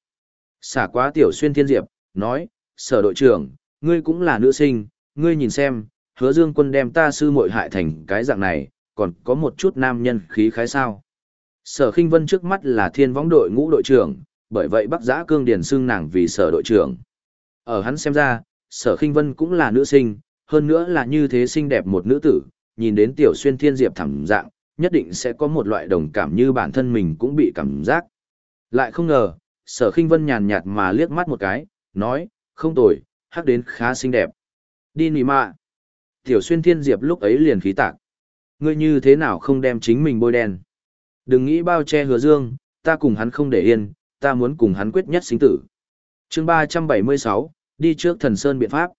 Xả quá tiểu xuyên thiên diệp, nói, sở đội trưởng, ngươi cũng là nữ sinh, ngươi nhìn xem, hứa dương quân đem ta sư muội hại thành cái dạng này, còn có một chút nam nhân khí khái sao. Sở khinh vân trước mắt là thiên võng đội ngũ đội trưởng, bởi vậy bắc giã cương điền xưng nàng vì sở đội trưởng. Ở hắn xem ra, sở khinh vân cũng là nữ sinh, hơn nữa là như thế xinh đẹp một nữ tử, nhìn đến tiểu xuyên thiên diệp thẳng dạng, nhất định sẽ có một loại đồng cảm như bản thân mình cũng bị cảm giác. Lại không ngờ, sở khinh vân nhàn nhạt mà liếc mắt một cái, nói, không tồi, hắc đến khá xinh đẹp. Đi nì mạ. Tiểu xuyên thiên diệp lúc ấy liền khí tạc. Ngươi như thế nào không đem chính mình bôi đen. Đừng nghĩ bao che hứa dương, ta cùng hắn không để yên, ta muốn cùng hắn quyết nhất sinh tử. chương 376, đi trước thần sơn biện pháp.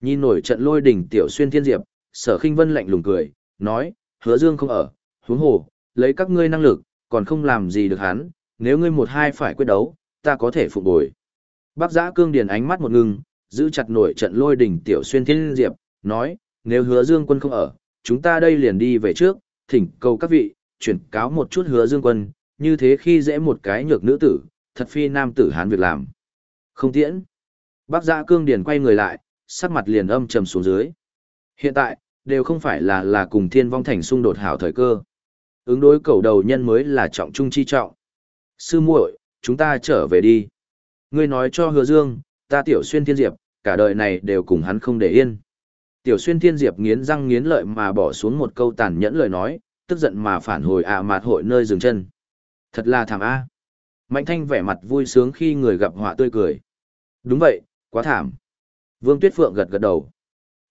Nhìn nổi trận lôi đỉnh tiểu xuyên thiên diệp, sở khinh vân lạnh lùng cười, nói, hứa dương không ở, huống hồ, lấy các ngươi năng lực, còn không làm gì được hắn, nếu ngươi một hai phải quyết đấu, ta có thể phục bồi. Bác giã cương điền ánh mắt một ngưng, giữ chặt nổi trận lôi đỉnh tiểu xuyên thiên diệp, nói, nếu hứa dương quân không ở, chúng ta đây liền đi về trước, thỉnh cầu các vị, chuyển cáo một chút hứa dương quân, như thế khi dễ một cái nhược nữ tử, thật phi nam tử hán việc làm. Không tiễn. Bác giã cương điền quay người lại, sắc mặt liền âm trầm xuống dưới. Hiện tại, đều không phải là là cùng thiên vong thành xung đột hảo thời cơ. Ứng đối cầu đầu nhân mới là trọng trung chi trọng. Sư muội, chúng ta trở về đi. Ngươi nói cho hứa dương, ta tiểu xuyên thiên diệp, cả đời này đều cùng hắn không để yên. Tiểu xuyên thiên diệp nghiến răng nghiến lợi mà bỏ xuống một câu tàn nhẫn lời nói, tức giận mà phản hồi ạ mạt hội nơi dừng chân. Thật là thảm a. Mạnh thanh vẻ mặt vui sướng khi người gặp họa tươi cười. Đúng vậy, quá thảm. Vương Tuyết Phượng gật gật đầu.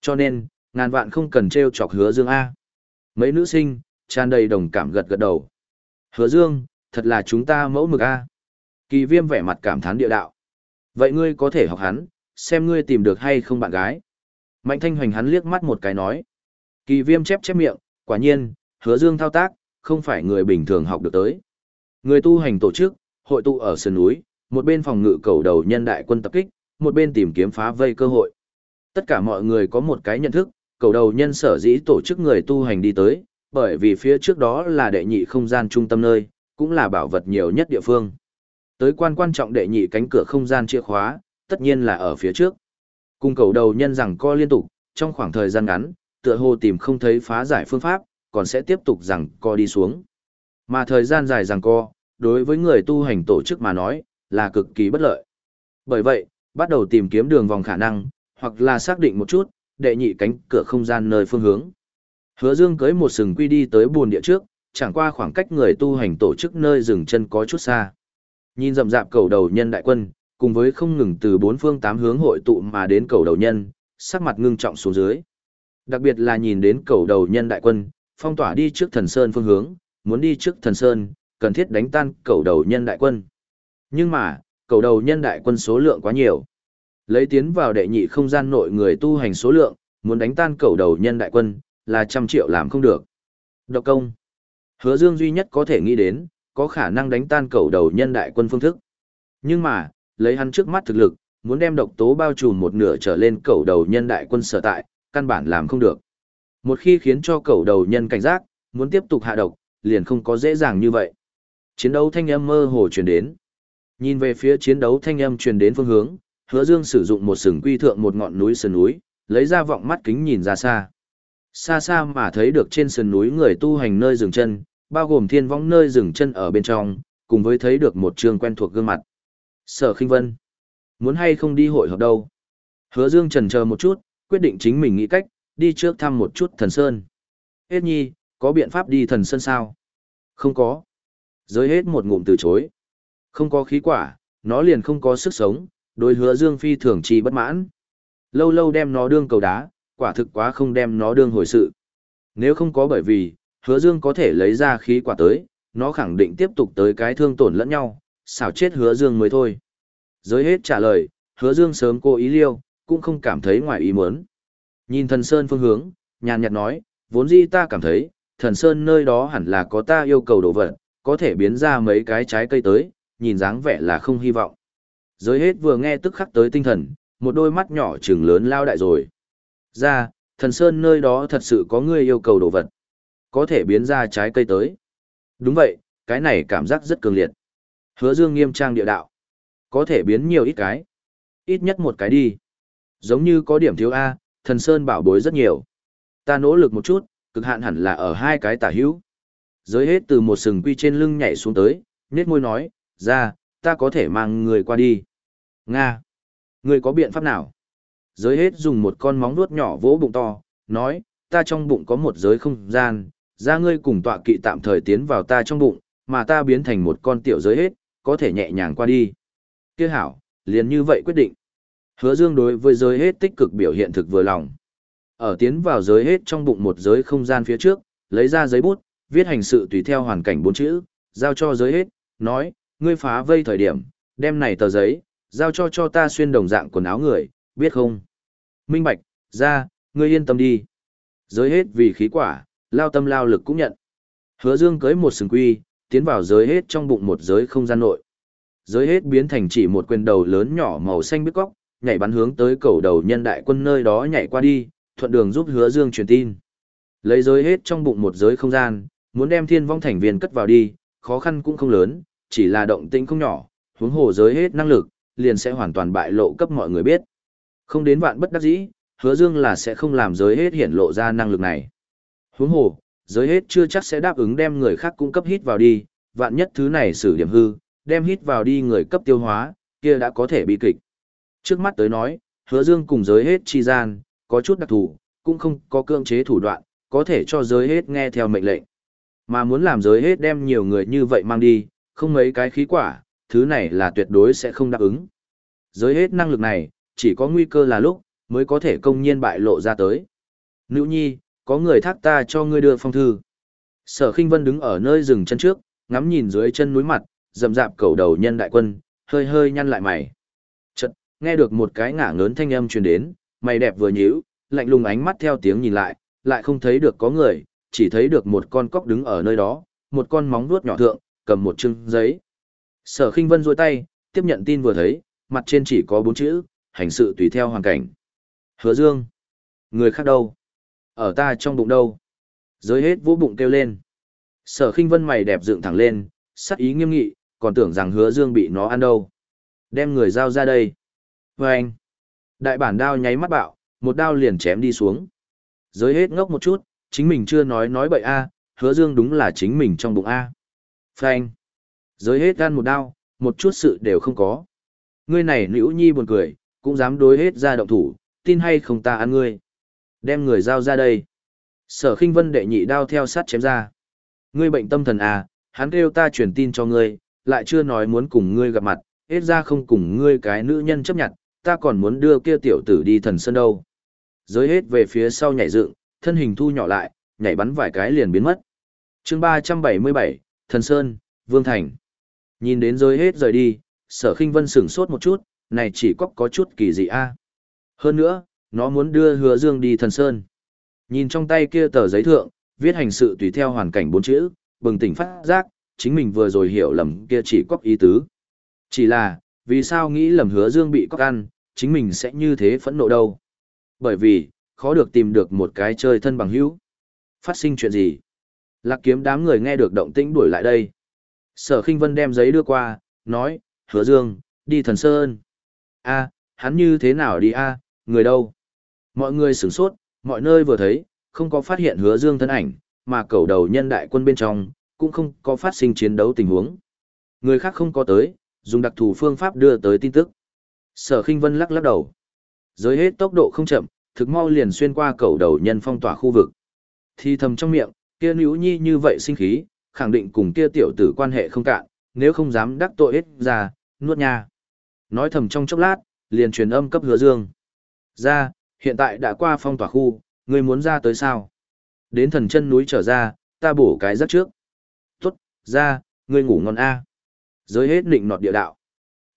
Cho nên, ngàn vạn không cần treo chọc hứa dương A. Mấy nữ sinh, tràn đầy đồng cảm gật gật đầu. Hứa dương, thật là chúng ta mẫu mực A. Kỳ viêm vẻ mặt cảm thán địa đạo. Vậy ngươi có thể học hắn, xem ngươi tìm được hay không bạn gái. Mạnh thanh hoành hắn liếc mắt một cái nói. Kỳ viêm chép chép miệng, quả nhiên, hứa dương thao tác, không phải người bình thường học được tới. Người tu hành tổ chức, hội tụ ở sườn núi, một bên phòng ngự cầu đầu nhân đại quân tập kích, một bên tìm kiếm phá vây cơ hội. Tất cả mọi người có một cái nhận thức, cầu đầu nhân sở dĩ tổ chức người tu hành đi tới, bởi vì phía trước đó là đệ nhị không gian trung tâm nơi, cũng là bảo vật nhiều nhất địa phương. Tới quan quan trọng đệ nhị cánh cửa không gian chìa khóa, tất nhiên là ở phía trước. Cung cầu đầu nhân rằng co liên tục, trong khoảng thời gian ngắn, tựa hồ tìm không thấy phá giải phương pháp, còn sẽ tiếp tục rằng co đi xuống. Mà thời gian dài rằng co, đối với người tu hành tổ chức mà nói, là cực kỳ bất lợi. Bởi vậy, bắt đầu tìm kiếm đường vòng khả năng, hoặc là xác định một chút, đệ nhị cánh cửa không gian nơi phương hướng. Hứa Dương cưới một sừng quy đi tới buồn địa trước, chẳng qua khoảng cách người tu hành tổ chức nơi dừng chân có chút xa. Nhìn rậm rạp cầu đầu nhân đại quân, cùng với không ngừng từ bốn phương tám hướng hội tụ mà đến cầu đầu nhân, sắc mặt ngưng trọng xuống dưới. Đặc biệt là nhìn đến cầu đầu nhân đại quân, phong tỏa đi trước thần sơn phương hướng, muốn đi trước thần sơn, cần thiết đánh tan cầu đầu nhân đại quân. Nhưng mà, cầu đầu nhân đại quân số lượng quá nhiều. Lấy tiến vào đệ nhị không gian nội người tu hành số lượng, muốn đánh tan cầu đầu nhân đại quân, là trăm triệu làm không được. Độc công. Hứa Dương duy nhất có thể nghĩ đến, có khả năng đánh tan cầu đầu nhân đại quân phương thức. Nhưng mà, lấy hắn trước mắt thực lực, muốn đem độc tố bao trùm một nửa trở lên cầu đầu nhân đại quân sở tại, căn bản làm không được. Một khi khiến cho cầu đầu nhân cảnh giác, muốn tiếp tục hạ độc, liền không có dễ dàng như vậy. Chiến đấu thanh âm mơ hồ truyền đến. Nhìn về phía chiến đấu thanh âm truyền đến phương hướng, Hứa Dương sử dụng một sừng quy thượng một ngọn núi sườn núi, lấy ra vọng mắt kính nhìn ra xa. Xa xa mà thấy được trên sườn núi người tu hành nơi dừng chân, bao gồm thiên vong nơi dừng chân ở bên trong, cùng với thấy được một trường quen thuộc gương mặt. Sở Khinh Vân, muốn hay không đi hội họp đâu? Hứa Dương chần chờ một chút, quyết định chính mình nghĩ cách, đi trước thăm một chút thần sơn. Hết nhi, có biện pháp đi thần sơn sao? Không có. Giới hết một ngụm từ chối. Không có khí quả, nó liền không có sức sống, đối hứa Dương phi thường chi bất mãn. Lâu lâu đem nó đương cầu đá, quả thực quá không đem nó đương hồi sự. Nếu không có bởi vì, hứa dương có thể lấy ra khí quả tới, nó khẳng định tiếp tục tới cái thương tổn lẫn nhau, xảo chết hứa dương mới thôi. Giới hết trả lời, hứa dương sớm cô ý liêu, cũng không cảm thấy ngoài ý muốn. Nhìn thần sơn phương hướng, nhàn nhạt nói, vốn dĩ ta cảm thấy, thần sơn nơi đó hẳn là có ta yêu cầu đồ vật, có thể biến ra mấy cái trái cây tới, nhìn dáng vẻ là không hy vọng. Giới hết vừa nghe tức khắc tới tinh thần, một đôi mắt nhỏ trừng lớn lao đại rồi. Ra, thần sơn nơi đó thật sự có người yêu cầu đồ vật. Có thể biến ra trái cây tới. Đúng vậy, cái này cảm giác rất cường liệt. Hứa dương nghiêm trang địa đạo. Có thể biến nhiều ít cái. Ít nhất một cái đi. Giống như có điểm thiếu A, thần sơn bảo bối rất nhiều. Ta nỗ lực một chút, cực hạn hẳn là ở hai cái tả hữu. Giới hết từ một sừng quy trên lưng nhảy xuống tới, nét môi nói, ra, ta có thể mang người qua đi. Nga! Người có biện pháp nào? Giới hết dùng một con móng vuốt nhỏ vỗ bụng to, nói, ta trong bụng có một giới không gian, ra ngươi cùng tọa kỵ tạm thời tiến vào ta trong bụng, mà ta biến thành một con tiểu giới hết, có thể nhẹ nhàng qua đi. Kia hảo, liền như vậy quyết định. Hứa Dương đối với giới hết tích cực biểu hiện thực vừa lòng. Ở tiến vào giới hết trong bụng một giới không gian phía trước, lấy ra giấy bút, viết hành sự tùy theo hoàn cảnh bốn chữ, giao cho giới hết, nói, ngươi phá vây thời điểm, đem này tờ giấy, giao cho cho ta xuyên đồng dạng quần áo người, biết không? Minh Bạch, ra, ngươi yên tâm đi. Giới hết vì khí quả, lao tâm lao lực cũng nhận. Hứa Dương cưới một sừng quy, tiến vào giới hết trong bụng một giới không gian nội. Giới hết biến thành chỉ một quyền đầu lớn nhỏ màu xanh biết góc, nhảy bắn hướng tới cầu đầu nhân đại quân nơi đó nhảy qua đi, thuận đường giúp Hứa Dương truyền tin. Lấy giới hết trong bụng một giới không gian, muốn đem thiên vong thành viên cất vào đi, khó khăn cũng không lớn, chỉ là động tĩnh không nhỏ, huống hồ giới hết năng lực, liền sẽ hoàn toàn bại lộ cấp mọi người biết. Không đến vạn bất đắc dĩ, hứa dương là sẽ không làm giới hết hiển lộ ra năng lực này. Huống hồ, giới hết chưa chắc sẽ đáp ứng đem người khác cung cấp hít vào đi, vạn nhất thứ này xử điểm hư, đem hít vào đi người cấp tiêu hóa, kia đã có thể bị kịch. Trước mắt tới nói, hứa dương cùng giới hết chi gian, có chút đặc thù, cũng không có cưỡng chế thủ đoạn, có thể cho giới hết nghe theo mệnh lệnh. Mà muốn làm giới hết đem nhiều người như vậy mang đi, không mấy cái khí quả, thứ này là tuyệt đối sẽ không đáp ứng. Giới hết năng lực này, chỉ có nguy cơ là lúc, mới có thể công nhiên bại lộ ra tới. Nữ nhi, có người thác ta cho ngươi đưa phong thư. Sở khinh vân đứng ở nơi rừng chân trước, ngắm nhìn dưới chân núi mặt, rậm rạp cầu đầu nhân đại quân, hơi hơi nhăn lại mày. Chật, nghe được một cái ngả ngớn thanh âm truyền đến, mày đẹp vừa nhíu, lạnh lùng ánh mắt theo tiếng nhìn lại, lại không thấy được có người, chỉ thấy được một con cóc đứng ở nơi đó, một con móng vuốt nhỏ thượng, cầm một chưng giấy. Sở khinh vân duỗi tay, tiếp nhận tin vừa thấy, mặt trên chỉ có bốn chữ, hành sự tùy theo hoàn cảnh. Hứa dương. Người khác đâu? Ở ta trong bụng đâu? Giới hết vỗ bụng kêu lên. Sở khinh vân mày đẹp dựng thẳng lên, sắc ý nghiêm nghị, còn tưởng rằng hứa dương bị nó ăn đâu. Đem người giao ra đây. Và anh. Đại bản đao nháy mắt bạo, một đao liền chém đi xuống. Giới hết ngốc một chút, chính mình chưa nói nói bậy a, hứa dương đúng là chính mình trong bụng a. Vâng Phanh. Giới hết gan một đao, một chút sự đều không có. Ngươi này nữ nhi buồn cười, cũng dám đối hết ra động thủ, tin hay không ta ăn ngươi. Đem người giao ra đây. Sở khinh vân đệ nhị đao theo sát chém ra. Ngươi bệnh tâm thần à, hắn kêu ta truyền tin cho ngươi, lại chưa nói muốn cùng ngươi gặp mặt, hết ra không cùng ngươi cái nữ nhân chấp nhận, ta còn muốn đưa kia tiểu tử đi thần sơn đâu. Giới hết về phía sau nhảy dựng, thân hình thu nhỏ lại, nhảy bắn vài cái liền biến mất. chương 377, Thần Sơn, Vương Thành. Nhìn đến giới hết rời đi, sở khinh vân sửng sốt một chút, này chỉ có có chút kỳ dị a Hơn nữa, nó muốn đưa hứa dương đi thần sơn. Nhìn trong tay kia tờ giấy thượng, viết hành sự tùy theo hoàn cảnh bốn chữ, bừng tỉnh phát giác, chính mình vừa rồi hiểu lầm kia chỉ có ý tứ. Chỉ là, vì sao nghĩ lầm hứa dương bị cóc ăn, chính mình sẽ như thế phẫn nộ đâu. Bởi vì, khó được tìm được một cái chơi thân bằng hữu. Phát sinh chuyện gì? Lạc kiếm đám người nghe được động tĩnh đuổi lại đây. Sở khinh vân đem giấy đưa qua, nói, hứa dương, đi thần sơn. a hắn như thế nào đi a người đâu? Mọi người sửng sốt, mọi nơi vừa thấy, không có phát hiện hứa dương thân ảnh, mà cầu đầu nhân đại quân bên trong, cũng không có phát sinh chiến đấu tình huống. Người khác không có tới, dùng đặc thù phương pháp đưa tới tin tức. Sở khinh vân lắc lắc đầu. Giới hết tốc độ không chậm, thực mau liền xuyên qua cầu đầu nhân phong tỏa khu vực. Thì thầm trong miệng, kia nữ nhi như vậy sinh khí, khẳng định cùng kia tiểu tử quan hệ không cạn, nếu không dám đắc tội hết ra, nuốt nha. Nói thầm trong chốc lát, liền truyền âm cấp hứa dương. Ra, hiện tại đã qua phong tỏa khu, ngươi muốn ra tới sao? Đến thần chân núi trở ra, ta bổ cái giấc trước. Tốt, ra, ngươi ngủ ngon a. Giới hết định nọt địa đạo.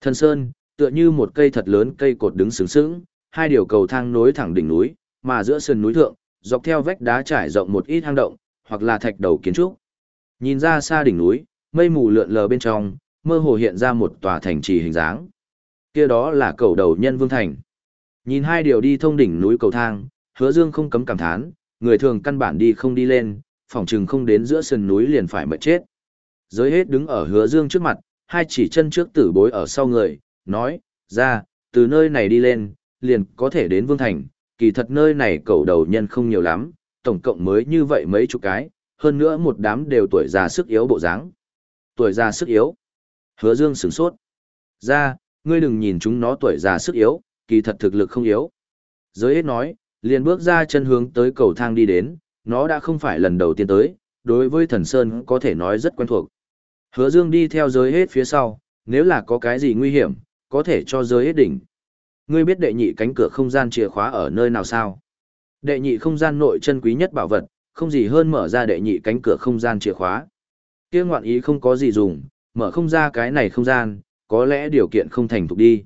Thần Sơn, tựa như một cây thật lớn cây cột đứng sướng sướng, hai điều cầu thang nối thẳng đỉnh núi, mà giữa sườn núi thượng, dọc theo vách đá trải rộng một ít hang động, hoặc là thạch đầu kiến trúc. Nhìn ra xa đỉnh núi, mây mù lượn lờ bên trong, mơ hồ hiện ra một tòa thành trì hình dáng. Kia đó là cầu đầu nhân vương thành. Nhìn hai điều đi thông đỉnh núi cầu thang, hứa dương không cấm cảm thán, người thường căn bản đi không đi lên, phỏng chừng không đến giữa sườn núi liền phải mệt chết. Giới hết đứng ở hứa dương trước mặt, hai chỉ chân trước tử bối ở sau người, nói, ra, từ nơi này đi lên, liền có thể đến vương thành, kỳ thật nơi này cầu đầu nhân không nhiều lắm, tổng cộng mới như vậy mấy chục cái, hơn nữa một đám đều tuổi già sức yếu bộ dáng. Tuổi già sức yếu. Hứa Dương sửng sốt. Ra, ngươi đừng nhìn chúng nó tuổi già sức yếu, kỳ thật thực lực không yếu. Giới hết nói, liền bước ra chân hướng tới cầu thang đi đến, nó đã không phải lần đầu tiên tới, đối với thần Sơn có thể nói rất quen thuộc. Hứa Dương đi theo giới hết phía sau, nếu là có cái gì nguy hiểm, có thể cho giới hết đỉnh. Ngươi biết đệ nhị cánh cửa không gian chìa khóa ở nơi nào sao? Đệ nhị không gian nội chân quý nhất bảo vật, không gì hơn mở ra đệ nhị cánh cửa không gian chìa khóa. Kia ngoạn ý không có gì dùng, mở không ra cái này không gian, có lẽ điều kiện không thành thục đi.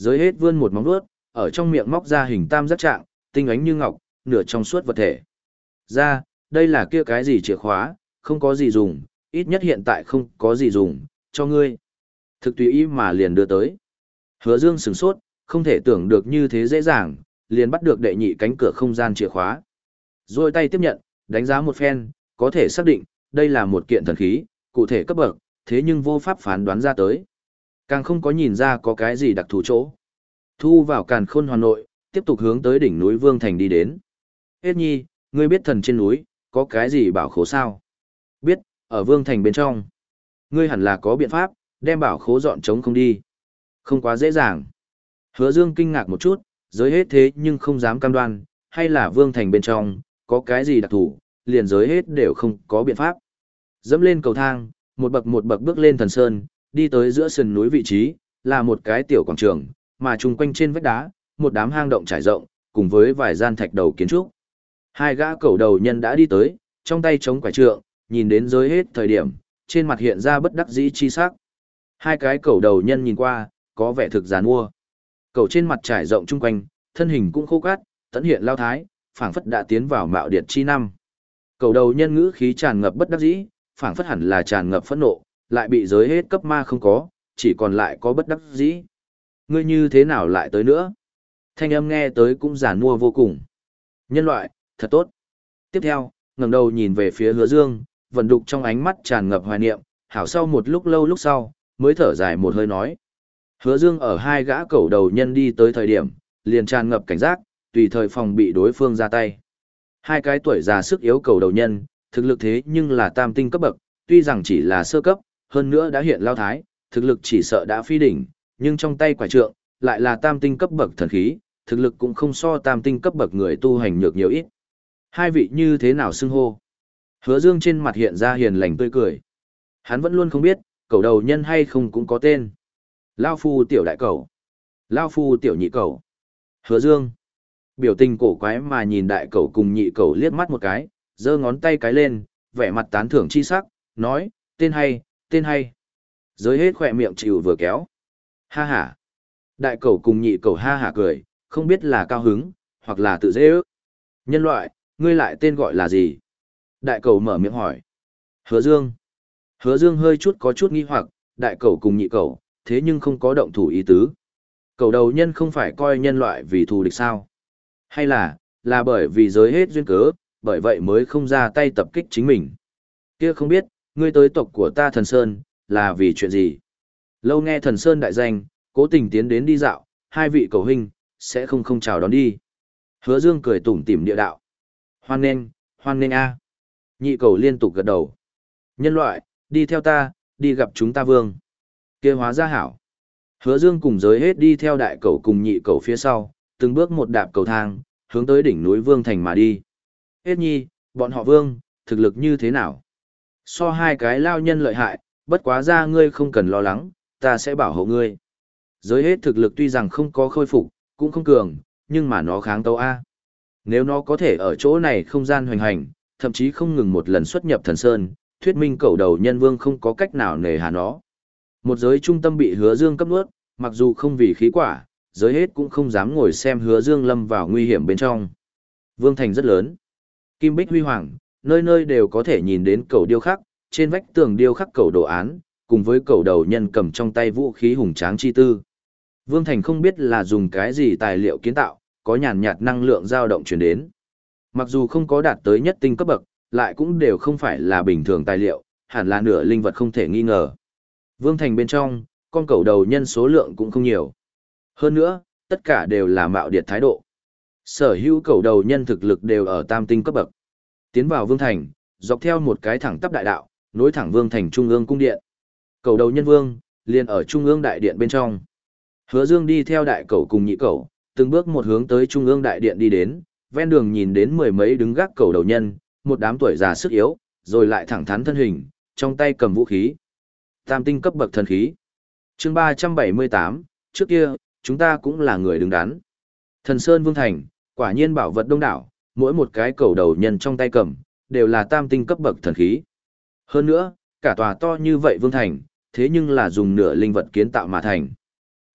Giới hết vươn một móng vuốt, ở trong miệng móc ra hình tam giác trạng, tinh ánh như ngọc, nửa trong suốt vật thể. Ra, đây là kia cái gì chìa khóa, không có gì dùng, ít nhất hiện tại không có gì dùng, cho ngươi. Thực tùy ý mà liền đưa tới. Hứa Dương sửng sốt, không thể tưởng được như thế dễ dàng, liền bắt được đệ nhị cánh cửa không gian chìa khóa. Rồi tay tiếp nhận, đánh giá một phen, có thể xác định, đây là một kiện thần khí, cụ thể cấp bậc, thế nhưng vô pháp phán đoán ra tới. Càng không có nhìn ra có cái gì đặc thù chỗ. Thu vào càn khôn hoàn nội, tiếp tục hướng tới đỉnh núi Vương Thành đi đến. Hết nhi, ngươi biết thần trên núi, có cái gì bảo khố sao? Biết, ở Vương Thành bên trong. Ngươi hẳn là có biện pháp, đem bảo khố dọn trống không đi. Không quá dễ dàng. Hứa Dương kinh ngạc một chút, giới hết thế nhưng không dám cam đoan, hay là Vương Thành bên trong, có cái gì đặc thù, liền giới hết đều không có biện pháp. Dẫm lên cầu thang, một bậc một bậc bước lên thần sơn, đi tới giữa sườn núi vị trí, là một cái tiểu quảng trường, mà chung quanh trên vách đá, một đám hang động trải rộng, cùng với vài gian thạch đầu kiến trúc. Hai gã cầu đầu nhân đã đi tới, trong tay chống quải trượng, nhìn đến giới hết thời điểm, trên mặt hiện ra bất đắc dĩ chi sắc. Hai cái cầu đầu nhân nhìn qua, có vẻ thực gián mua. Cầu trên mặt trải rộng chung quanh, thân hình cũng khô cát, tận hiện lao thái, phảng phất đã tiến vào mạo điệt chi năm. Cầu đầu nhân ngữ khí tràn ngập bất đắc dĩ, phảng phất hẳn là tràn ngập phẫn nộ, lại bị giới hết cấp ma không có, chỉ còn lại có bất đắc dĩ. Ngươi như thế nào lại tới nữa? Thanh âm nghe tới cũng giản mua vô cùng. Nhân loại, thật tốt. Tiếp theo, ngẩng đầu nhìn về phía hứa dương, vận đục trong ánh mắt tràn ngập hoài niệm, hảo sau một lúc lâu lúc sau, mới thở dài một hơi nói. Hứa dương ở hai gã cẩu đầu nhân đi tới thời điểm, liền tràn ngập cảnh giác, tùy thời phòng bị đối phương ra tay. Hai cái tuổi già sức yếu cầu đầu nhân, thực lực thế nhưng là tam tinh cấp bậc, tuy rằng chỉ là sơ cấp, hơn nữa đã hiện lao thái, thực lực chỉ sợ đã phi đỉnh, nhưng trong tay quả trượng, lại là tam tinh cấp bậc thần khí, thực lực cũng không so tam tinh cấp bậc người tu hành nhược nhiều ít. Hai vị như thế nào xưng hô? Hứa Dương trên mặt hiện ra hiền lành tươi cười. Hắn vẫn luôn không biết, cầu đầu nhân hay không cũng có tên. Lao phu tiểu đại cầu. Lao phu tiểu nhị cầu. Hứa Dương. Biểu tình cổ quái mà nhìn đại cầu cùng nhị cầu liếc mắt một cái, giơ ngón tay cái lên, vẻ mặt tán thưởng chi sắc, nói, tên hay, tên hay. Giới hết khỏe miệng chịu vừa kéo. Ha ha. Đại cầu cùng nhị cầu ha ha cười, không biết là cao hứng, hoặc là tự dễ ước. Nhân loại, ngươi lại tên gọi là gì? Đại cầu mở miệng hỏi. Hứa Dương. Hứa Dương hơi chút có chút nghi hoặc, đại cầu cùng nhị cầu, thế nhưng không có động thủ ý tứ. Cầu đầu nhân không phải coi nhân loại vì thù địch sao? Hay là, là bởi vì giới hết duyên cớ, bởi vậy mới không ra tay tập kích chính mình. Kia không biết, ngươi tới tộc của ta thần Sơn, là vì chuyện gì? Lâu nghe thần Sơn đại danh, cố tình tiến đến đi dạo, hai vị cầu huynh, sẽ không không chào đón đi. Hứa Dương cười tủm tỉm địa đạo. Hoan nên, hoan nên a. Nhị cầu liên tục gật đầu. Nhân loại, đi theo ta, đi gặp chúng ta vương. kia hóa ra hảo. Hứa Dương cùng giới hết đi theo đại cầu cùng nhị cầu phía sau, từng bước một đạp cầu thang, hướng tới đỉnh núi Vương Thành mà đi. Hết nhi, bọn họ Vương, thực lực như thế nào? So hai cái lao nhân lợi hại, bất quá ra ngươi không cần lo lắng, ta sẽ bảo hộ ngươi. Giới hết thực lực tuy rằng không có khôi phục, cũng không cường, nhưng mà nó kháng tấu A. Nếu nó có thể ở chỗ này không gian hoành hành, thậm chí không ngừng một lần xuất nhập thần sơn, thuyết minh cầu đầu nhân vương không có cách nào nề hà nó. Một giới trung tâm bị hứa dương cấp nuốt, mặc dù không vì khí quả, giới hết cũng không dám ngồi xem hứa dương lâm vào nguy hiểm bên trong. Vương thành rất lớn. Kim bích huy hoàng, nơi nơi đều có thể nhìn đến cầu điêu khắc, trên vách tường điêu khắc cầu đồ án, cùng với cầu đầu nhân cầm trong tay vũ khí hùng tráng chi tư. Vương Thành không biết là dùng cái gì tài liệu kiến tạo, có nhàn nhạt năng lượng dao động truyền đến. Mặc dù không có đạt tới nhất tinh cấp bậc, lại cũng đều không phải là bình thường tài liệu, hẳn là nửa linh vật không thể nghi ngờ. Vương Thành bên trong, con cầu đầu nhân số lượng cũng không nhiều. Hơn nữa, tất cả đều là mạo điệt thái độ. Sở hữu cầu đầu nhân thực lực đều ở tam tinh cấp bậc. Tiến vào Vương Thành, dọc theo một cái thẳng tắp đại đạo, nối thẳng Vương Thành Trung ương cung điện. Cầu đầu nhân Vương, liền ở Trung ương đại điện bên trong. Hứa Dương đi theo đại cầu cùng nhị cầu, từng bước một hướng tới Trung ương đại điện đi đến, ven đường nhìn đến mười mấy đứng gác cầu đầu nhân, một đám tuổi già sức yếu, rồi lại thẳng thắn thân hình, trong tay cầm vũ khí. Tam tinh cấp bậc thần khí. Chương 378, trước kia, chúng ta cũng là người đứng đắn. Thần Sơn Vương Thành, quả nhiên bảo vật đông đảo, mỗi một cái cầu đầu nhân trong tay cầm, đều là tam tinh cấp bậc thần khí. Hơn nữa, cả tòa to như vậy Vương Thành, thế nhưng là dùng nửa linh vật kiến tạo mà thành.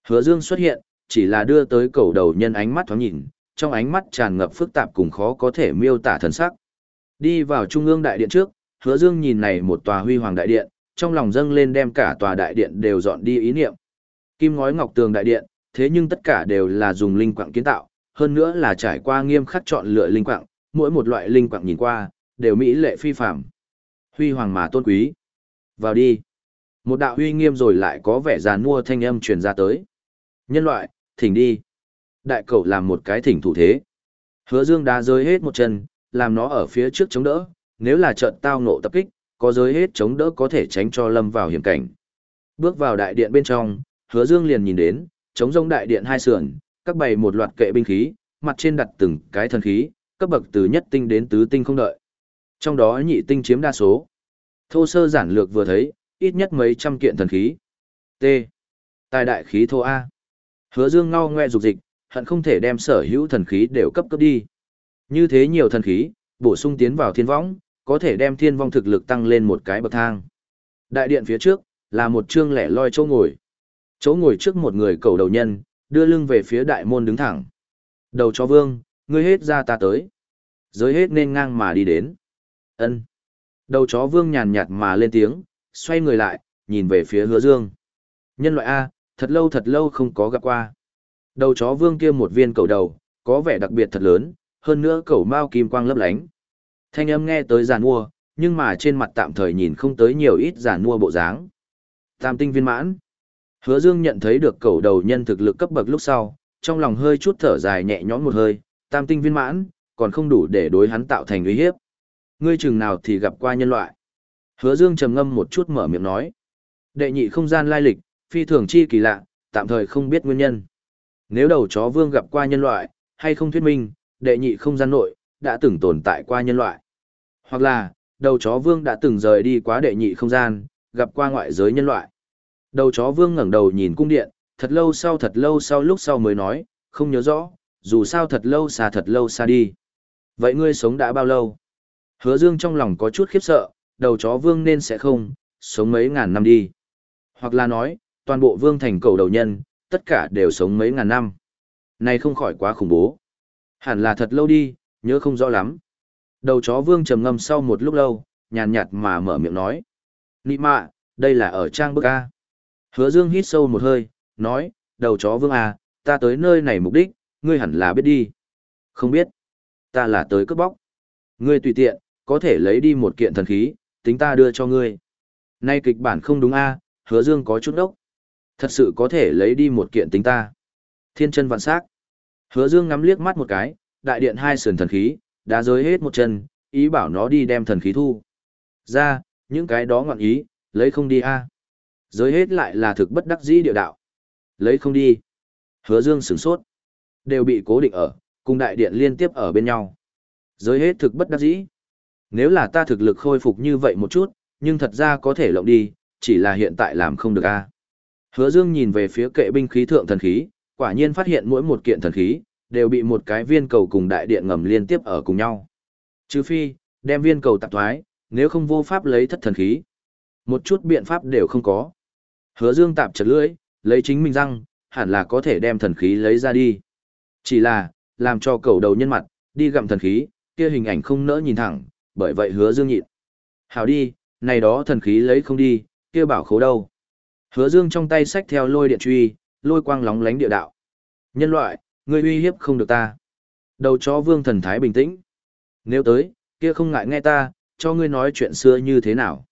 Hứa Dương xuất hiện, chỉ là đưa tới cầu đầu nhân ánh mắt thoáng nhìn, trong ánh mắt tràn ngập phức tạp cùng khó có thể miêu tả thần sắc. Đi vào trung ương đại điện trước, Hứa Dương nhìn này một tòa huy hoàng đại điện, trong lòng dâng lên đem cả tòa đại điện đều dọn đi ý niệm. Kim ngói ngọc tường đại điện, thế nhưng tất cả đều là dùng linh quạng kiến tạo, hơn nữa là trải qua nghiêm khắc chọn lựa linh quạng, mỗi một loại linh quạng nhìn qua, đều mỹ lệ phi phạm. Huy hoàng mà tôn quý. Vào đi. Một đạo huy nghiêm rồi lại có vẻ già nua thanh âm truyền ra tới. Nhân loại, thỉnh đi. Đại cầu làm một cái thỉnh thủ thế. Hứa dương đá rơi hết một chân, làm nó ở phía trước chống đỡ, nếu là trận tao nộ tập kích, có giới hết chống đỡ có thể tránh cho lâm vào hiểm cảnh. Bước vào đại điện bên trong, hứa dương liền nhìn đến, chống rông đại điện hai sườn, các bày một loạt kệ binh khí, mặt trên đặt từng cái thần khí, cấp bậc từ nhất tinh đến tứ tinh không đợi. Trong đó nhị tinh chiếm đa số. Thô sơ giản lược vừa thấy, ít nhất mấy trăm kiện thần khí. T. Tài đại khí thô A. Hứa dương ngao ngoe dục dịch, hận không thể đem sở hữu thần khí đều cấp cấp đi. Như thế nhiều thần khí, bổ sung tiến vào thiên võng, có thể đem thiên vong thực lực tăng lên một cái bậc thang. Đại điện phía trước, là một trương lẻ loi chỗ ngồi. Chỗ ngồi trước một người cầu đầu nhân, đưa lưng về phía đại môn đứng thẳng. Đầu chó vương, ngươi hết ra ta tới. Giới hết nên ngang mà đi đến. ân Đầu chó vương nhàn nhạt mà lên tiếng, xoay người lại, nhìn về phía hứa dương. Nhân loại A, thật lâu thật lâu không có gặp qua. Đầu chó vương kia một viên cầu đầu, có vẻ đặc biệt thật lớn, hơn nữa cầu mao kim quang lấp lánh. Thanh âm nghe tới giàn mua, nhưng mà trên mặt tạm thời nhìn không tới nhiều ít giàn mua bộ dáng. Tam tinh viên mãn. Hứa Dương nhận thấy được cầu đầu nhân thực lực cấp bậc lúc sau, trong lòng hơi chút thở dài nhẹ nhõm một hơi, tam tinh viên mãn, còn không đủ để đối hắn tạo thành uy hiếp. Ngươi chừng nào thì gặp qua nhân loại. Hứa Dương trầm ngâm một chút mở miệng nói. Đệ nhị không gian lai lịch, phi thường chi kỳ lạ, tạm thời không biết nguyên nhân. Nếu đầu chó vương gặp qua nhân loại, hay không thuyết minh, đệ nhị không gian nội, đã từng tồn tại qua nhân loại. Hoặc là, đầu chó vương đã từng rời đi quá đệ nhị không gian, gặp qua ngoại giới nhân loại. Đầu chó vương ngẩng đầu nhìn cung điện, thật lâu sau thật lâu sau lúc sau mới nói, không nhớ rõ, dù sao thật lâu xa thật lâu xa đi. Vậy ngươi sống đã bao lâu? Hứa dương trong lòng có chút khiếp sợ, đầu chó vương nên sẽ không, sống mấy ngàn năm đi. Hoặc là nói, toàn bộ vương thành cầu đầu nhân, tất cả đều sống mấy ngàn năm. Này không khỏi quá khủng bố. Hẳn là thật lâu đi, nhớ không rõ lắm. Đầu chó vương trầm ngâm sau một lúc lâu, nhàn nhạt mà mở miệng nói. Nị mạ, đây là ở trang bức A. Hứa dương hít sâu một hơi, nói, đầu chó vương A, ta tới nơi này mục đích, ngươi hẳn là biết đi. Không biết. Ta là tới cướp bóc. Ngươi tùy tiện, có thể lấy đi một kiện thần khí, tính ta đưa cho ngươi. Nay kịch bản không đúng A, hứa dương có chút đốc. Thật sự có thể lấy đi một kiện tính ta. Thiên chân vạn sắc. Hứa dương ngắm liếc mắt một cái, đại điện hai sườn thần khí, đã rơi hết một chân, ý bảo nó đi đem thần khí thu. Ra, những cái đó ngọn ý, lấy không đi a. Giới hết lại là thực bất đắc dĩ địa đạo. Lấy không đi. Hứa dương sửng sốt. Đều bị cố định ở, cùng đại điện liên tiếp ở bên nhau. Giới hết thực bất đắc dĩ. Nếu là ta thực lực khôi phục như vậy một chút, nhưng thật ra có thể lộng đi, chỉ là hiện tại làm không được a. Hứa dương nhìn về phía kệ binh khí thượng thần khí, quả nhiên phát hiện mỗi một kiện thần khí, đều bị một cái viên cầu cùng đại điện ngầm liên tiếp ở cùng nhau. Trừ phi, Đem viên cầu tạp thoái, nếu không vô pháp lấy thất thần khí. Một chút biện pháp đều không có. Hứa dương tạp chật lưỡi, lấy chính mình răng, hẳn là có thể đem thần khí lấy ra đi. Chỉ là, làm cho cầu đầu nhân mặt, đi gặm thần khí, kia hình ảnh không nỡ nhìn thẳng, bởi vậy hứa dương nhịn. Hảo đi, này đó thần khí lấy không đi, kia bảo khố đâu. Hứa dương trong tay xách theo lôi điện truy, lôi quang lóng lánh địa đạo. Nhân loại, ngươi uy hiếp không được ta. Đầu chó vương thần thái bình tĩnh. Nếu tới, kia không ngại nghe ta, cho ngươi nói chuyện xưa như thế nào.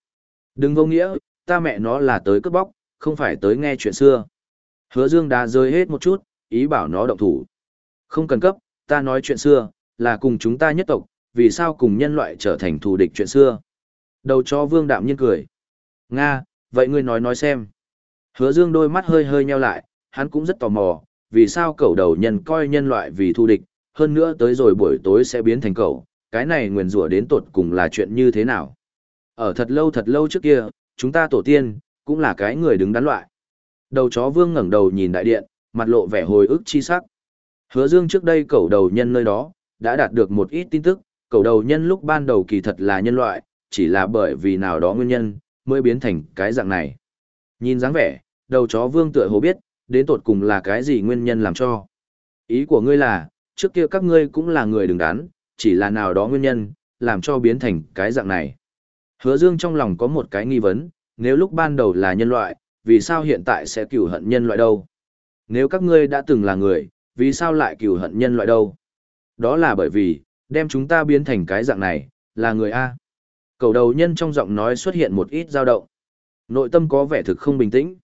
Đừng vô nghĩa, ta mẹ nó là tới cướp bóc, không phải tới nghe chuyện xưa. Hứa dương đã rơi hết một chút, ý bảo nó động thủ. Không cần cấp, ta nói chuyện xưa, là cùng chúng ta nhất tộc, vì sao cùng nhân loại trở thành thù địch chuyện xưa. Đầu cho vương đạm nhiên cười. Nga, vậy ngươi nói nói xem. Hứa dương đôi mắt hơi hơi nheo lại, hắn cũng rất tò mò, vì sao cẩu đầu nhân coi nhân loại vì thù địch, hơn nữa tới rồi buổi tối sẽ biến thành cẩu, cái này nguyền rủa đến tột cùng là chuyện như thế nào. Ở thật lâu thật lâu trước kia, chúng ta tổ tiên, cũng là cái người đứng đắn loại. Đầu chó vương ngẩng đầu nhìn đại điện, mặt lộ vẻ hồi ức chi sắc. Hứa dương trước đây cẩu đầu nhân nơi đó, đã đạt được một ít tin tức, cẩu đầu nhân lúc ban đầu kỳ thật là nhân loại, chỉ là bởi vì nào đó nguyên nhân, mới biến thành cái dạng này. Nhìn dáng vẻ, đầu chó vương tựa hồ biết, đến tột cùng là cái gì nguyên nhân làm cho. Ý của ngươi là, trước kia các ngươi cũng là người đứng đắn, chỉ là nào đó nguyên nhân, làm cho biến thành cái dạng này. Hứa Dương trong lòng có một cái nghi vấn, nếu lúc ban đầu là nhân loại, vì sao hiện tại sẽ cửu hận nhân loại đâu? Nếu các ngươi đã từng là người, vì sao lại cửu hận nhân loại đâu? Đó là bởi vì, đem chúng ta biến thành cái dạng này, là người A. Cầu đầu nhân trong giọng nói xuất hiện một ít dao động. Nội tâm có vẻ thực không bình tĩnh.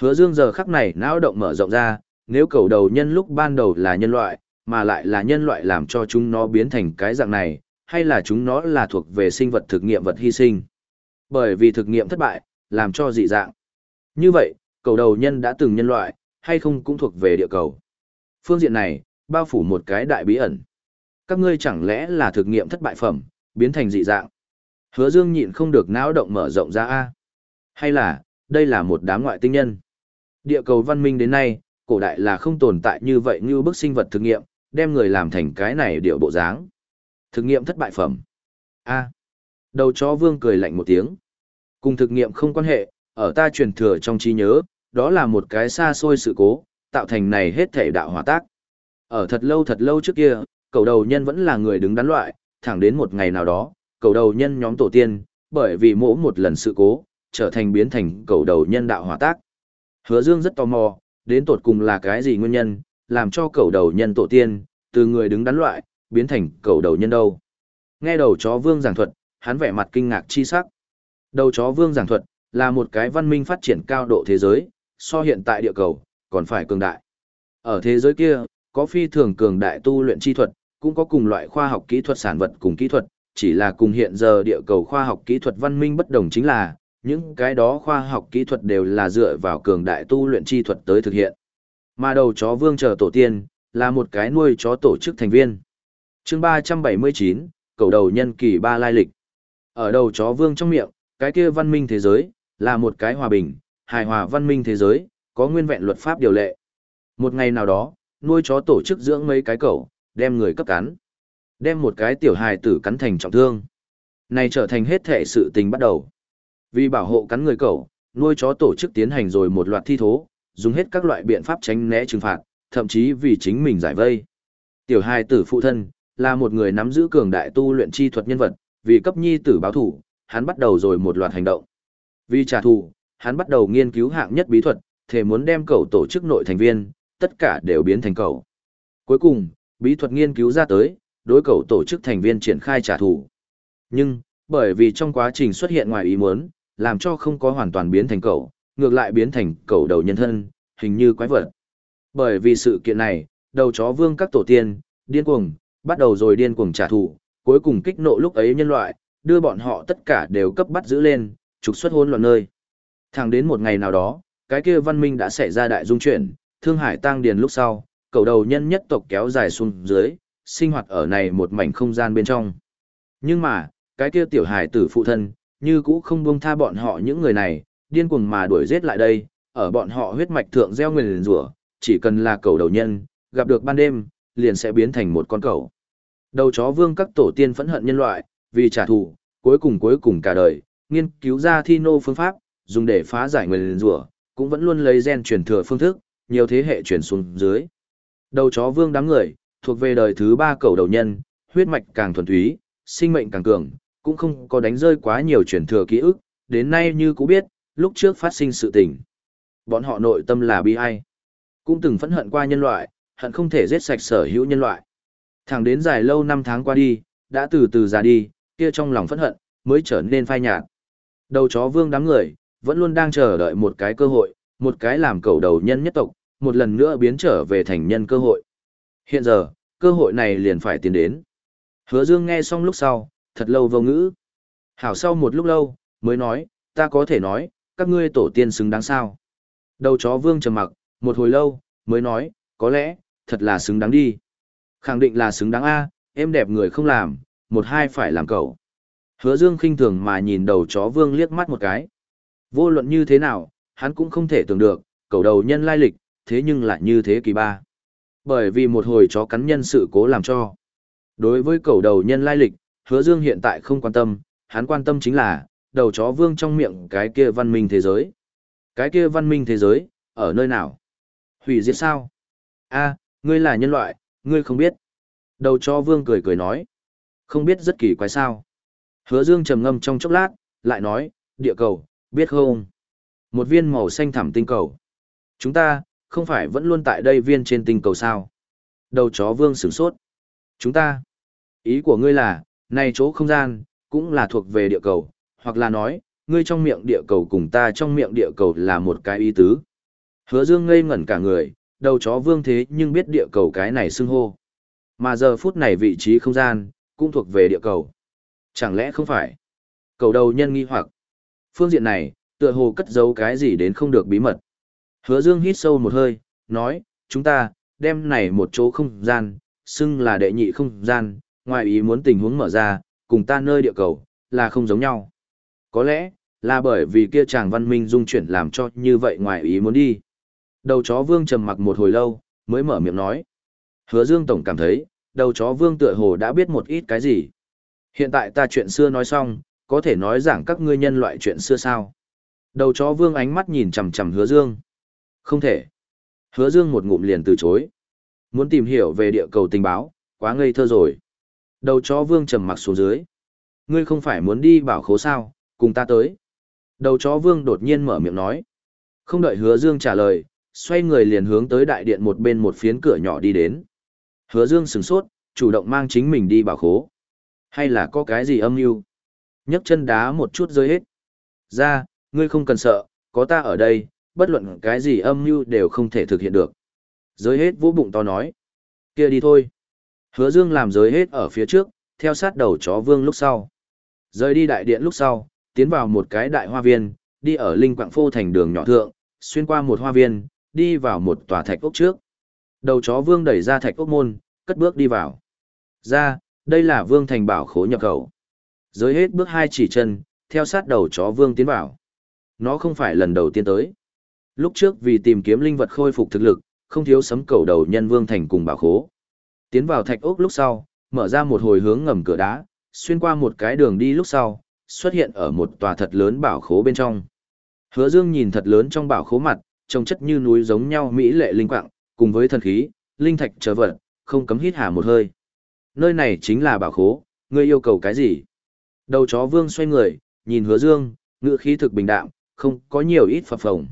Hứa dương giờ khắc này não động mở rộng ra, nếu cầu đầu nhân lúc ban đầu là nhân loại, mà lại là nhân loại làm cho chúng nó biến thành cái dạng này, hay là chúng nó là thuộc về sinh vật thực nghiệm vật hy sinh. Bởi vì thực nghiệm thất bại, làm cho dị dạng. Như vậy, cầu đầu nhân đã từng nhân loại, hay không cũng thuộc về địa cầu. Phương diện này, bao phủ một cái đại bí ẩn. Các ngươi chẳng lẽ là thực nghiệm thất bại phẩm, biến thành dị dạng. Hứa dương nhịn không được não động mở rộng ra A. Hay là, đây là một đám ngoại tinh nhân. Địa cầu văn minh đến nay, cổ đại là không tồn tại như vậy như bức sinh vật thực nghiệm, đem người làm thành cái này điệu bộ dáng. Thực nghiệm thất bại phẩm. A. Đầu chó vương cười lạnh một tiếng. Cùng thực nghiệm không quan hệ, ở ta truyền thừa trong trí nhớ, đó là một cái xa xôi sự cố, tạo thành này hết thể đạo hỏa tác. Ở thật lâu thật lâu trước kia, cầu đầu nhân vẫn là người đứng đắn loại, thẳng đến một ngày nào đó, cầu đầu nhân nhóm tổ tiên, bởi vì mỗi một lần sự cố, trở thành biến thành cầu đầu nhân đạo hỏa tác. Hứa Dương rất tò mò, đến tột cùng là cái gì nguyên nhân, làm cho cầu đầu nhân tổ tiên, từ người đứng đắn loại, biến thành cầu đầu nhân đâu. Nghe đầu chó vương giảng thuật, hắn vẻ mặt kinh ngạc chi sắc. Đầu chó vương giảng thuật, là một cái văn minh phát triển cao độ thế giới, so hiện tại địa cầu, còn phải cường đại. Ở thế giới kia, có phi thường cường đại tu luyện chi thuật, cũng có cùng loại khoa học kỹ thuật sản vật cùng kỹ thuật, chỉ là cùng hiện giờ địa cầu khoa học kỹ thuật văn minh bất đồng chính là, những cái đó khoa học kỹ thuật đều là dựa vào cường đại tu luyện chi thuật tới thực hiện. Mà đầu chó vương chờ tổ tiên, là một cái nuôi chó tổ chức thành viên chương 379, cầu đầu nhân kỳ ba lai lịch. Ở đầu chó vương trong miệng, cái kia văn minh thế giới, là một cái hòa bình, hài hòa văn minh thế giới, có nguyên vẹn luật pháp điều lệ. Một ngày nào đó, nuôi chó tổ chức dưỡng mấy cái cẩu, đem người cấp cắn. Đem một cái tiểu hài tử cắn thành trọng thương. Này trở thành hết thể sự tình bắt đầu. Vì bảo hộ cắn người cẩu, nuôi chó tổ chức tiến hành rồi một loạt thi thố, dùng hết các loại biện pháp tránh né trừng phạt, thậm chí vì chính mình giải vây. Tiểu hài tử phụ thân, là một người nắm giữ cường đại tu luyện chi thuật nhân vật, vì cấp nhi tử báo thủ, hắn bắt đầu rồi một loạt hành động. Vì trả thù, hắn bắt đầu nghiên cứu hạng nhất bí thuật, thể muốn đem cậu tổ chức nội thành viên, tất cả đều biến thành cậu. Cuối cùng, bí thuật nghiên cứu ra tới, đối cậu tổ chức thành viên triển khai trả thù. Nhưng, bởi vì trong quá trình xuất hiện ngoài ý muốn, làm cho không có hoàn toàn biến thành cậu, ngược lại biến thành cậu đầu nhân thân, hình như quái vật. Bởi vì sự kiện này, đầu chó vương các tổ tiên, điên cuồng, bắt đầu rồi điên cuồng trả thù, cuối cùng kích nộ lúc ấy nhân loại, đưa bọn họ tất cả đều cấp bắt giữ lên, trục xuất hỗn loạn nơi. Thẳng đến một ngày nào đó, cái kia văn minh đã xảy ra đại dung chuyển, thương hải tăng điền lúc sau, cầu đầu nhân nhất tộc kéo dài xuống dưới, sinh hoạt ở này một mảnh không gian bên trong. Nhưng mà, cái kia tiểu hải tử phụ thân, như cũ không buông tha bọn họ những người này, điên cuồng mà đuổi giết lại đây, ở bọn họ huyết mạch thượng gieo nguyền rủa, chỉ cần là cầu đầu nhân, gặp được ban đêm, liền sẽ biến thành một con cầu. Đầu chó vương các tổ tiên phẫn hận nhân loại, vì trả thù, cuối cùng cuối cùng cả đời, nghiên cứu ra thi nô phương pháp, dùng để phá giải nguyên rủa, cũng vẫn luôn lấy gen truyền thừa phương thức, nhiều thế hệ truyền xuống dưới. Đầu chó vương đám người, thuộc về đời thứ ba cầu đầu nhân, huyết mạch càng thuần túy, sinh mệnh càng cường, cũng không có đánh rơi quá nhiều truyền thừa ký ức, đến nay như cũng biết, lúc trước phát sinh sự tình. Bọn họ nội tâm là bi ai. Cũng từng phẫn hận qua nhân loại, hận không thể giết sạch sở hữu nhân loại. Thẳng đến dài lâu năm tháng qua đi, đã từ từ già đi, kia trong lòng phẫn hận, mới trở nên phai nhạt. Đầu chó vương đám người, vẫn luôn đang chờ đợi một cái cơ hội, một cái làm cầu đầu nhân nhất tộc, một lần nữa biến trở về thành nhân cơ hội. Hiện giờ, cơ hội này liền phải tiến đến. Hứa Dương nghe xong lúc sau, thật lâu vô ngữ. Hảo sau một lúc lâu, mới nói, ta có thể nói, các ngươi tổ tiên xứng đáng sao. Đầu chó vương trầm mặc, một hồi lâu, mới nói, có lẽ, thật là xứng đáng đi. Khẳng định là xứng đáng A, em đẹp người không làm, một hai phải làm cậu. Hứa dương khinh thường mà nhìn đầu chó vương liếc mắt một cái. Vô luận như thế nào, hắn cũng không thể tưởng được, cậu đầu nhân lai lịch, thế nhưng lại như thế kỳ ba. Bởi vì một hồi chó cắn nhân sự cố làm cho. Đối với cậu đầu nhân lai lịch, hứa dương hiện tại không quan tâm, hắn quan tâm chính là, đầu chó vương trong miệng cái kia văn minh thế giới. Cái kia văn minh thế giới, ở nơi nào? Hủy diệt sao? a ngươi là nhân loại, ngươi không biết. Đầu chó vương cười cười nói. Không biết rất kỳ quái sao. Hứa dương trầm ngâm trong chốc lát, lại nói, địa cầu, biết không? Một viên màu xanh thẳm tinh cầu. Chúng ta, không phải vẫn luôn tại đây viên trên tinh cầu sao? Đầu chó vương sửng sốt. Chúng ta. Ý của ngươi là, này chỗ không gian, cũng là thuộc về địa cầu, hoặc là nói, ngươi trong miệng địa cầu cùng ta trong miệng địa cầu là một cái ý tứ. Hứa Dương ngây ngẩn cả người, đầu chó vương thế nhưng biết địa cầu cái này xưng hô. Mà giờ phút này vị trí không gian, cũng thuộc về địa cầu. Chẳng lẽ không phải? Cầu đầu nhân nghi hoặc. Phương diện này, tựa hồ cất giấu cái gì đến không được bí mật. Hứa Dương hít sâu một hơi, nói, chúng ta, đem này một chỗ không gian, xưng là đệ nhị không gian, ngoài ý muốn tình huống mở ra, cùng ta nơi địa cầu, là không giống nhau. Có lẽ, là bởi vì kia chàng văn minh dung chuyển làm cho như vậy ngoài ý muốn đi. Đầu chó vương trầm mặc một hồi lâu, mới mở miệng nói. Hứa Dương Tổng cảm thấy, đầu chó vương tựa hồ đã biết một ít cái gì. Hiện tại ta chuyện xưa nói xong, có thể nói giảng các ngươi nhân loại chuyện xưa sao. Đầu chó vương ánh mắt nhìn chằm chằm hứa Dương. Không thể. Hứa Dương một ngụm liền từ chối. Muốn tìm hiểu về địa cầu tình báo, quá ngây thơ rồi. Đầu chó vương trầm mặc xuống dưới. Ngươi không phải muốn đi bảo khố sao, cùng ta tới. Đầu chó vương đột nhiên mở miệng nói. Không đợi hứa Dương trả lời, xoay người liền hướng tới đại điện một bên một phiến cửa nhỏ đi đến. Hứa Dương sửng sốt, chủ động mang chính mình đi bảo khố. Hay là có cái gì âm mưu? nhấc chân đá một chút rơi hết. Ra, ngươi không cần sợ, có ta ở đây, bất luận cái gì âm mưu đều không thể thực hiện được. Giới hết vũ bụng to nói. kia đi thôi. Hứa Dương làm giới hết ở phía trước, theo sát đầu chó vương lúc sau. Rời đi đại điện lúc sau, tiến vào một cái đại hoa viên, đi ở linh quạng phô thành đường nhỏ thượng, xuyên qua một hoa viên, đi vào một tòa thạch ốc trước. Đầu chó vương đẩy ra thạch ốc môn, cất bước đi vào. Ra, đây là vương thành bảo khố nhập khẩu. Giới hết bước hai chỉ chân, theo sát đầu chó vương tiến vào. Nó không phải lần đầu tiên tới. Lúc trước vì tìm kiếm linh vật khôi phục thực lực, không thiếu sấm cầu đầu nhân vương thành cùng bảo khố. Tiến vào thạch ốc lúc sau, mở ra một hồi hướng ngầm cửa đá, xuyên qua một cái đường đi lúc sau, xuất hiện ở một tòa thật lớn bảo khố bên trong. Hứa Dương nhìn thật lớn trong bảo khố mặt, trông chất như núi giống nhau mỹ lệ linh quạng, cùng với thần khí, linh thạch trở vật, không cấm hít hà một hơi. Nơi này chính là bảo khố, ngươi yêu cầu cái gì? Đầu chó Vương xoay người, nhìn Hứa Dương, ngữ khí thực bình đạm, không có nhiều ít phập phồng.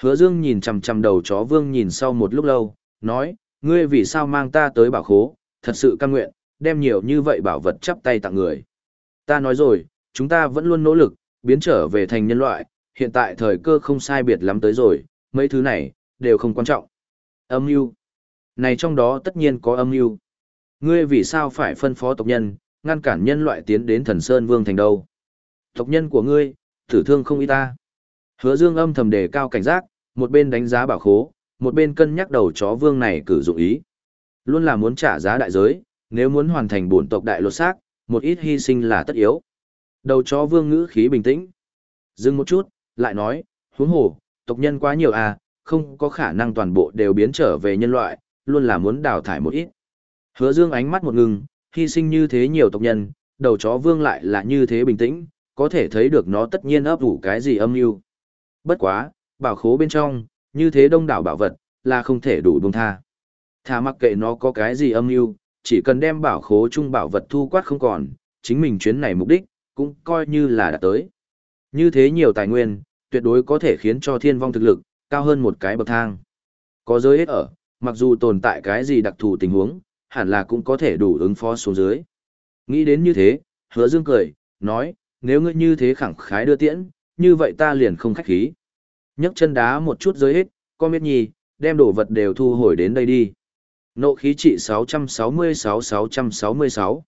Hứa Dương nhìn chằm chằm đầu chó Vương nhìn sau một lúc lâu, nói, ngươi vì sao mang ta tới bảo khố, thật sự cam nguyện, đem nhiều như vậy bảo vật chắp tay tặng người. Ta nói rồi, chúng ta vẫn luôn nỗ lực, biến trở về thành nhân loại, hiện tại thời cơ không sai biệt lắm tới rồi, mấy thứ này, đều không quan trọng. Âm mưu Này trong đó tất nhiên có âm mưu Ngươi vì sao phải phân phó tộc nhân, ngăn cản nhân loại tiến đến thần Sơn Vương thành đâu? Tộc nhân của ngươi, tử thương không y ta. Hứa dương âm thầm đề cao cảnh giác, một bên đánh giá bảo khố, một bên cân nhắc đầu chó vương này cử dụng ý. Luôn là muốn trả giá đại giới, nếu muốn hoàn thành bổn tộc đại lột xác, một ít hy sinh là tất yếu. Đầu chó vương ngữ khí bình tĩnh. Dừng một chút, lại nói, huống hồ, tộc nhân quá nhiều à, không có khả năng toàn bộ đều biến trở về nhân loại, luôn là muốn đào thải một ít. Hứa dương ánh mắt một ngừng, hy sinh như thế nhiều tộc nhân, đầu chó vương lại là như thế bình tĩnh, có thể thấy được nó tất nhiên ấp ủ cái gì âm mưu. Bất quá, bảo khố bên trong, như thế đông đảo bảo vật, là không thể đủ buông tha. Thà mặc kệ nó có cái gì âm mưu, chỉ cần đem bảo khố chung bảo vật thu quát không còn, chính mình chuyến này mục đích, cũng coi như là đã tới. Như thế nhiều tài nguyên, tuyệt đối có thể khiến cho thiên vong thực lực, cao hơn một cái bậc thang. Có giới hết ở, mặc dù tồn tại cái gì đặc thù tình huống, hẳn là cũng có thể đủ ứng phó xuống dưới. Nghĩ đến như thế, hứa dương cười, nói, nếu ngươi như thế khẳng khái đưa tiễn, như vậy ta liền không khách khí. nhấc chân đá một chút giới hết, con biết nhì, đem đồ vật đều thu hồi đến đây đi. Nộ khí trị 666-666.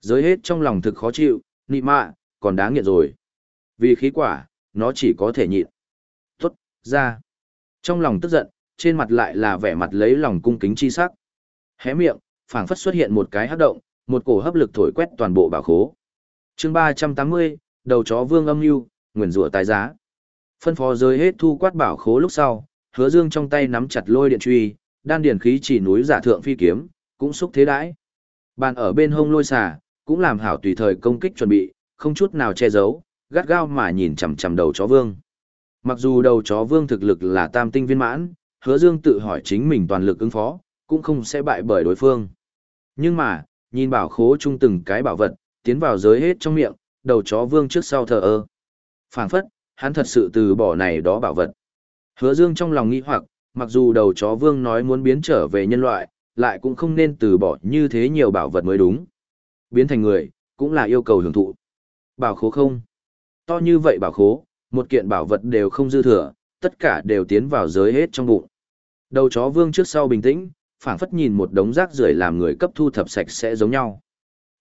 Giới hết trong lòng thực khó chịu, nị mạ, còn đáng nghiện rồi. Vì khí quả, nó chỉ có thể nhịn. Tốt, ra. Trong lòng tức giận, trên mặt lại là vẻ mặt lấy lòng cung kính chi sắc. Hé miệng, phảng phất xuất hiện một cái hấp động, một cổ hấp lực thổi quét toàn bộ bảo khố. chương 380, đầu chó vương âm lưu, nguyền rủa tài giá. Phân phó rơi hết thu quát bảo khố lúc sau, hứa dương trong tay nắm chặt lôi điện truy, đan điển khí chỉ núi giả thượng phi kiếm, cũng xúc thế đãi. Bàn ở bên hông lôi xà, cũng làm hảo tùy thời công kích chuẩn bị, không chút nào che giấu, gắt gao mà nhìn chằm chằm đầu chó vương. Mặc dù đầu chó vương thực lực là tam tinh viên mãn, hứa dương tự hỏi chính mình toàn lực ứng phó, cũng không sẽ bại bởi đối phương. Nhưng mà, nhìn bảo khố chung từng cái bảo vật, tiến vào giới hết trong miệng, đầu chó vương trước sau thờ ơ. phảng phất, hắn thật sự từ bỏ này đó bảo vật. Hứa dương trong lòng nghĩ hoặc, mặc dù đầu chó vương nói muốn biến trở về nhân loại, lại cũng không nên từ bỏ như thế nhiều bảo vật mới đúng. Biến thành người, cũng là yêu cầu hưởng thụ. Bảo khố không? To như vậy bảo khố, một kiện bảo vật đều không dư thừa, tất cả đều tiến vào giới hết trong bụng. Đầu chó vương trước sau bình tĩnh, phảng phất nhìn một đống rác rưởi làm người cấp thu thập sạch sẽ giống nhau.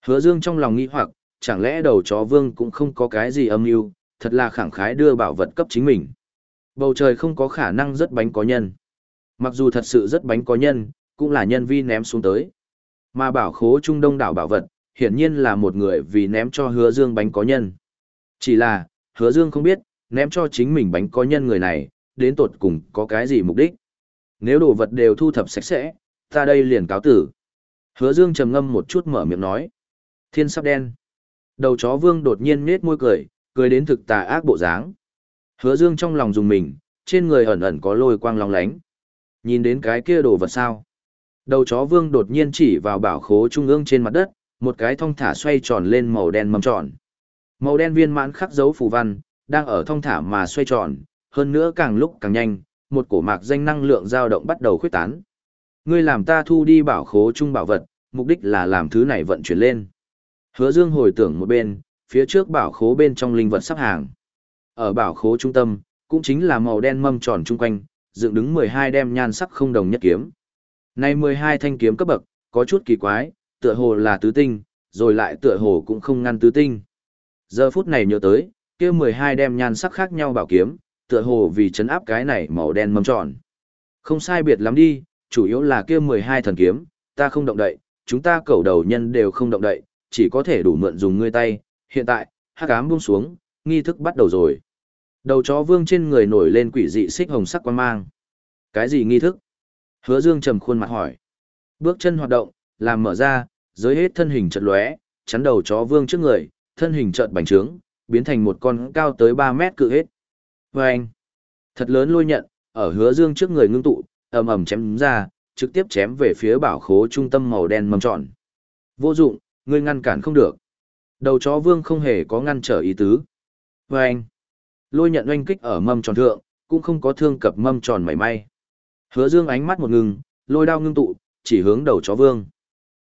Hứa Dương trong lòng nghĩ hoặc, chẳng lẽ đầu chó vương cũng không có cái gì âm mưu, thật là khẳng khái đưa bảo vật cấp chính mình. Bầu trời không có khả năng rất bánh có nhân. Mặc dù thật sự rất bánh có nhân, cũng là nhân vi ném xuống tới. Mà bảo khố trung đông đảo bảo vật, hiển nhiên là một người vì ném cho hứa dương bánh có nhân. Chỉ là, hứa dương không biết, ném cho chính mình bánh có nhân người này, đến tột cùng có cái gì mục đích. Nếu đồ vật đều thu thập sạch sẽ, ta đây liền cáo tử. Hứa dương trầm ngâm một chút mở miệng nói. Thiên sắp đen. Đầu chó vương đột nhiên nết môi cười, cười đến thực tà ác bộ dáng. Hứa dương trong lòng dùng mình, trên người ẩn ẩn có lôi quang long lánh. Nhìn đến cái kia đồ vật sao? Đầu chó vương đột nhiên chỉ vào bảo khố trung ương trên mặt đất, một cái thong thả xoay tròn lên màu đen mâm tròn. Màu đen viên mãn khắc dấu phù văn, đang ở thong thả mà xoay tròn, hơn nữa càng lúc càng nhanh, một cổ mạc danh năng lượng dao động bắt đầu khuyết tán. Ngươi làm ta thu đi bảo khố trung bảo vật, mục đích là làm thứ này vận chuyển lên. Hứa Dương hồi tưởng một bên, phía trước bảo khố bên trong linh vật sắp hàng. Ở bảo khố trung tâm, cũng chính là màu đen mâm tròn chung quanh, dựng đứng 12 đem nhan sắc không đồng nhất kiếm. Nay 12 thanh kiếm cấp bậc, có chút kỳ quái, tựa hồ là tứ tinh, rồi lại tựa hồ cũng không ngăn tứ tinh. Giờ phút này nhớ tới, kia 12 đem nhan sắc khác nhau bảo kiếm, tựa hồ vì chấn áp cái này màu đen mâm tròn. Không sai biệt lắm đi, chủ yếu là kia 12 thần kiếm, ta không động đậy, chúng ta cầu đầu nhân đều không động đậy, chỉ có thể đủ mượn dùng ngươi tay. Hiện tại, hắc ám buông xuống, nghi thức bắt đầu rồi. Đầu chó vương trên người nổi lên quỷ dị xích hồng sắc quan mang. Cái gì nghi thức? Hứa Dương trầm khuôn mặt hỏi. Bước chân hoạt động, làm mở ra, giới hết thân hình chợt lóe, chắn đầu chó vương trước người, thân hình trợn bành trướng, biến thành một con cao tới 3 mét cự hết. Và anh, thật lớn lôi nhận, ở hứa dương trước người ngưng tụ, ầm ầm chém ra, trực tiếp chém về phía bảo khố trung tâm màu đen mầm tròn. Vô dụng, ngươi ngăn cản không được. Đầu chó vương không hề có ngăn trở ý tứ. Và anh, lôi nhận oanh kích ở mâm tròn thượng, cũng không có thương cập mâm tròn mảy may. Hứa dương ánh mắt một ngừng, lôi đao ngưng tụ, chỉ hướng đầu chó vương.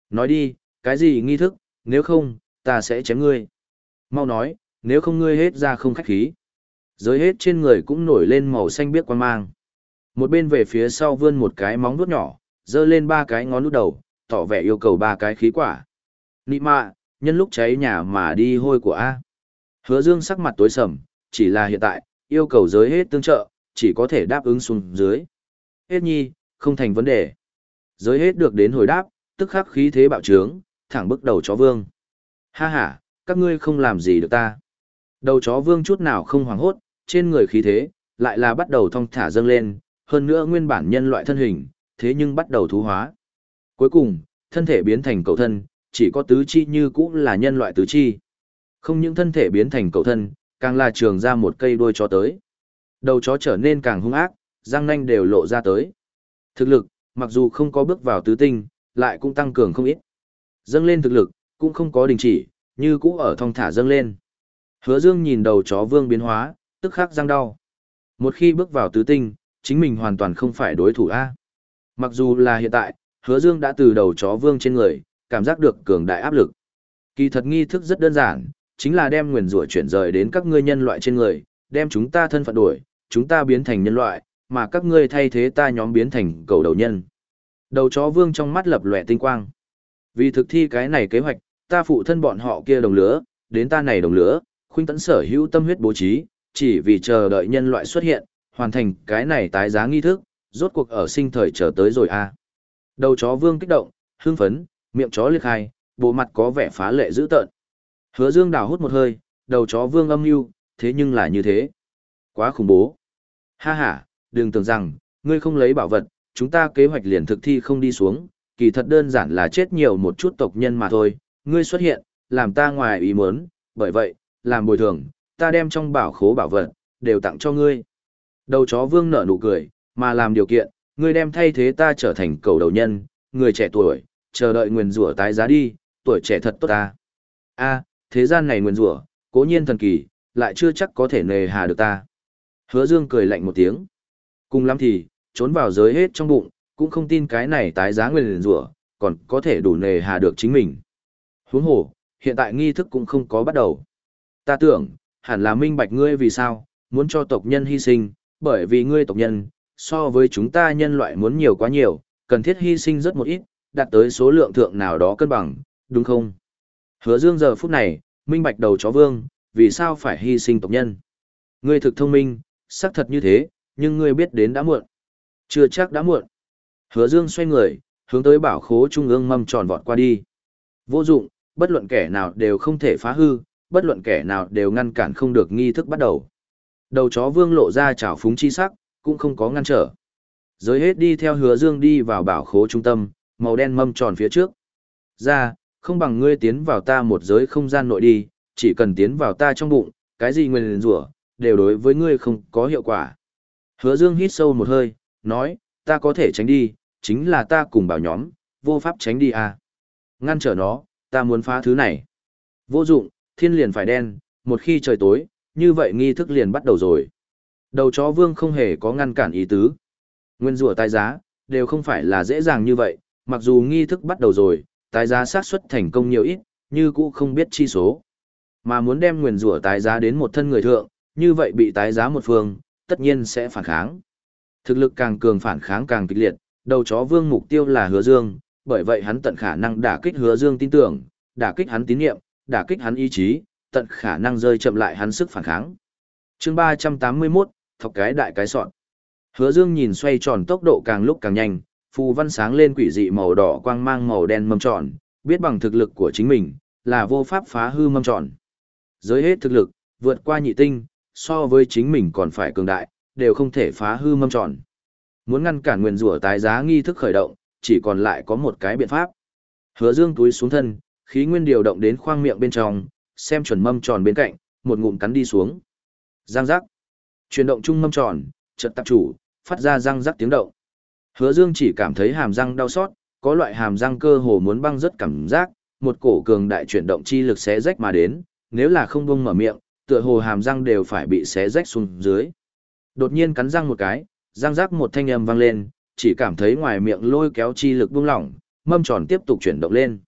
Nói đi, cái gì nghi thức, nếu không, ta sẽ chém ngươi. Mau nói, nếu không ngươi hết ra không khách khí. Giới hết trên người cũng nổi lên màu xanh biếc quan mang. Một bên về phía sau vươn một cái móng vuốt nhỏ, dơ lên ba cái ngón lút đầu, tỏ vẻ yêu cầu ba cái khí quả. Nị mạ, nhân lúc cháy nhà mà đi hôi của A. Hứa dương sắc mặt tối sầm, chỉ là hiện tại, yêu cầu giới hết tương trợ, chỉ có thể đáp ứng xuống dưới. Hết nhi, không thành vấn đề. Giới hết được đến hồi đáp, tức khắc khí thế bạo trướng, thẳng bước đầu chó vương. Ha ha, các ngươi không làm gì được ta. Đầu chó vương chút nào không hoảng hốt, trên người khí thế, lại là bắt đầu thong thả dâng lên, hơn nữa nguyên bản nhân loại thân hình, thế nhưng bắt đầu thú hóa. Cuối cùng, thân thể biến thành cầu thân, chỉ có tứ chi như cũng là nhân loại tứ chi. Không những thân thể biến thành cầu thân, càng là trường ra một cây đuôi chó tới. Đầu chó trở nên càng hung ác, răng nanh đều lộ ra tới. Thực lực, mặc dù không có bước vào tứ tinh, lại cũng tăng cường không ít. Dâng lên thực lực, cũng không có đình chỉ, như cũ ở thong thả dâng lên. Hứa Dương nhìn đầu chó vương biến hóa, tức khắc răng đau. Một khi bước vào tứ tinh, chính mình hoàn toàn không phải đối thủ A. Mặc dù là hiện tại, hứa dương đã từ đầu chó vương trên người, cảm giác được cường đại áp lực. Kỳ thật nghi thức rất đơn giản, chính là đem nguyền rủa chuyển rời đến các ngươi nhân loại trên người, đem chúng ta thân phận đổi, chúng ta biến thành nhân loại, mà các ngươi thay thế ta nhóm biến thành cầu đầu nhân. Đầu chó vương trong mắt lập lòe tinh quang. Vì thực thi cái này kế hoạch, ta phụ thân bọn họ kia đồng lứa, đến ta này đồng lứa, khuynh tấn sở hữu tâm huyết bố trí, chỉ vì chờ đợi nhân loại xuất hiện, hoàn thành cái này tái giá nghi thức, rốt cuộc ở sinh thời chờ tới rồi a. À. Đầu chó vương kích động, hưng phấn, miệng chó liệt hai, bộ mặt có vẻ phá lệ dữ tợn. Hứa Dương đào hút một hơi, đầu chó vương âm mưu, thế nhưng là như thế. Quá khủng bố. Ha ha, đừng tưởng rằng, ngươi không lấy bảo vật, chúng ta kế hoạch liền thực thi không đi xuống, kỳ thật đơn giản là chết nhiều một chút tộc nhân mà thôi, ngươi xuất hiện, làm ta ngoài ý muốn, bởi vậy, làm bồi thường, ta đem trong bảo khố bảo vật, đều tặng cho ngươi. Đầu chó vương nở nụ cười, mà làm điều kiện, ngươi đem thay thế ta trở thành cầu đầu nhân, người trẻ tuổi, chờ đợi nguyền rủa tái giá đi, tuổi trẻ thật tốt ta. A, thế gian này nguyền rủa, cố nhiên thần kỳ, lại chưa chắc có thể nề hà được ta. Hứa Dương cười lạnh một tiếng. Cùng lắm thì, trốn vào giới hết trong bụng, cũng không tin cái này tái giá nguyền rủa, còn có thể đủ nề hà được chính mình. Huống hồ, hiện tại nghi thức cũng không có bắt đầu. Ta tưởng, hẳn là minh bạch ngươi vì sao, muốn cho tộc nhân hy sinh, bởi vì ngươi tộc nhân, so với chúng ta nhân loại muốn nhiều quá nhiều, cần thiết hy sinh rất một ít, đạt tới số lượng thượng nào đó cân bằng, đúng không? Hứa dương giờ phút này, minh bạch đầu chó vương, vì sao phải hy sinh tộc nhân? Ngươi thực thông minh, xác thật như thế, nhưng ngươi biết đến đã muộn. Chưa chắc đã muộn. Hứa dương xoay người, hướng tới bảo khố trung ương mâm tròn vọt qua đi. Vô dụng, bất luận kẻ nào đều không thể phá hư, bất luận kẻ nào đều ngăn cản không được nghi thức bắt đầu. Đầu chó vương lộ ra chảo phúng chi sắc, cũng không có ngăn trở. Giới hết đi theo hứa dương đi vào bảo khố trung tâm, màu đen mâm tròn phía trước. Ra, không bằng ngươi tiến vào ta một giới không gian nội đi, chỉ cần tiến vào ta trong bụng, cái gì nguyên rủa đều đối với ngươi không có hiệu quả. Hứa dương hít sâu một hơi, nói, ta có thể tránh đi, chính là ta cùng bảo nhóm, vô pháp tránh đi à. Ngăn trở nó, ta muốn phá thứ này. Vô dụng, thiên liền phải đen, một khi trời tối, như vậy nghi thức liền bắt đầu rồi. Đầu chó vương không hề có ngăn cản ý tứ. Nguyên rủa tài giá, đều không phải là dễ dàng như vậy, mặc dù nghi thức bắt đầu rồi, tài giá xác suất thành công nhiều ít, như cũ không biết chi số. Mà muốn đem nguyên rủa tài giá đến một thân người thượng, như vậy bị tái giá một phương, tất nhiên sẽ phản kháng. Thực lực càng cường phản kháng càng kịch liệt, đầu chó vương mục tiêu là hứa dương, bởi vậy hắn tận khả năng đả kích hứa dương tin tưởng, đả kích hắn tín nhiệm, đả kích hắn ý chí, tận khả năng rơi chậm lại hắn sức phản kháng. Chương 381, thọc cái đại cái sọn. Hứa Dương nhìn xoay tròn tốc độ càng lúc càng nhanh, phù văn sáng lên quỷ dị màu đỏ quang mang màu đen mâm tròn, biết bằng thực lực của chính mình, là vô pháp phá hư mâm tròn. Giới hết thực lực, vượt qua nhị tinh, so với chính mình còn phải cường đại, đều không thể phá hư mâm tròn. Muốn ngăn cản nguyên rủa tái giá nghi thức khởi động, chỉ còn lại có một cái biện pháp. Hứa Dương túi xuống thân, khí nguyên điều động đến khoang miệng bên trong, xem chuẩn mâm tròn bên cạnh, một ngụm cắn đi xuống. Giang giác. Chuyển động chung mâm tròn, chợt tập chủ, phát ra răng rắc tiếng động. Hứa Dương chỉ cảm thấy hàm răng đau xót, có loại hàm răng cơ hồ muốn băng rất cảm giác, một cổ cường đại chuyển động chi lực xé rách mà đến, nếu là không buông mở miệng, tựa hồ hàm răng đều phải bị xé rách xuống dưới. Đột nhiên cắn răng một cái, răng rắc một thanh âm vang lên, chỉ cảm thấy ngoài miệng lôi kéo chi lực buông lỏng, mâm tròn tiếp tục chuyển động lên.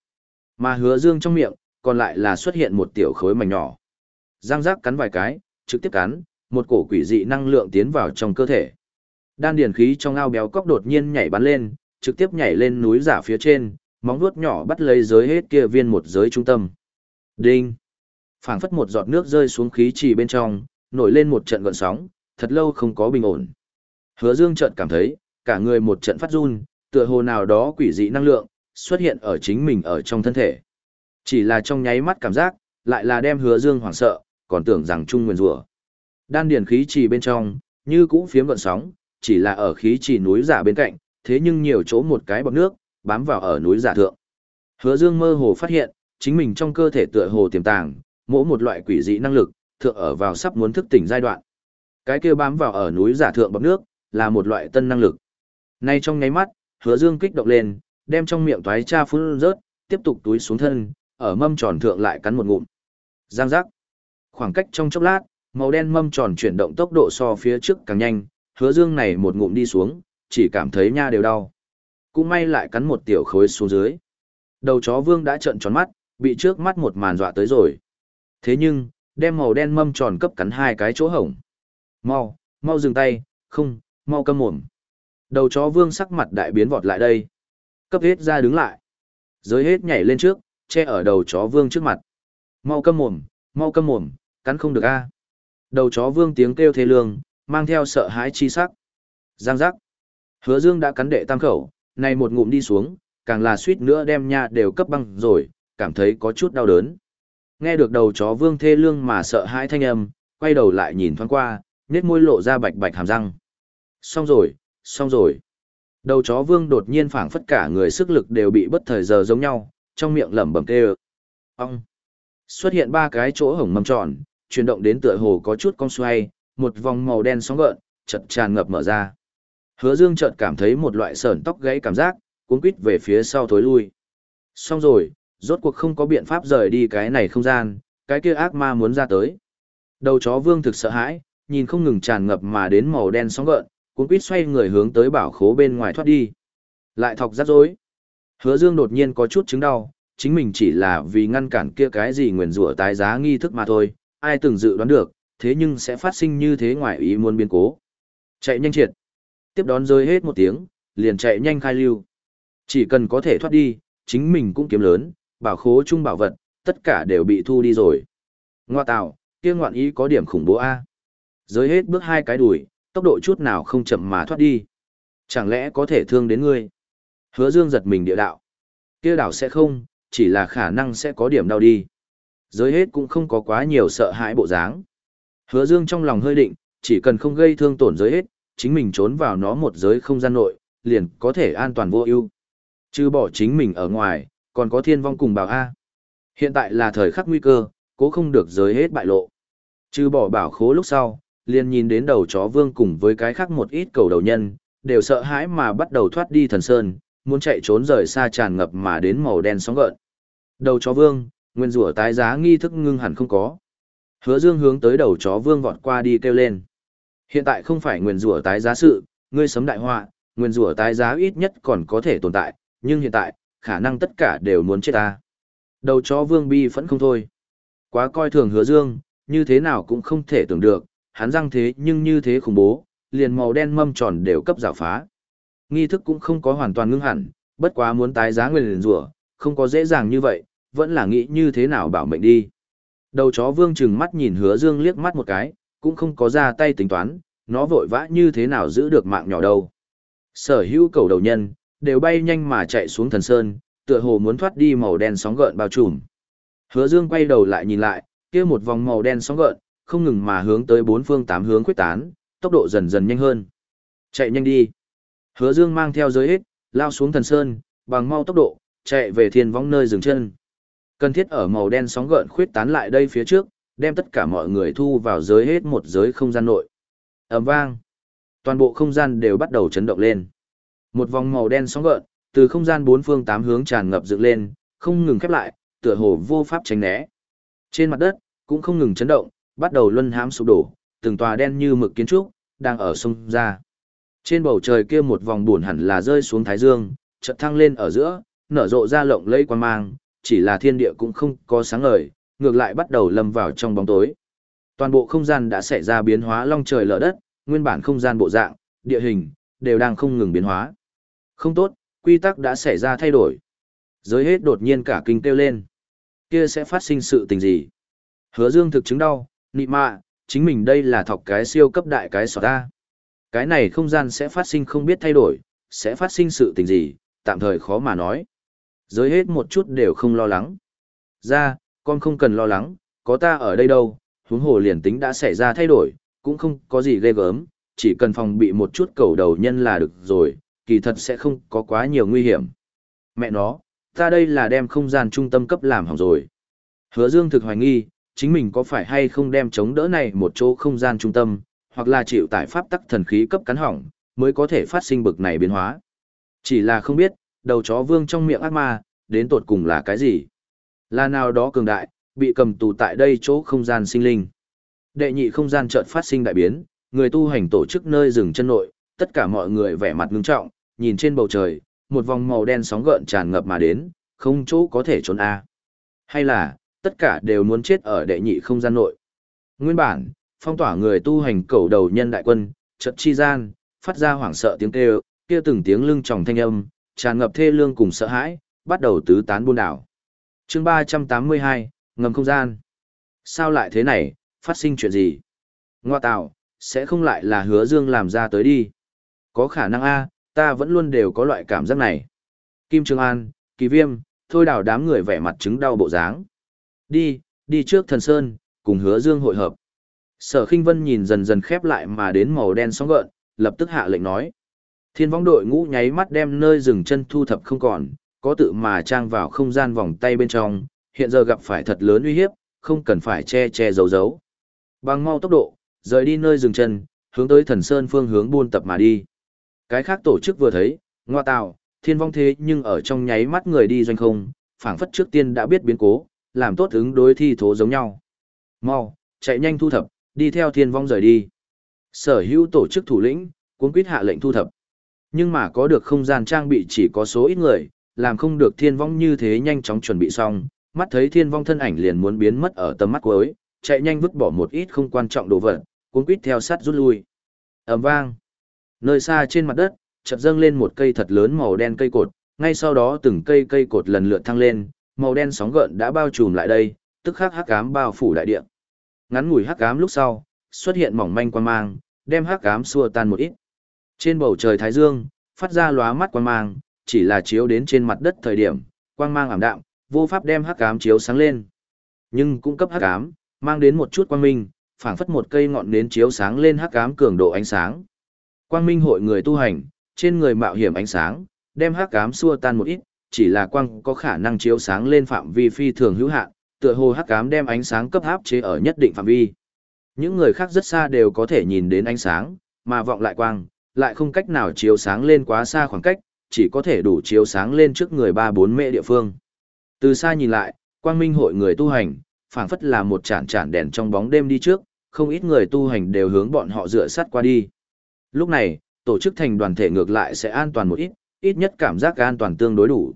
Mà Hứa Dương trong miệng, còn lại là xuất hiện một tiểu khối mảnh nhỏ. giang giác cắn vài cái, trực tiếp cắn, một cổ quỷ dị năng lượng tiến vào trong cơ thể. Đan điền khí trong ao béo cóc đột nhiên nhảy bắn lên, trực tiếp nhảy lên núi giả phía trên, móng vuốt nhỏ bắt lấy giới hết kia viên một giới trung tâm. Đinh! phảng phất một giọt nước rơi xuống khí trì bên trong, nổi lên một trận gợn sóng, thật lâu không có bình ổn. Hứa Dương chợt cảm thấy, cả người một trận phát run, tựa hồ nào đó quỷ dị năng lượng xuất hiện ở chính mình ở trong thân thể. Chỉ là trong nháy mắt cảm giác, lại là đem Hứa Dương hoảng sợ, còn tưởng rằng trung nguyên rủa. Đan điền khí trì bên trong, như cũ phiếm gợn sóng, chỉ là ở khí trì núi giả bên cạnh, thế nhưng nhiều chỗ một cái bọt nước, bám vào ở núi giả thượng. Hứa Dương mơ hồ phát hiện, chính mình trong cơ thể tựa hồ tiềm tàng, mỗi một loại quỷ dị năng lực, thượng ở vào sắp muốn thức tỉnh giai đoạn. Cái kia bám vào ở núi giả thượng bọc nước, là một loại tân năng lực. Nay trong nháy mắt, Hứa Dương kích động lên, đem trong miệng toái cha phun rớt, tiếp tục túi xuống thân, ở mâm tròn thượng lại cắn một ngụm. Giang giác. Khoảng cách trong chốc lát, màu đen mâm tròn chuyển động tốc độ so phía trước càng nhanh, Hứa Dương này một ngụm đi xuống, chỉ cảm thấy nha đều đau. Cũng may lại cắn một tiểu khối xuống dưới. Đầu chó Vương đã trợn tròn mắt, bị trước mắt một màn dọa tới rồi. Thế nhưng, đem màu đen mâm tròn cấp cắn hai cái chỗ hổng. Mau, mau dừng tay, không, mau câm mồm. Đầu chó vương sắc mặt đại biến vọt lại đây. Cấp hết ra đứng lại. Giới hết nhảy lên trước, che ở đầu chó vương trước mặt. Mau câm mồm, mau câm mồm, cắn không được a. Đầu chó vương tiếng kêu thê lương, mang theo sợ hãi chi sắc. Giang giác. Hứa dương đã cắn đệ tam khẩu, này một ngụm đi xuống, càng là suýt nữa đem nha đều cấp băng rồi, cảm thấy có chút đau đớn. Nghe được đầu chó vương thê lương mà sợ hãi thanh âm, quay đầu lại nhìn thoáng qua, nét môi lộ ra bạch bạch hàm răng. Xong rồi, xong rồi. Đầu chó vương đột nhiên phảng phất cả người sức lực đều bị bất thời giờ giống nhau, trong miệng lẩm bẩm kêu. Ông. Xuất hiện ba cái chỗ hổng mầm tròn, chuyển động đến tựa hồ có chút cong xoay, một vòng màu đen sóng gợn, chợt tràn ngập mở ra. Hứa Dương chợt cảm thấy một loại sởn tóc gãy cảm giác, cuốn quýt về phía sau thối lui. Xong rồi, rốt cuộc không có biện pháp rời đi cái này không gian, cái kia ác ma muốn ra tới. Đầu chó vương thực sợ hãi, nhìn không ngừng tràn ngập mà đến màu đen sóng gợn, cuốn quýt xoay người hướng tới bảo khố bên ngoài thoát đi. Lại thọc rắc rối. Hứa dương đột nhiên có chút chứng đau, chính mình chỉ là vì ngăn cản kia cái gì nguyền rủa tái giá nghi thức mà thôi, ai từng dự đoán được, thế nhưng sẽ phát sinh như thế ngoài ý muốn biến cố. Chạy nhanh triệt. Tiếp đón rơi hết một tiếng, liền chạy nhanh khai lưu. Chỉ cần có thể thoát đi, chính mình cũng kiếm lớn, bảo khố chung bảo vật, tất cả đều bị thu đi rồi. Ngoa tạo, kia ngoạn ý có điểm khủng bố A. Giới hết bước hai cái đuổi, tốc độ chút nào không chậm mà thoát đi. Chẳng lẽ có thể thương đến ngươi? Hứa dương giật mình địa đạo. Kia đảo sẽ không, chỉ là khả năng sẽ có điểm đau đi. Giới hết cũng không có quá nhiều sợ hãi bộ dáng. Hứa dương trong lòng hơi định, chỉ cần không gây thương tổn giới hết, chính mình trốn vào nó một giới không gian nội, liền có thể an toàn vô ưu. Chứ bỏ chính mình ở ngoài, còn có thiên vong cùng bảo A. Hiện tại là thời khắc nguy cơ, cố không được giới hết bại lộ. Trừ bỏ bảo khố lúc sau, liền nhìn đến đầu chó vương cùng với cái khác một ít cầu đầu nhân, đều sợ hãi mà bắt đầu thoát đi thần sơn, muốn chạy trốn rời xa tràn ngập mà đến màu đen sóng gợn. Đầu chó vương, nguyên rủa tái giá nghi thức ngưng hẳn không có. Hứa Dương hướng tới đầu chó vương vọt qua đi kêu lên. Hiện tại không phải nguyên rủa tái giá sự, ngươi sấm đại họa, nguyên rủa tái giá ít nhất còn có thể tồn tại, nhưng hiện tại, khả năng tất cả đều muốn chết ta. Đầu chó vương bi phẫn không thôi. Quá coi thường hứa dương, như thế nào cũng không thể tưởng được, hắn răng thế nhưng như thế khủng bố, liền màu đen mâm tròn đều cấp rào phá. Nghi thức cũng không có hoàn toàn ngưng hẳn, bất quá muốn tái giá nguyên liền rủa, không có dễ dàng như vậy, vẫn là nghĩ như thế nào bảo mệnh đi. Đầu chó vương chừng mắt nhìn hứa dương liếc mắt một cái, cũng không có ra tay tính toán, nó vội vã như thế nào giữ được mạng nhỏ đâu. Sở hữu cầu đầu nhân, đều bay nhanh mà chạy xuống thần sơn, tựa hồ muốn thoát đi màu đen sóng gợn bao trùm. Hứa Dương quay đầu lại nhìn lại, kia một vòng màu đen sóng gợn, không ngừng mà hướng tới bốn phương tám hướng quyết tán, tốc độ dần dần nhanh hơn. Chạy nhanh đi. Hứa Dương mang theo giới hết, lao xuống thần sơn, bằng mau tốc độ, chạy về thiên vong nơi dừng chân. Cần thiết ở màu đen sóng gợn khuyết tán lại đây phía trước, đem tất cả mọi người thu vào giới hết một giới không gian nội. ầm vang. Toàn bộ không gian đều bắt đầu chấn động lên. Một vòng màu đen sóng gợn, từ không gian bốn phương tám hướng tràn ngập dựng lên, không ngừng khép lại, tựa hồ vô pháp tránh né. Trên mặt đất, cũng không ngừng chấn động, bắt đầu luân hãm sụp đổ, từng tòa đen như mực kiến trúc, đang ở sông ra. Trên bầu trời kia một vòng buồn hẳn là rơi xuống thái dương, chợt thăng lên ở giữa, nở rộ ra lộng lẫy quan mang, chỉ là thiên địa cũng không có sáng ngời, ngược lại bắt đầu lâm vào trong bóng tối. Toàn bộ không gian đã xảy ra biến hóa long trời lở đất, nguyên bản không gian bộ dạng, địa hình, đều đang không ngừng biến hóa. Không tốt, quy tắc đã xảy ra thay đổi. Giới hết đột nhiên cả kinh kêu lên. Kia sẽ phát sinh sự tình gì? Hứa dương thực chứng đau, nị mạ, chính mình đây là thọc cái siêu cấp đại cái sọt ta. Cái này không gian sẽ phát sinh không biết thay đổi, sẽ phát sinh sự tình gì, tạm thời khó mà nói. Giới hết một chút đều không lo lắng. Ra, con không cần lo lắng, có ta ở đây đâu, huống hồ liền tính đã xảy ra thay đổi, cũng không có gì ghê gớm, chỉ cần phòng bị một chút cầu đầu nhân là được rồi, kỳ thật sẽ không có quá nhiều nguy hiểm. Mẹ nó, Ta đây là đem không gian trung tâm cấp làm hỏng rồi. Hứa Dương thực hoài nghi, chính mình có phải hay không đem chống đỡ này một chỗ không gian trung tâm, hoặc là chịu tại pháp tắc thần khí cấp cắn hỏng, mới có thể phát sinh bực này biến hóa. Chỉ là không biết, đầu chó vương trong miệng ác ma, đến tột cùng là cái gì? Là nào đó cường đại, bị cầm tù tại đây chỗ không gian sinh linh. Đệ nhị không gian chợt phát sinh đại biến, người tu hành tổ chức nơi rừng chân nội, tất cả mọi người vẻ mặt ngưng trọng, nhìn trên bầu trời, một vòng màu đen sóng gợn tràn ngập mà đến, không chỗ có thể trốn a. Hay là, tất cả đều muốn chết ở đệ nhị không gian nội. Nguyên bản, phong tỏa người tu hành cầu đầu nhân đại quân, chợt chi gian, phát ra hoảng sợ tiếng kêu, kia từng tiếng lưng tròng thanh âm, tràn ngập thê lương cùng sợ hãi, bắt đầu tứ tán buôn đảo. chương 382, ngầm không gian. Sao lại thế này, phát sinh chuyện gì? Ngoa tạo, sẽ không lại là hứa dương làm ra tới đi. Có khả năng a ta vẫn luôn đều có loại cảm giác này. Kim Trường An, Kỳ Viêm, thôi đảo đám người vẻ mặt chứng đau bộ dáng. Đi, đi trước thần sơn, cùng hứa dương hội hợp. Sở khinh vân nhìn dần dần khép lại mà đến màu đen sóng gợn, lập tức hạ lệnh nói. Thiên vong đội ngũ nháy mắt đem nơi dừng chân thu thập không còn, có tự mà trang vào không gian vòng tay bên trong, hiện giờ gặp phải thật lớn uy hiếp, không cần phải che che giấu giấu. Bằng mau tốc độ, rời đi nơi dừng chân, hướng tới thần sơn phương hướng buôn tập mà đi. Cái khác tổ chức vừa thấy, ngoa tạo, thiên vong thế nhưng ở trong nháy mắt người đi doanh không, phảng phất trước tiên đã biết biến cố, làm tốt ứng đối thi thố giống nhau. Mau, chạy nhanh thu thập, đi theo thiên vong rời đi. Sở hữu tổ chức thủ lĩnh, cuốn quyết hạ lệnh thu thập. Nhưng mà có được không gian trang bị chỉ có số ít người, làm không được thiên vong như thế nhanh chóng chuẩn bị xong, mắt thấy thiên vong thân ảnh liền muốn biến mất ở tầm mắt cuối, chạy nhanh vứt bỏ một ít không quan trọng đồ vật, cuốn quýt theo sát rút lui. ầm vang. Nơi xa trên mặt đất, chợt dâng lên một cây thật lớn màu đen cây cột, ngay sau đó từng cây cây cột lần lượt thăng lên, màu đen sóng gợn đã bao trùm lại đây, tức khắc hắc ám bao phủ đại địa. Ngắn ngủi hắc ám lúc sau, xuất hiện mỏng manh quang mang, đem hắc ám xua tan một ít. Trên bầu trời thái dương, phát ra lóa mắt quang mang, chỉ là chiếu đến trên mặt đất thời điểm, quang mang ảm đạm, vô pháp đem hắc ám chiếu sáng lên. Nhưng cũng cấp hắc ám, mang đến một chút quang minh, phảng phất một cây ngọn nến chiếu sáng lên hắc ám cường độ ánh sáng. Quang minh hội người tu hành, trên người mạo hiểm ánh sáng, đem hắc ám xua tan một ít, chỉ là quang có khả năng chiếu sáng lên phạm vi phi thường hữu hạn, tựa hồ hắc ám đem ánh sáng cấp áp chế ở nhất định phạm vi. Những người khác rất xa đều có thể nhìn đến ánh sáng, mà vọng lại quang, lại không cách nào chiếu sáng lên quá xa khoảng cách, chỉ có thể đủ chiếu sáng lên trước người ba bốn mệ địa phương. Từ xa nhìn lại, quang minh hội người tu hành, phảng phất là một chản chản đèn trong bóng đêm đi trước, không ít người tu hành đều hướng bọn họ dựa sát qua đi. Lúc này, tổ chức thành đoàn thể ngược lại sẽ an toàn một ít, ít nhất cảm giác an toàn tương đối đủ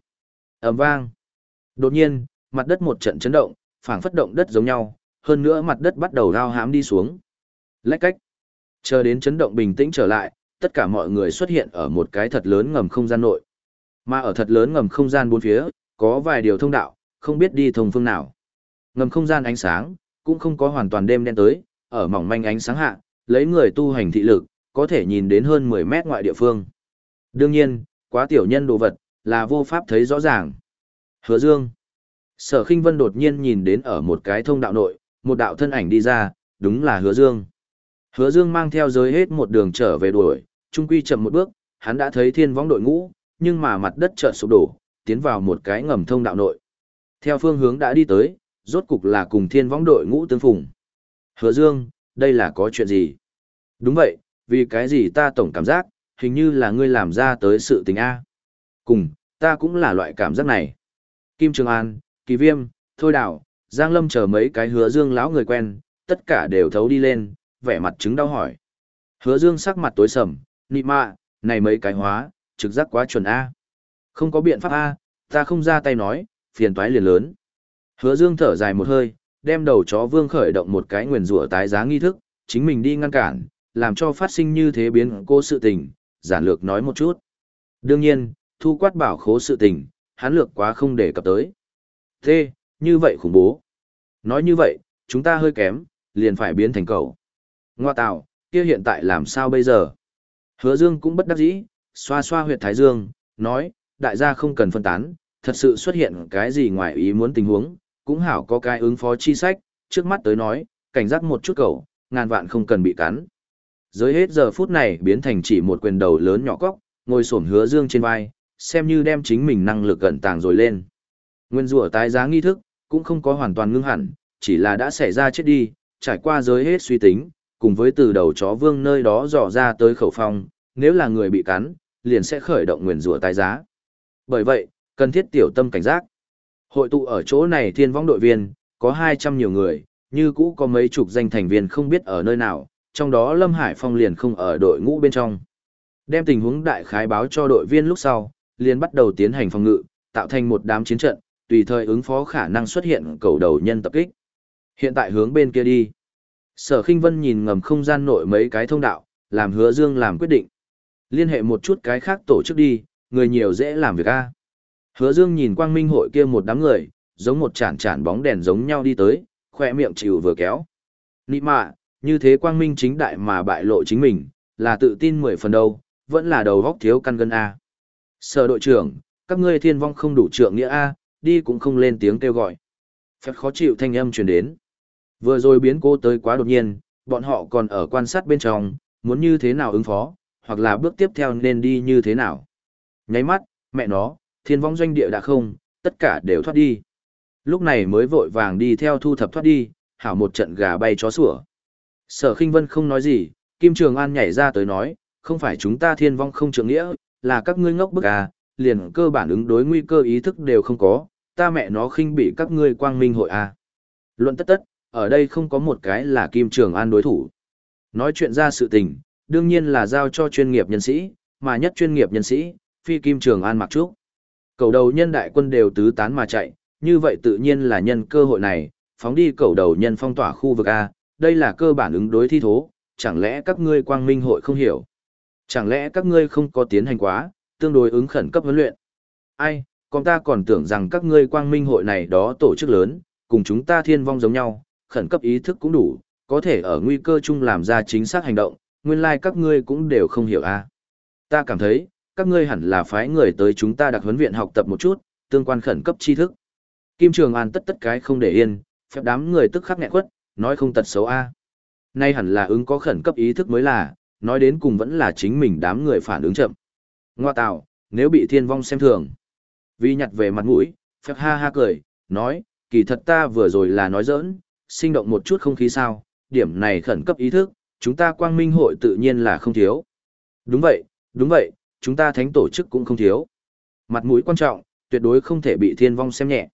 ầm vang. Đột nhiên, mặt đất một trận chấn động, phảng phất động đất giống nhau, hơn nữa mặt đất bắt đầu lao hãm đi xuống. Lách cách. Chờ đến chấn động bình tĩnh trở lại, tất cả mọi người xuất hiện ở một cái thật lớn ngầm không gian nội. Mà ở thật lớn ngầm không gian bốn phía, có vài điều thông đạo, không biết đi thông phương nào. Ngầm không gian ánh sáng, cũng không có hoàn toàn đêm đen tới, ở mỏng manh ánh sáng hạ, lấy người tu hành thị lực, có thể nhìn đến hơn 10 mét ngoại địa phương. Đương nhiên, quá tiểu nhân đồ vật, là vô pháp thấy rõ ràng. Hứa Dương. Sở Kinh Vân đột nhiên nhìn đến ở một cái thông đạo nội, một đạo thân ảnh đi ra, đúng là Hứa Dương. Hứa Dương mang theo giới hết một đường trở về đuổi, trung quy chậm một bước, hắn đã thấy thiên võng đội ngũ, nhưng mà mặt đất chợt sụp đổ, tiến vào một cái ngầm thông đạo nội. Theo phương hướng đã đi tới, rốt cục là cùng thiên võng đội ngũ tương phùng. Hứa Dương, đây là có chuyện gì? Đúng vậy, vì cái gì ta tổng cảm giác, hình như là ngươi làm ra tới sự tình A. Cùng, ta cũng là loại cảm giác này. Kim Trường An, Kỳ Viêm, Thôi Đạo, Giang Lâm chờ mấy cái hứa dương lão người quen, tất cả đều thấu đi lên, vẻ mặt chứng đau hỏi. Hứa dương sắc mặt tối sầm, nị mạ, này mấy cái hóa, trực giác quá chuẩn A. Không có biện pháp A, ta không ra tay nói, phiền toái liền lớn. Hứa dương thở dài một hơi, đem đầu chó vương khởi động một cái nguyền rủa tái giá nghi thức, chính mình đi ngăn cản, làm cho phát sinh như thế biến cô sự tình, giản lược nói một chút. Đương nhiên, thu quát bảo khố sự tình, hắn lược quá không để cập tới. Thế, như vậy khủng bố. Nói như vậy, chúng ta hơi kém, liền phải biến thành cầu. Ngoa tạo, kia hiện tại làm sao bây giờ? Hứa Dương cũng bất đắc dĩ, xoa xoa huyệt thái dương, nói, đại gia không cần phân tán, thật sự xuất hiện cái gì ngoài ý muốn tình huống, cũng hảo có cái ứng phó chi sách, trước mắt tới nói, cảnh giác một chút cầu, ngàn vạn không cần bị cắn. Giới hết giờ phút này biến thành chỉ một quyền đầu lớn nhỏ cóc, ngồi xổm hứa dương trên vai, xem như đem chính mình năng lực gần tàng rồi lên. Nguyên rủa tái giá nghi thức, cũng không có hoàn toàn ngưng hẳn, chỉ là đã xảy ra chết đi, trải qua giới hết suy tính, cùng với từ đầu chó vương nơi đó dò ra tới khẩu phong, nếu là người bị cắn, liền sẽ khởi động nguyên rủa tái giá. Bởi vậy, cần thiết tiểu tâm cảnh giác. Hội tụ ở chỗ này thiên vong đội viên, có 200 nhiều người, như cũ có mấy chục danh thành viên không biết ở nơi nào, trong đó Lâm Hải Phong liền không ở đội ngũ bên trong. Đem tình huống đại khái báo cho đội viên lúc sau, liền bắt đầu tiến hành phòng ngự, tạo thành một đám chiến trận, tùy thời ứng phó khả năng xuất hiện cầu đầu nhân tập kích. Hiện tại hướng bên kia đi. Sở Kinh Vân nhìn ngầm không gian nội mấy cái thông đạo, làm hứa dương làm quyết định. Liên hệ một chút cái khác tổ chức đi, người nhiều dễ làm việc a. Hứa Dương nhìn quang minh hội kia một đám người, giống một chản chản bóng đèn giống nhau đi tới, khóe miệng chịu vừa kéo. Nị mạ, như thế quang minh chính đại mà bại lộ chính mình, là tự tin mười phần đâu, vẫn là đầu góc thiếu căn gân A. Sở đội trưởng, các ngươi thiên vong không đủ trượng nghĩa A, đi cũng không lên tiếng kêu gọi. Phép khó chịu thanh âm truyền đến. Vừa rồi biến cố tới quá đột nhiên, bọn họ còn ở quan sát bên trong, muốn như thế nào ứng phó, hoặc là bước tiếp theo nên đi như thế nào. Nháy mắt, mẹ nó, thiên vong doanh địa đã không, tất cả đều thoát đi. Lúc này mới vội vàng đi theo thu thập thoát đi, hảo một trận gà bay chó sủa. Sở khinh vân không nói gì, Kim Trường An nhảy ra tới nói, không phải chúng ta thiên vong không trưởng nghĩa, là các ngươi ngốc bức à, liền cơ bản ứng đối nguy cơ ý thức đều không có, ta mẹ nó khinh bị các ngươi quang minh hội à. Luận tất tất, ở đây không có một cái là Kim Trường An đối thủ. Nói chuyện ra sự tình, đương nhiên là giao cho chuyên nghiệp nhân sĩ, mà nhất chuyên nghiệp nhân sĩ, phi Kim Trường An mặc trước. Cầu đầu nhân đại quân đều tứ tán mà chạy, như vậy tự nhiên là nhân cơ hội này, phóng đi cầu đầu nhân phong tỏa khu vực A, đây là cơ bản ứng đối thi thố, chẳng lẽ các ngươi quang minh hội không hiểu? Chẳng lẽ các ngươi không có tiến hành quá, tương đối ứng khẩn cấp huấn luyện? Ai, còn ta còn tưởng rằng các ngươi quang minh hội này đó tổ chức lớn, cùng chúng ta thiên vong giống nhau, khẩn cấp ý thức cũng đủ, có thể ở nguy cơ chung làm ra chính xác hành động, nguyên lai like các ngươi cũng đều không hiểu a. Ta cảm thấy, các ngươi hẳn là phái người tới chúng ta đặc huấn viện học tập một chút, tương quan khẩn cấp tri thức. Kim Trường An tất tất cái không để yên, phép đám người tức khắc nghẹn quất, nói không tật xấu a. Nay hẳn là ứng có khẩn cấp ý thức mới là, nói đến cùng vẫn là chính mình đám người phản ứng chậm. Ngoa tạo, nếu bị thiên vong xem thường. Vì nhặt về mặt mũi, phép ha ha cười, nói, kỳ thật ta vừa rồi là nói giỡn, sinh động một chút không khí sao, điểm này khẩn cấp ý thức, chúng ta quang minh hội tự nhiên là không thiếu. Đúng vậy, đúng vậy, chúng ta thánh tổ chức cũng không thiếu. Mặt mũi quan trọng, tuyệt đối không thể bị thiên vong xem nhẹ.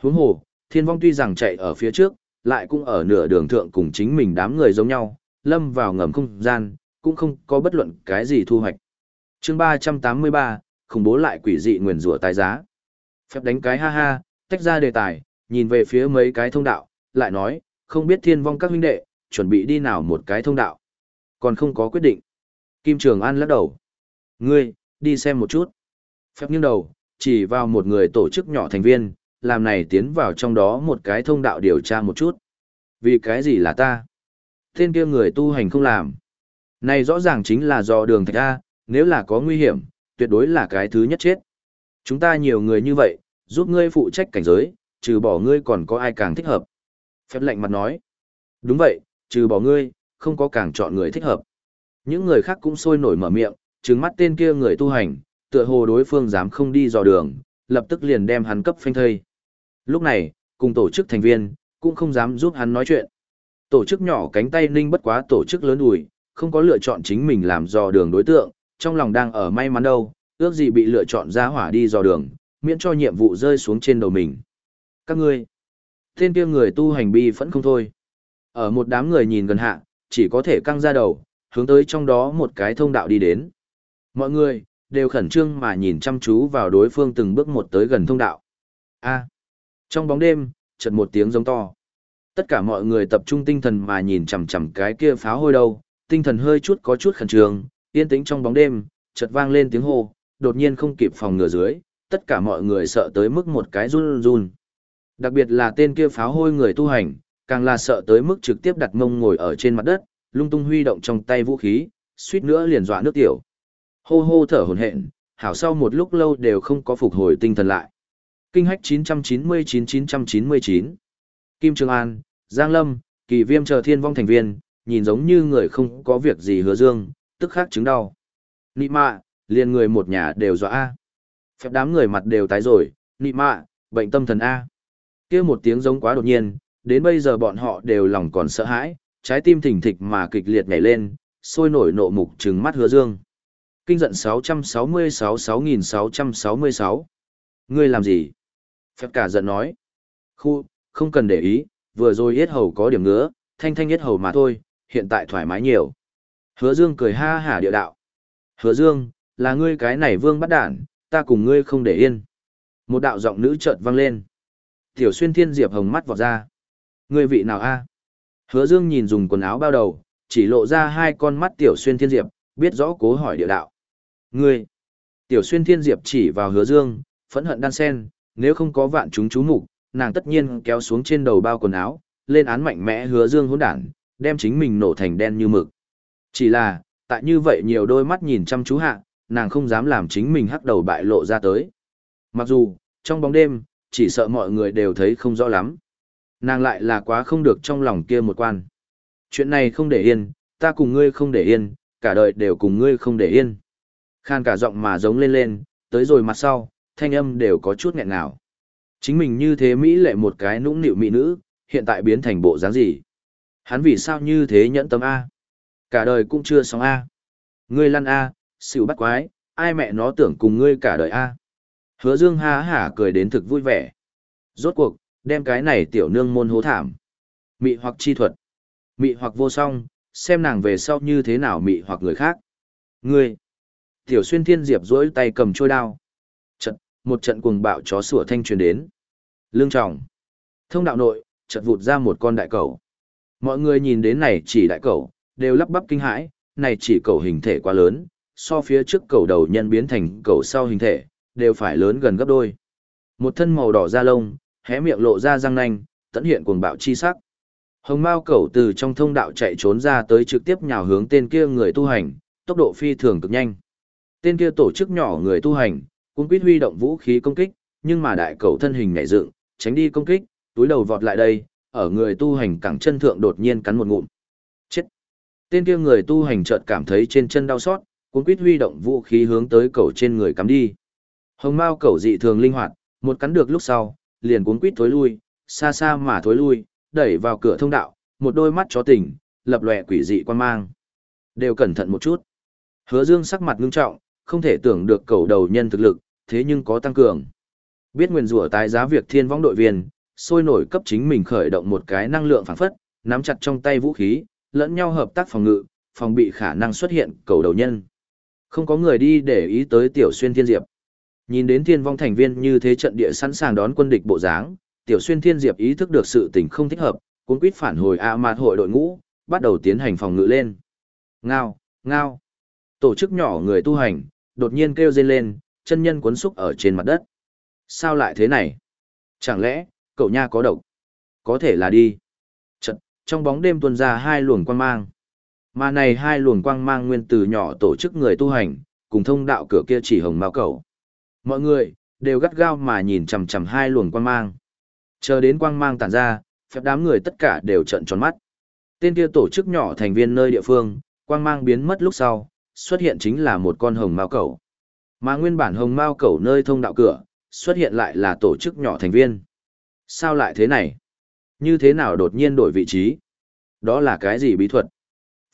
Huống hồ, thiên vong tuy rằng chạy ở phía trước, lại cũng ở nửa đường thượng cùng chính mình đám người giống nhau, lâm vào ngầm không gian, cũng không có bất luận cái gì thu hoạch. chương 383, khủng bố lại quỷ dị nguyền rủa tài giá. Phép đánh cái ha ha, tách ra đề tài, nhìn về phía mấy cái thông đạo, lại nói, không biết thiên vong các huynh đệ, chuẩn bị đi nào một cái thông đạo. Còn không có quyết định. Kim Trường An lắc đầu. Ngươi, đi xem một chút. Phép nghiêng đầu, chỉ vào một người tổ chức nhỏ thành viên, làm này tiến vào trong đó một cái thông đạo điều tra một chút. Vì cái gì là ta? Tên kia người tu hành không làm. Này rõ ràng chính là do đường thạch A, nếu là có nguy hiểm, tuyệt đối là cái thứ nhất chết. Chúng ta nhiều người như vậy, giúp ngươi phụ trách cảnh giới, trừ bỏ ngươi còn có ai càng thích hợp. Phép lệnh mặt nói. Đúng vậy, trừ bỏ ngươi, không có càng chọn người thích hợp. Những người khác cũng sôi nổi mở miệng, trừng mắt tên kia người tu hành, tựa hồ đối phương dám không đi dò đường, lập tức liền đem hắn cấp phanh thây. Lúc này, cùng tổ chức thành viên, cũng không dám giúp hắn nói chuyện. Tổ chức nhỏ cánh tay ninh bất quá tổ chức lớn ủi, không có lựa chọn chính mình làm dò đường đối tượng, trong lòng đang ở may mắn đâu, ước gì bị lựa chọn ra hỏa đi dò đường, miễn cho nhiệm vụ rơi xuống trên đầu mình. Các ngươi, tên kia người tu hành bi vẫn không thôi. Ở một đám người nhìn gần hạ, chỉ có thể căng ra đầu, hướng tới trong đó một cái thông đạo đi đến. Mọi người, đều khẩn trương mà nhìn chăm chú vào đối phương từng bước một tới gần thông đạo. A. Trong bóng đêm, chợt một tiếng giống to. Tất cả mọi người tập trung tinh thần mà nhìn chằm chằm cái kia pháo hôi đâu, tinh thần hơi chút có chút khẩn trương, yên tĩnh trong bóng đêm, chợt vang lên tiếng hô, đột nhiên không kịp phòng ngừa dưới, tất cả mọi người sợ tới mức một cái run run. Đặc biệt là tên kia pháo hôi người tu hành, càng là sợ tới mức trực tiếp đặt mông ngồi ở trên mặt đất, lung tung huy động trong tay vũ khí, suýt nữa liền dọa nước tiểu. Hô hô thở hổn hển, hảo sau một lúc lâu đều không có phục hồi tinh thần lại. Kinh hách 999-999 Kim Trường An, Giang Lâm, Kỳ Viêm chờ thiên vong thành viên, nhìn giống như người không có việc gì hứa dương, tức khắc chứng đau. Nị mạ, liền người một nhà đều dọa A. Phép đám người mặt đều tái rồi, nị mạ, bệnh tâm thần A. kia một tiếng giống quá đột nhiên, đến bây giờ bọn họ đều lòng còn sợ hãi, trái tim thình thịch mà kịch liệt nhảy lên, sôi nổi nộ mục trừng mắt hứa dương. Kinh giận 666-6666. Ngươi làm gì? Phép cả giận nói. Khu, không cần để ý, vừa rồi yết hầu có điểm ngứa, thanh thanh yết hầu mà thôi, hiện tại thoải mái nhiều. Hứa dương cười ha hả địa đạo. Hứa dương, là ngươi cái này vương bắt đản, ta cùng ngươi không để yên. Một đạo giọng nữ chợt vang lên. Tiểu xuyên thiên diệp hồng mắt vọt ra. Ngươi vị nào a? Hứa dương nhìn dùng quần áo bao đầu, chỉ lộ ra hai con mắt tiểu xuyên thiên diệp, biết rõ cố hỏi địa đạo. Ngươi! Tiểu xuyên thiên diệp chỉ vào hứa dương, phẫn hận đan sen, nếu không có vạn chúng chú mục nàng tất nhiên kéo xuống trên đầu bao quần áo, lên án mạnh mẽ hứa dương hỗn đản, đem chính mình nổ thành đen như mực. Chỉ là, tại như vậy nhiều đôi mắt nhìn chăm chú hạ, nàng không dám làm chính mình hắc đầu bại lộ ra tới. Mặc dù, trong bóng đêm, chỉ sợ mọi người đều thấy không rõ lắm. Nàng lại là quá không được trong lòng kia một quan. Chuyện này không để yên, ta cùng ngươi không để yên, cả đời đều cùng ngươi không để yên. Khan cả giọng mà giống lên lên, tới rồi mặt sau, thanh âm đều có chút nghẹn ngào. Chính mình như thế Mỹ lệ một cái nũng nịu mỹ nữ, hiện tại biến thành bộ dáng gì? Hắn vì sao như thế nhẫn tâm A? Cả đời cũng chưa xong A. Ngươi lăn A, xỉu bắt quái, ai mẹ nó tưởng cùng ngươi cả đời A. Hứa dương ha hả cười đến thực vui vẻ. Rốt cuộc, đem cái này tiểu nương môn hố thảm. Mị hoặc chi thuật. Mị hoặc vô song, xem nàng về sau như thế nào mị hoặc người khác. Ngươi. Tiểu xuyên thiên diệp duỗi tay cầm trôi đao. Trận, một trận cuồng bạo chó sủa thanh truyền đến. Lương trọng. Thông đạo nội, chợt vụt ra một con đại cầu. Mọi người nhìn đến này chỉ đại cầu, đều lắp bắp kinh hãi, này chỉ cầu hình thể quá lớn, so phía trước cầu đầu nhân biến thành cầu sau hình thể, đều phải lớn gần gấp đôi. Một thân màu đỏ da lông, hé miệng lộ ra răng nanh, tận hiện cuồng bạo chi sắc. Hồng Mao cầu từ trong thông đạo chạy trốn ra tới trực tiếp nhào hướng tên kia người tu hành, tốc độ phi thường cực nhanh. Tên kia tổ chức nhỏ người tu hành, cũng quyết huy động vũ khí công kích, nhưng mà đại cầu thân hình nhảy dựng, tránh đi công kích, túi đầu vọt lại đây, ở người tu hành cẳng chân thượng đột nhiên cắn một ngụm. Chết! Tên kia người tu hành chợt cảm thấy trên chân đau xót, cuốn quýt huy động vũ khí hướng tới cầu trên người cắm đi. Hồng Mao cầu dị thường linh hoạt, một cắn được lúc sau, liền cuốn quýt thối lui, xa xa mà thối lui, đẩy vào cửa thông đạo, một đôi mắt chó tỉnh, lập lòe quỷ dị quan mang. Đều cẩn thận một chút. Hứa Dương sắc mặt ngưng trọng, không thể tưởng được cầu đầu nhân thực lực, thế nhưng có tăng cường. Biết nguyên rủa tái giá việc thiên vong đội viên, sôi nổi cấp chính mình khởi động một cái năng lượng phản phất, nắm chặt trong tay vũ khí, lẫn nhau hợp tác phòng ngự, phòng bị khả năng xuất hiện cầu đầu nhân. Không có người đi để ý tới tiểu xuyên thiên diệp. Nhìn đến thiên vong thành viên như thế trận địa sẵn sàng đón quân địch bộ dáng, tiểu xuyên thiên diệp ý thức được sự tình không thích hợp, cuốn quýt phản hồi A mạt hội đội ngũ, bắt đầu tiến hành phòng ngự lên. Ngao, ngao. Tổ chức nhỏ người tu hành, đột nhiên kêu dây lên, chân nhân cuốn xúc ở trên mặt đất. Sao lại thế này? Chẳng lẽ, cậu nha có độc? Có thể là đi. Chật, trong bóng đêm tuôn ra hai luồng quang mang. Mà này hai luồng quang mang nguyên từ nhỏ tổ chức người tu hành, cùng thông đạo cửa kia chỉ hồng mao cầu. Mọi người, đều gắt gao mà nhìn chằm chằm hai luồng quang mang. Chờ đến quang mang tản ra, phép đám người tất cả đều trận tròn mắt. Tên kia tổ chức nhỏ thành viên nơi địa phương, quang mang biến mất lúc sau, xuất hiện chính là một con hồng mao cầu. Mà nguyên bản hồng mao cầu nơi thông đạo cửa, xuất hiện lại là tổ chức nhỏ thành viên. Sao lại thế này? Như thế nào đột nhiên đổi vị trí? Đó là cái gì bí thuật?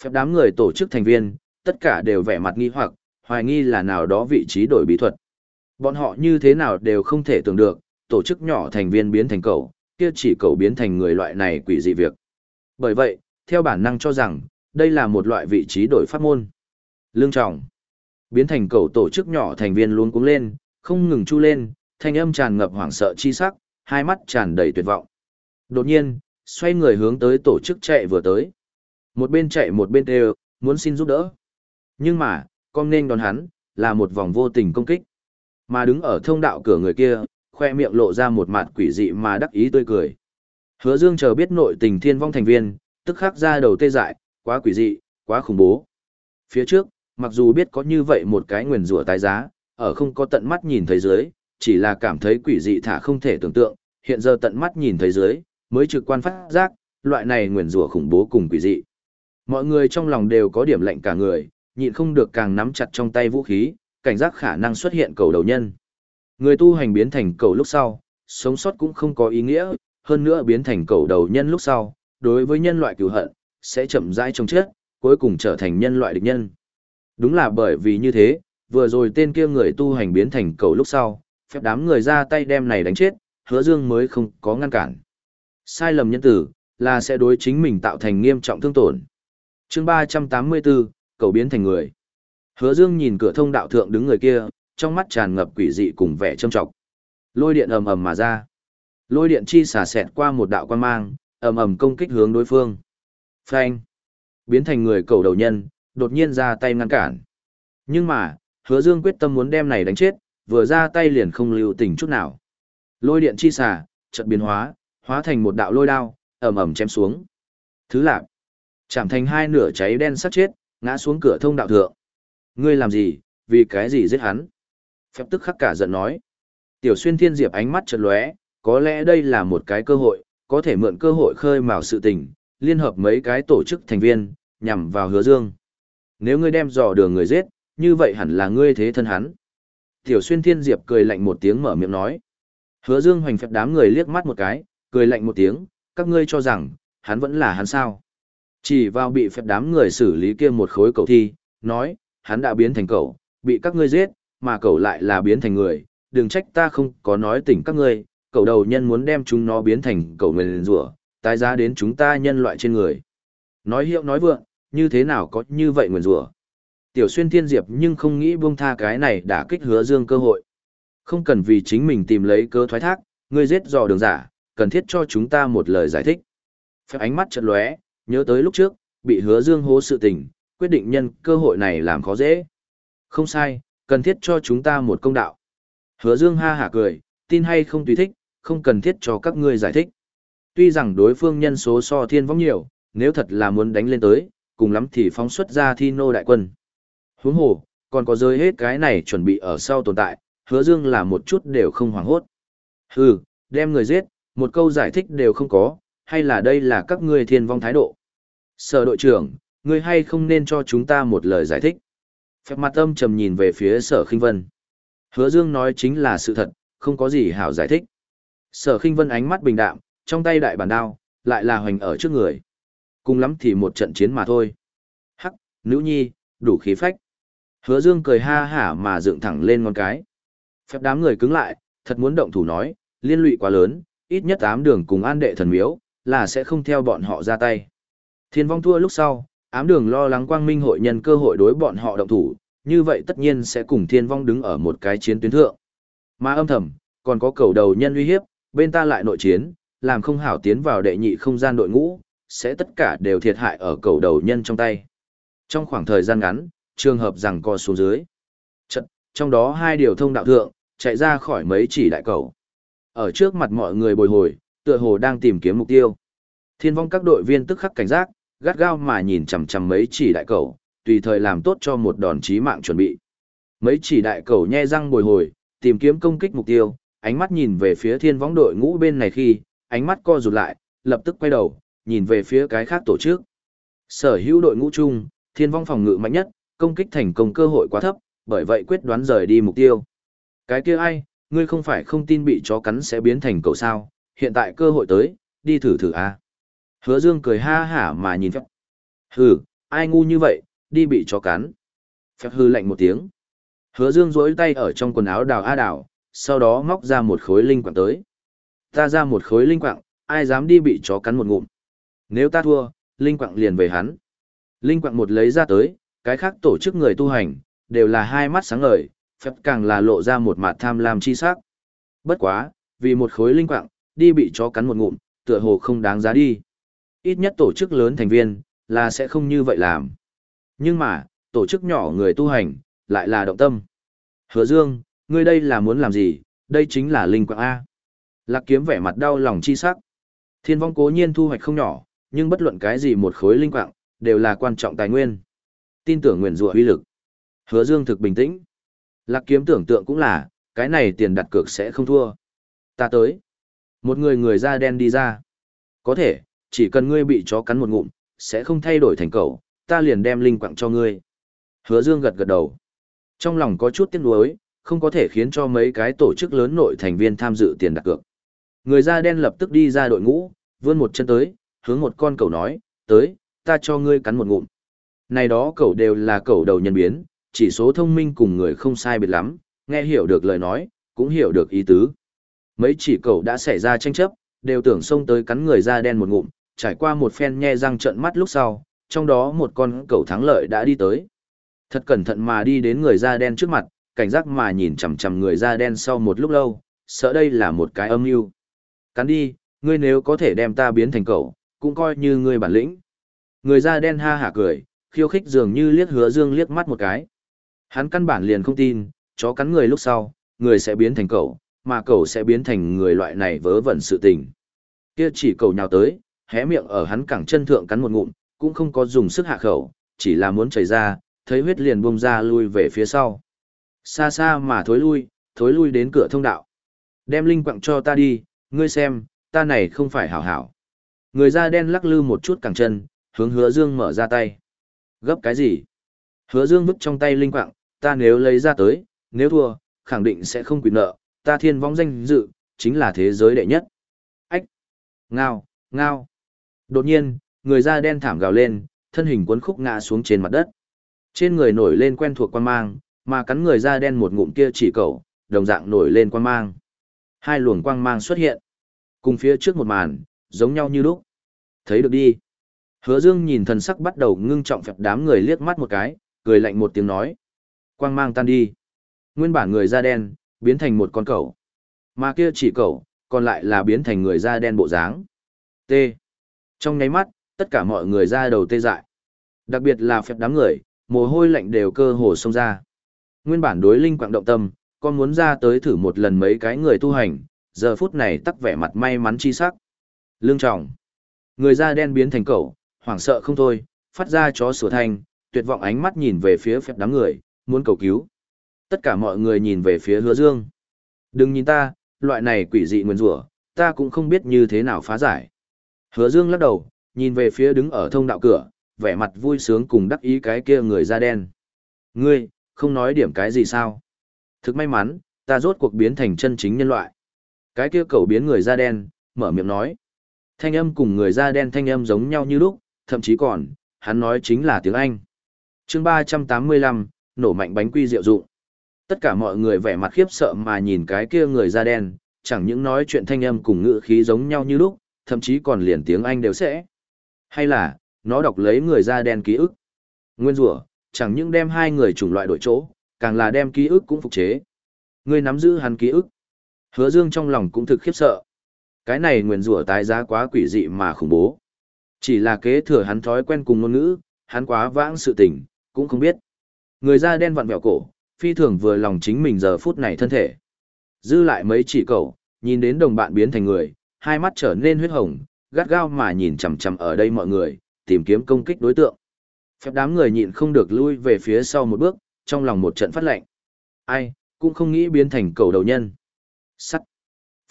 Phép đám người tổ chức thành viên, tất cả đều vẻ mặt nghi hoặc, hoài nghi là nào đó vị trí đổi bí thuật. Bọn họ như thế nào đều không thể tưởng được, tổ chức nhỏ thành viên biến thành cậu, kia chỉ cậu biến thành người loại này quỷ dị việc. Bởi vậy, theo bản năng cho rằng, đây là một loại vị trí đổi pháp môn. Lương trọng. Biến thành cậu tổ chức nhỏ thành viên luôn cuống lên, không ngừng chu lên, thanh âm tràn ngập hoảng sợ chi sắc, hai mắt tràn đầy tuyệt vọng. Đột nhiên, xoay người hướng tới tổ chức chạy vừa tới. Một bên chạy một bên đều, muốn xin giúp đỡ. Nhưng mà, con nên đón hắn, là một vòng vô tình công kích. Mà đứng ở thông đạo cửa người kia, khoe miệng lộ ra một mặt quỷ dị mà đắc ý tươi cười. Hứa Dương chờ biết nội tình thiên vong thành viên, tức khắc ra đầu tê dại, quá quỷ dị, quá khủng bố. Phía trước, mặc dù biết có như vậy một cái nguyền rủa tái giá, ở không có tận mắt nhìn thấy dưới, chỉ là cảm thấy quỷ dị thả không thể tưởng tượng, hiện giờ tận mắt nhìn thấy dưới, mới trực quan phát giác, loại này nguyền rủa khủng bố cùng quỷ dị. Mọi người trong lòng đều có điểm lạnh cả người, nhịn không được càng nắm chặt trong tay vũ khí, cảnh giác khả năng xuất hiện cầu đầu nhân. Người tu hành biến thành cầu lúc sau, sống sót cũng không có ý nghĩa, hơn nữa biến thành cầu đầu nhân lúc sau, đối với nhân loại cửu hận, sẽ chậm rãi trong chết, cuối cùng trở thành nhân loại địch nhân. Đúng là bởi vì như thế, vừa rồi tên kia người tu hành biến thành cầu lúc sau, phép đám người ra tay đem này đánh chết, hứa dương mới không có ngăn cản. Sai lầm nhân tử, là sẽ đối chính mình tạo thành nghiêm trọng thương tổn. chương 384, cầu biến thành người. Hứa dương nhìn cửa thông đạo thượng đứng người kia, trong mắt tràn ngập quỷ dị cùng vẻ trâm trọng. Lôi điện ầm ầm mà ra. Lôi điện chi xả xẹt qua một đạo quan mang, ầm ầm công kích hướng đối phương. Phanh. Biến thành người cầu đầu nhân, đột nhiên ra tay ngăn cản. Nhưng mà, hứa dương quyết tâm muốn đem này đánh chết, vừa ra tay liền không lưu tình chút nào. Lôi điện chi xả, chợt biến hóa, hóa thành một đạo lôi đao, ầm ầm chém xuống. Thứ lạc. Chạm thành hai nửa cháy đen sắt chết, ngã xuống cửa thông đạo thượng. Ngươi làm gì, vì cái gì giết hắn? Phép tức khắc cả giận nói. Tiểu xuyên thiên diệp ánh mắt chợt lóe, có lẽ đây là một cái cơ hội, có thể mượn cơ hội khơi mào sự tình, liên hợp mấy cái tổ chức thành viên, nhằm vào hứa dương. Nếu ngươi đem dò đường người giết, như vậy hẳn là ngươi thế thân hắn. Tiểu xuyên thiên diệp cười lạnh một tiếng mở miệng nói. Hứa dương hoành phép đám người liếc mắt một cái, cười lạnh một tiếng, các ngươi cho rằng, hắn vẫn là hắn sao. Chỉ vào bị phép đám người xử lý kia một khối cầu thi, nói, hắn đã biến thành cầu, bị các ngươi giết, mà cầu lại là biến thành người, đừng trách ta không có nói tỉnh các ngươi, cầu đầu nhân muốn đem chúng nó biến thành cầu nguyền rủa tái giá đến chúng ta nhân loại trên người. Nói hiệu nói vượng, như thế nào có như vậy nguyền rủa Tiểu xuyên thiên diệp nhưng không nghĩ buông tha cái này đã kích hứa dương cơ hội. Không cần vì chính mình tìm lấy cơ thoái thác, ngươi giết dò đường giả, cần thiết cho chúng ta một lời giải thích. Phép ánh mắt chợt lóe, nhớ tới lúc trước, bị hứa dương hố sự tình, quyết định nhân cơ hội này làm khó dễ. Không sai, cần thiết cho chúng ta một công đạo. Hứa dương ha hả cười, tin hay không tùy thích, không cần thiết cho các ngươi giải thích. Tuy rằng đối phương nhân số so thiên vong nhiều, nếu thật là muốn đánh lên tới, cùng lắm thì phóng xuất ra thi nô đại quân. Huống hồ, còn có giới hết cái này chuẩn bị ở sau tồn tại, hứa dương là một chút đều không hoảng hốt. Hừ, đem người giết, một câu giải thích đều không có, hay là đây là các ngươi thiên vong thái độ. Sở đội trưởng, ngươi hay không nên cho chúng ta một lời giải thích. Phép mặt âm trầm nhìn về phía sở khinh vân. Hứa dương nói chính là sự thật, không có gì hảo giải thích. Sở khinh vân ánh mắt bình đạm, trong tay đại bản đao, lại là hoành ở trước người. Cùng lắm thì một trận chiến mà thôi. Hắc, nữ nhi, đủ khí phách. Hứa dương cười ha hả mà dựng thẳng lên ngón cái. Phép đám người cứng lại, thật muốn động thủ nói, liên lụy quá lớn, ít nhất ám đường cùng an đệ thần miếu, là sẽ không theo bọn họ ra tay. Thiên vong thua lúc sau, ám đường lo lắng quang minh hội nhân cơ hội đối bọn họ động thủ, như vậy tất nhiên sẽ cùng thiên vong đứng ở một cái chiến tuyến thượng. Mà âm thầm, còn có cầu đầu nhân uy hiếp, bên ta lại nội chiến, làm không hảo tiến vào đệ nhị không gian đội ngũ, sẽ tất cả đều thiệt hại ở cầu đầu nhân trong tay. Trong khoảng thời gian ngắn, trường hợp rằng co xuống dưới. Trận, trong đó hai điều thông đạo thượng, chạy ra khỏi mấy chỉ đại cầu. Ở trước mặt mọi người bồi hồi, tựa hồ đang tìm kiếm mục tiêu. Thiên vong các đội viên tức khắc cảnh giác, gắt gao mà nhìn chằm chằm mấy chỉ đại cầu, tùy thời làm tốt cho một đòn chí mạng chuẩn bị. Mấy chỉ đại cầu nhe răng bồi hồi, tìm kiếm công kích mục tiêu, ánh mắt nhìn về phía thiên võng đội ngũ bên này khi, ánh mắt co rụt lại, lập tức quay đầu, nhìn về phía cái khác tổ chức. Sở hữu đội ngũ chung, thiên vong phòng ngự mạnh nhất, công kích thành công cơ hội quá thấp, bởi vậy quyết đoán rời đi mục tiêu. Cái kia ai, ngươi không phải không tin bị chó cắn sẽ biến thành cậu sao, hiện tại cơ hội tới, đi thử thử a. À. Hứa Dương cười ha hả mà nhìn phép. Hừ, ai ngu như vậy, đi bị chó cắn. Phép hư lạnh một tiếng. Hứa Dương rỗi tay ở trong quần áo đào a đào, sau đó móc ra một khối linh quạng tới. Ta ra một khối linh quạng, ai dám đi bị chó cắn một ngụm. Nếu ta thua, linh quạng liền về hắn. Linh quạng một lấy ra tới, cái khác tổ chức người tu hành, đều là hai mắt sáng ngời, phép càng là lộ ra một mặt tham lam chi sắc. Bất quá, vì một khối linh quạng, đi bị chó cắn một ngụm, tựa hồ không đáng giá đi. Ít nhất tổ chức lớn thành viên, là sẽ không như vậy làm. Nhưng mà, tổ chức nhỏ người tu hành, lại là động tâm. Hứa Dương, ngươi đây là muốn làm gì, đây chính là linh quạng A. Lạc kiếm vẻ mặt đau lòng chi sắc. Thiên vong cố nhiên thu hoạch không nhỏ, nhưng bất luận cái gì một khối linh quạng, đều là quan trọng tài nguyên. Tin tưởng nguyện rủa uy lực. Hứa Dương thực bình tĩnh. Lạc kiếm tưởng tượng cũng là, cái này tiền đặt cược sẽ không thua. Ta tới. Một người người da đen đi ra. Có thể, chỉ cần ngươi bị chó cắn một ngụm, sẽ không thay đổi thành cậu, ta liền đem linh quạng cho ngươi. Hứa Dương gật gật đầu. Trong lòng có chút tiếc nuối, không có thể khiến cho mấy cái tổ chức lớn nội thành viên tham dự tiền đặt cược. Người da đen lập tức đi ra đội ngũ, vươn một chân tới, hướng một con cầu nói, tới, ta cho ngươi cắn một ngụm. Này đó cậu đều là cậu đầu nhân biến, chỉ số thông minh cùng người không sai biệt lắm, nghe hiểu được lời nói, cũng hiểu được ý tứ. Mấy chỉ cậu đã xảy ra tranh chấp, đều tưởng xông tới cắn người da đen một ngụm, trải qua một phen nhe răng trợn mắt lúc sau, trong đó một con cậu thắng lợi đã đi tới. Thật cẩn thận mà đi đến người da đen trước mặt, cảnh giác mà nhìn chằm chằm người da đen sau một lúc lâu, sợ đây là một cái âm mưu. Cắn đi, ngươi nếu có thể đem ta biến thành cậu, cũng coi như ngươi bản lĩnh. Người da đen ha hả cười, khiêu khích dường như liếc hứa dương liếc mắt một cái. Hắn căn bản liền không tin, chó cắn người lúc sau, người sẽ biến thành cậu, mà cậu sẽ biến thành người loại này vớ vẩn sự tình. Kia chỉ cậu nhào tới, hé miệng ở hắn cẳng chân thượng cắn một ngụm, cũng không có dùng sức hạ khẩu, chỉ là muốn chảy ra, thấy huyết liền bung ra lui về phía sau. Xa xa mà thối lui, thối lui đến cửa thông đạo. Đem linh quặng cho ta đi, ngươi xem, ta này không phải hảo hảo. Người da đen lắc lư một chút cẳng chân, hướng hứa dương mở ra tay. Gấp cái gì? Hứa dương vứt trong tay linh quạng, ta nếu lấy ra tới, nếu thua, khẳng định sẽ không quyền nợ, ta thiên vong danh dự, chính là thế giới đệ nhất. Ách! Ngao! Ngao! Đột nhiên, người da đen thảm gào lên, thân hình cuốn khúc ngã xuống trên mặt đất. Trên người nổi lên quen thuộc quan mang, mà cắn người da đen một ngụm kia chỉ cầu, đồng dạng nổi lên quang mang. Hai luồng quang mang xuất hiện. Cùng phía trước một màn, giống nhau như lúc. Thấy được đi. Hứa Dương nhìn thần sắc bắt đầu ngưng trọng phẹp đám người liếc mắt một cái, cười lạnh một tiếng nói. Quang mang tan đi. Nguyên bản người da đen, biến thành một con cẩu. Mà kia chỉ cẩu, còn lại là biến thành người da đen bộ dáng. T. Trong nháy mắt, tất cả mọi người da đầu tê dại. Đặc biệt là phép đám người, mồ hôi lạnh đều cơ hồ xông ra. Nguyên bản đối linh quạng động tâm, con muốn ra tới thử một lần mấy cái người tu hành, giờ phút này tắc vẻ mặt may mắn chi sắc. Lương trọng. Người da đen biến thành cẩu, hoảng sợ không thôi, phát ra chó sủa thanh, tuyệt vọng ánh mắt nhìn về phía phép đám người, muốn cầu cứu. Tất cả mọi người nhìn về phía hứa dương. Đừng nhìn ta, loại này quỷ dị nguyên rủa, ta cũng không biết như thế nào phá giải. Hứa dương lắc đầu, nhìn về phía đứng ở thông đạo cửa, vẻ mặt vui sướng cùng đắc ý cái kia người da đen. Ngươi, không nói điểm cái gì sao? Thực may mắn, ta rốt cuộc biến thành chân chính nhân loại. Cái kia cầu biến người da đen, mở miệng nói. Thanh âm cùng người da đen thanh âm giống nhau như lúc, thậm chí còn, hắn nói chính là tiếng Anh. chương 385, nổ mạnh bánh quy rượu dụng. Tất cả mọi người vẻ mặt khiếp sợ mà nhìn cái kia người da đen, chẳng những nói chuyện thanh âm cùng ngữ khí giống nhau như lúc, thậm chí còn liền tiếng Anh đều sẽ. Hay là, nó đọc lấy người da đen ký ức. Nguyên rủa chẳng những đem hai người chủng loại đổi chỗ, càng là đem ký ức cũng phục chế. Người nắm giữ hắn ký ức. Hứa Dương trong lòng cũng thực khiếp sợ. Cái này nguyên rủa tái giá quá quỷ dị mà khủng bố. Chỉ là kế thừa hắn thói quen cùng ngôn ngữ, hắn quá vãng sự tình, cũng không biết. Người da đen vặn vẹo cổ, phi thường vừa lòng chính mình giờ phút này thân thể. Dư lại mấy chỉ cầu, nhìn đến đồng bạn biến thành người, hai mắt trở nên huyết hồng, gắt gao mà nhìn chằm chằm ở đây mọi người, tìm kiếm công kích đối tượng. Phép đám người nhịn không được lui về phía sau một bước, trong lòng một trận phát lệnh. Ai, cũng không nghĩ biến thành cầu đầu nhân. Sắt.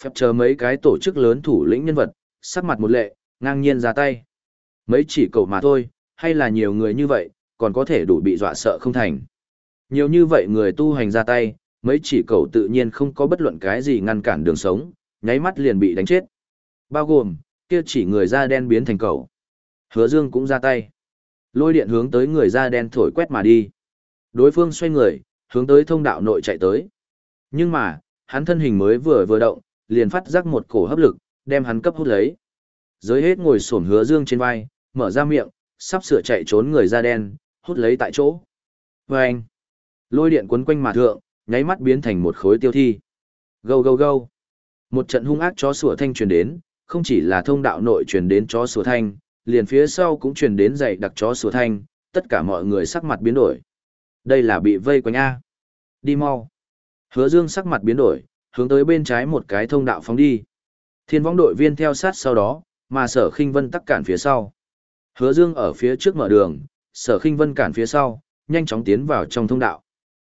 Phép chờ mấy cái tổ chức lớn thủ lĩnh nhân vật, sắc mặt một lệ, ngang nhiên ra tay. Mấy chỉ cầu mà thôi, hay là nhiều người như vậy, còn có thể đủ bị dọa sợ không thành. Nhiều như vậy người tu hành ra tay, mấy chỉ cầu tự nhiên không có bất luận cái gì ngăn cản đường sống, nháy mắt liền bị đánh chết. Bao gồm, kia chỉ người da đen biến thành cầu. Hứa Dương cũng ra tay. Lôi điện hướng tới người da đen thổi quét mà đi. Đối phương xoay người, hướng tới thông đạo nội chạy tới. Nhưng mà, hắn thân hình mới vừa vừa động, liền phát giác một cổ hấp lực, đem hắn cấp hút lấy. Giới hết ngồi xổm Hứa Dương trên vai, mở ra miệng, sắp sửa chạy trốn người da đen, hút lấy tại chỗ. Vâng! Lôi điện quấn quanh mà thượng, nháy mắt biến thành một khối tiêu thi. Gâu gâu gâu! Một trận hung ác chó sủa thanh truyền đến, không chỉ là thông đạo nội truyền đến chó sủa thanh, liền phía sau cũng truyền đến dày đặc chó sủa thanh, tất cả mọi người sắc mặt biến đổi. Đây là bị vây quanh A. Đi mau. Hứa Dương sắc mặt biến đổi, hướng tới bên trái một cái thông đạo phóng đi. Thiên võng đội viên theo sát sau đó, mà sở khinh vân tắc cản phía sau. Hứa Dương ở phía trước mở đường, sở khinh vân cản phía sau, nhanh chóng tiến vào trong thông đạo.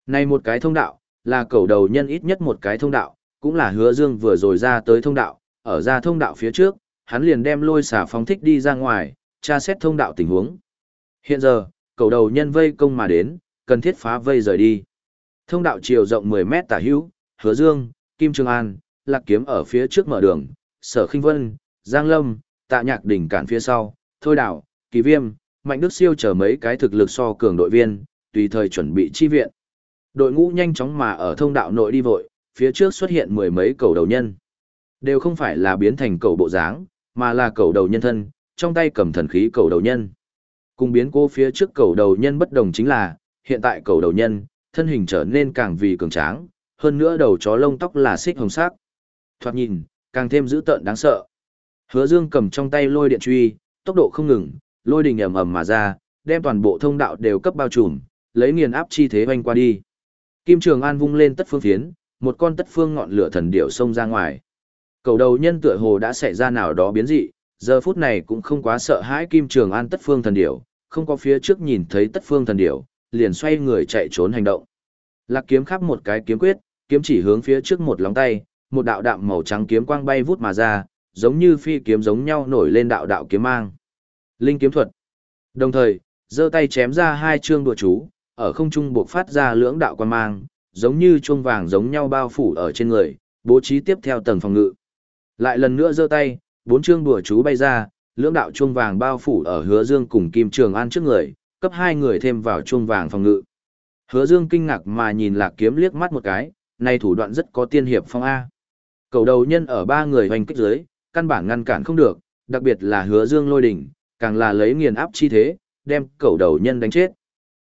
Này một cái thông đạo, là cầu đầu nhân ít nhất một cái thông đạo, cũng là hứa Dương vừa rồi ra tới thông đạo, ở ra thông đạo phía trước, hắn liền đem lôi xả phóng thích đi ra ngoài, tra xét thông đạo tình huống. Hiện giờ, cầu đầu nhân vây công mà đến, cần thiết phá vây rời đi. Thông đạo chiều rộng 10 mét tả hữu, Hứa Dương, Kim Trường An, Lạc Kiếm ở phía trước mở đường, Sở Khinh Vân, Giang Lâm, Tạ Nhạc đỉnh cản phía sau, Thôi Đảo, Kỳ Viêm, Mạnh Đức Siêu chờ mấy cái thực lực so cường đội viên, tùy thời chuẩn bị chi viện. Đội ngũ nhanh chóng mà ở thông đạo nội đi vội, phía trước xuất hiện mười mấy cầu đầu nhân. Đều không phải là biến thành cầu bộ dáng, mà là cầu đầu nhân thân, trong tay cầm thần khí cầu đầu nhân. Cùng biến cô phía trước cầu đầu nhân bất đồng chính là, hiện tại cầu đầu nhân, thân hình trở nên càng vì cường tráng, hơn nữa đầu chó lông tóc là xích hồng sắc. Thoạt nhìn, càng thêm dữ tợn đáng sợ. Hứa Dương cầm trong tay lôi điện truy, tốc độ không ngừng, lôi đình ầm ầm mà ra, đem toàn bộ thông đạo đều cấp bao trùm, lấy nghiền áp chi thế vanh qua đi. Kim Trường An vung lên tất phương phiến, một con tất phương ngọn lửa thần điểu xông ra ngoài. Cầu đầu nhân tựa hồ đã xảy ra nào đó biến dị, giờ phút này cũng không quá sợ hãi Kim Trường An tất phương thần điểu, không có phía trước nhìn thấy tất phương thần điểu, liền xoay người chạy trốn hành động. Lạc kiếm khắp một cái kiếm quyết, kiếm chỉ hướng phía trước một lóng tay, một đạo đạm màu trắng kiếm quang bay vút mà ra, giống như phi kiếm giống nhau nổi lên đạo đạo kiếm mang. Linh kiếm thuật. Đồng thời, giơ tay chém ra hai chương đùa chú, ở không trung buộc phát ra lưỡng đạo quan mang, giống như chuông vàng giống nhau bao phủ ở trên người, bố trí tiếp theo tầng phòng ngự. Lại lần nữa giơ tay, bốn chương đùa chú bay ra, lưỡng đạo chuông vàng bao phủ ở Hứa Dương cùng Kim Trường An trước người, cấp hai người thêm vào chuông vàng phòng ngự. Hứa Dương kinh ngạc mà nhìn Lạc Kiếm liếc mắt một cái, này thủ đoạn rất có tiên hiệp phong a. Cầu đầu nhân ở ba người hoành kích dưới, căn bản ngăn cản không được, đặc biệt là Hứa Dương lôi đỉnh, càng là lấy nghiền áp chi thế, đem cầu đầu nhân đánh chết.